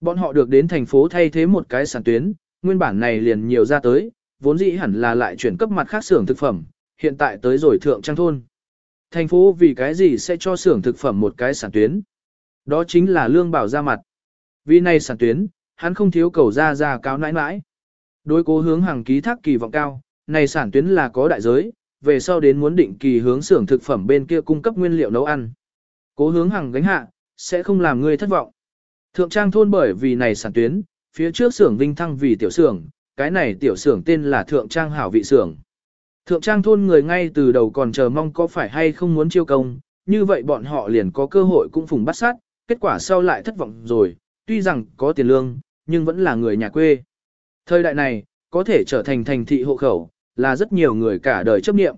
Bọn họ được đến thành phố thay thế một cái sản tuyến, nguyên bản này liền nhiều ra tới, vốn dĩ hẳn là lại chuyển cấp mặt khác xưởng thực phẩm, hiện tại tới rồi thượng trang thôn. Thành phố vì cái gì sẽ cho xưởng thực phẩm một cái sản tuyến? Đó chính là lương bảo ra mặt. Vì này sản tuyến, hắn không thiếu cầu ra ra cáo nãi nãi. Đối cố hướng hàng ký thác kỳ vọng cao, này sản tuyến là có đại giới, về sau đến muốn định kỳ hướng xưởng thực phẩm bên kia cung cấp nguyên liệu nấu ăn. Cố hướng hàng gánh hạ, sẽ không làm ngươi thất vọng. Thượng trang thôn bởi vì này sản tuyến, phía trước xưởng Vinh Thăng vì tiểu xưởng, cái này tiểu xưởng tên là Thượng trang hảo vị xưởng. Thượng trang thôn người ngay từ đầu còn chờ mong có phải hay không muốn chiêu công, như vậy bọn họ liền có cơ hội cũng phùng bắt sát, kết quả sau lại thất vọng rồi, tuy rằng có tiền lương, nhưng vẫn là người nhà quê. Thời đại này, có thể trở thành thành thị hộ khẩu, là rất nhiều người cả đời chấp niệm.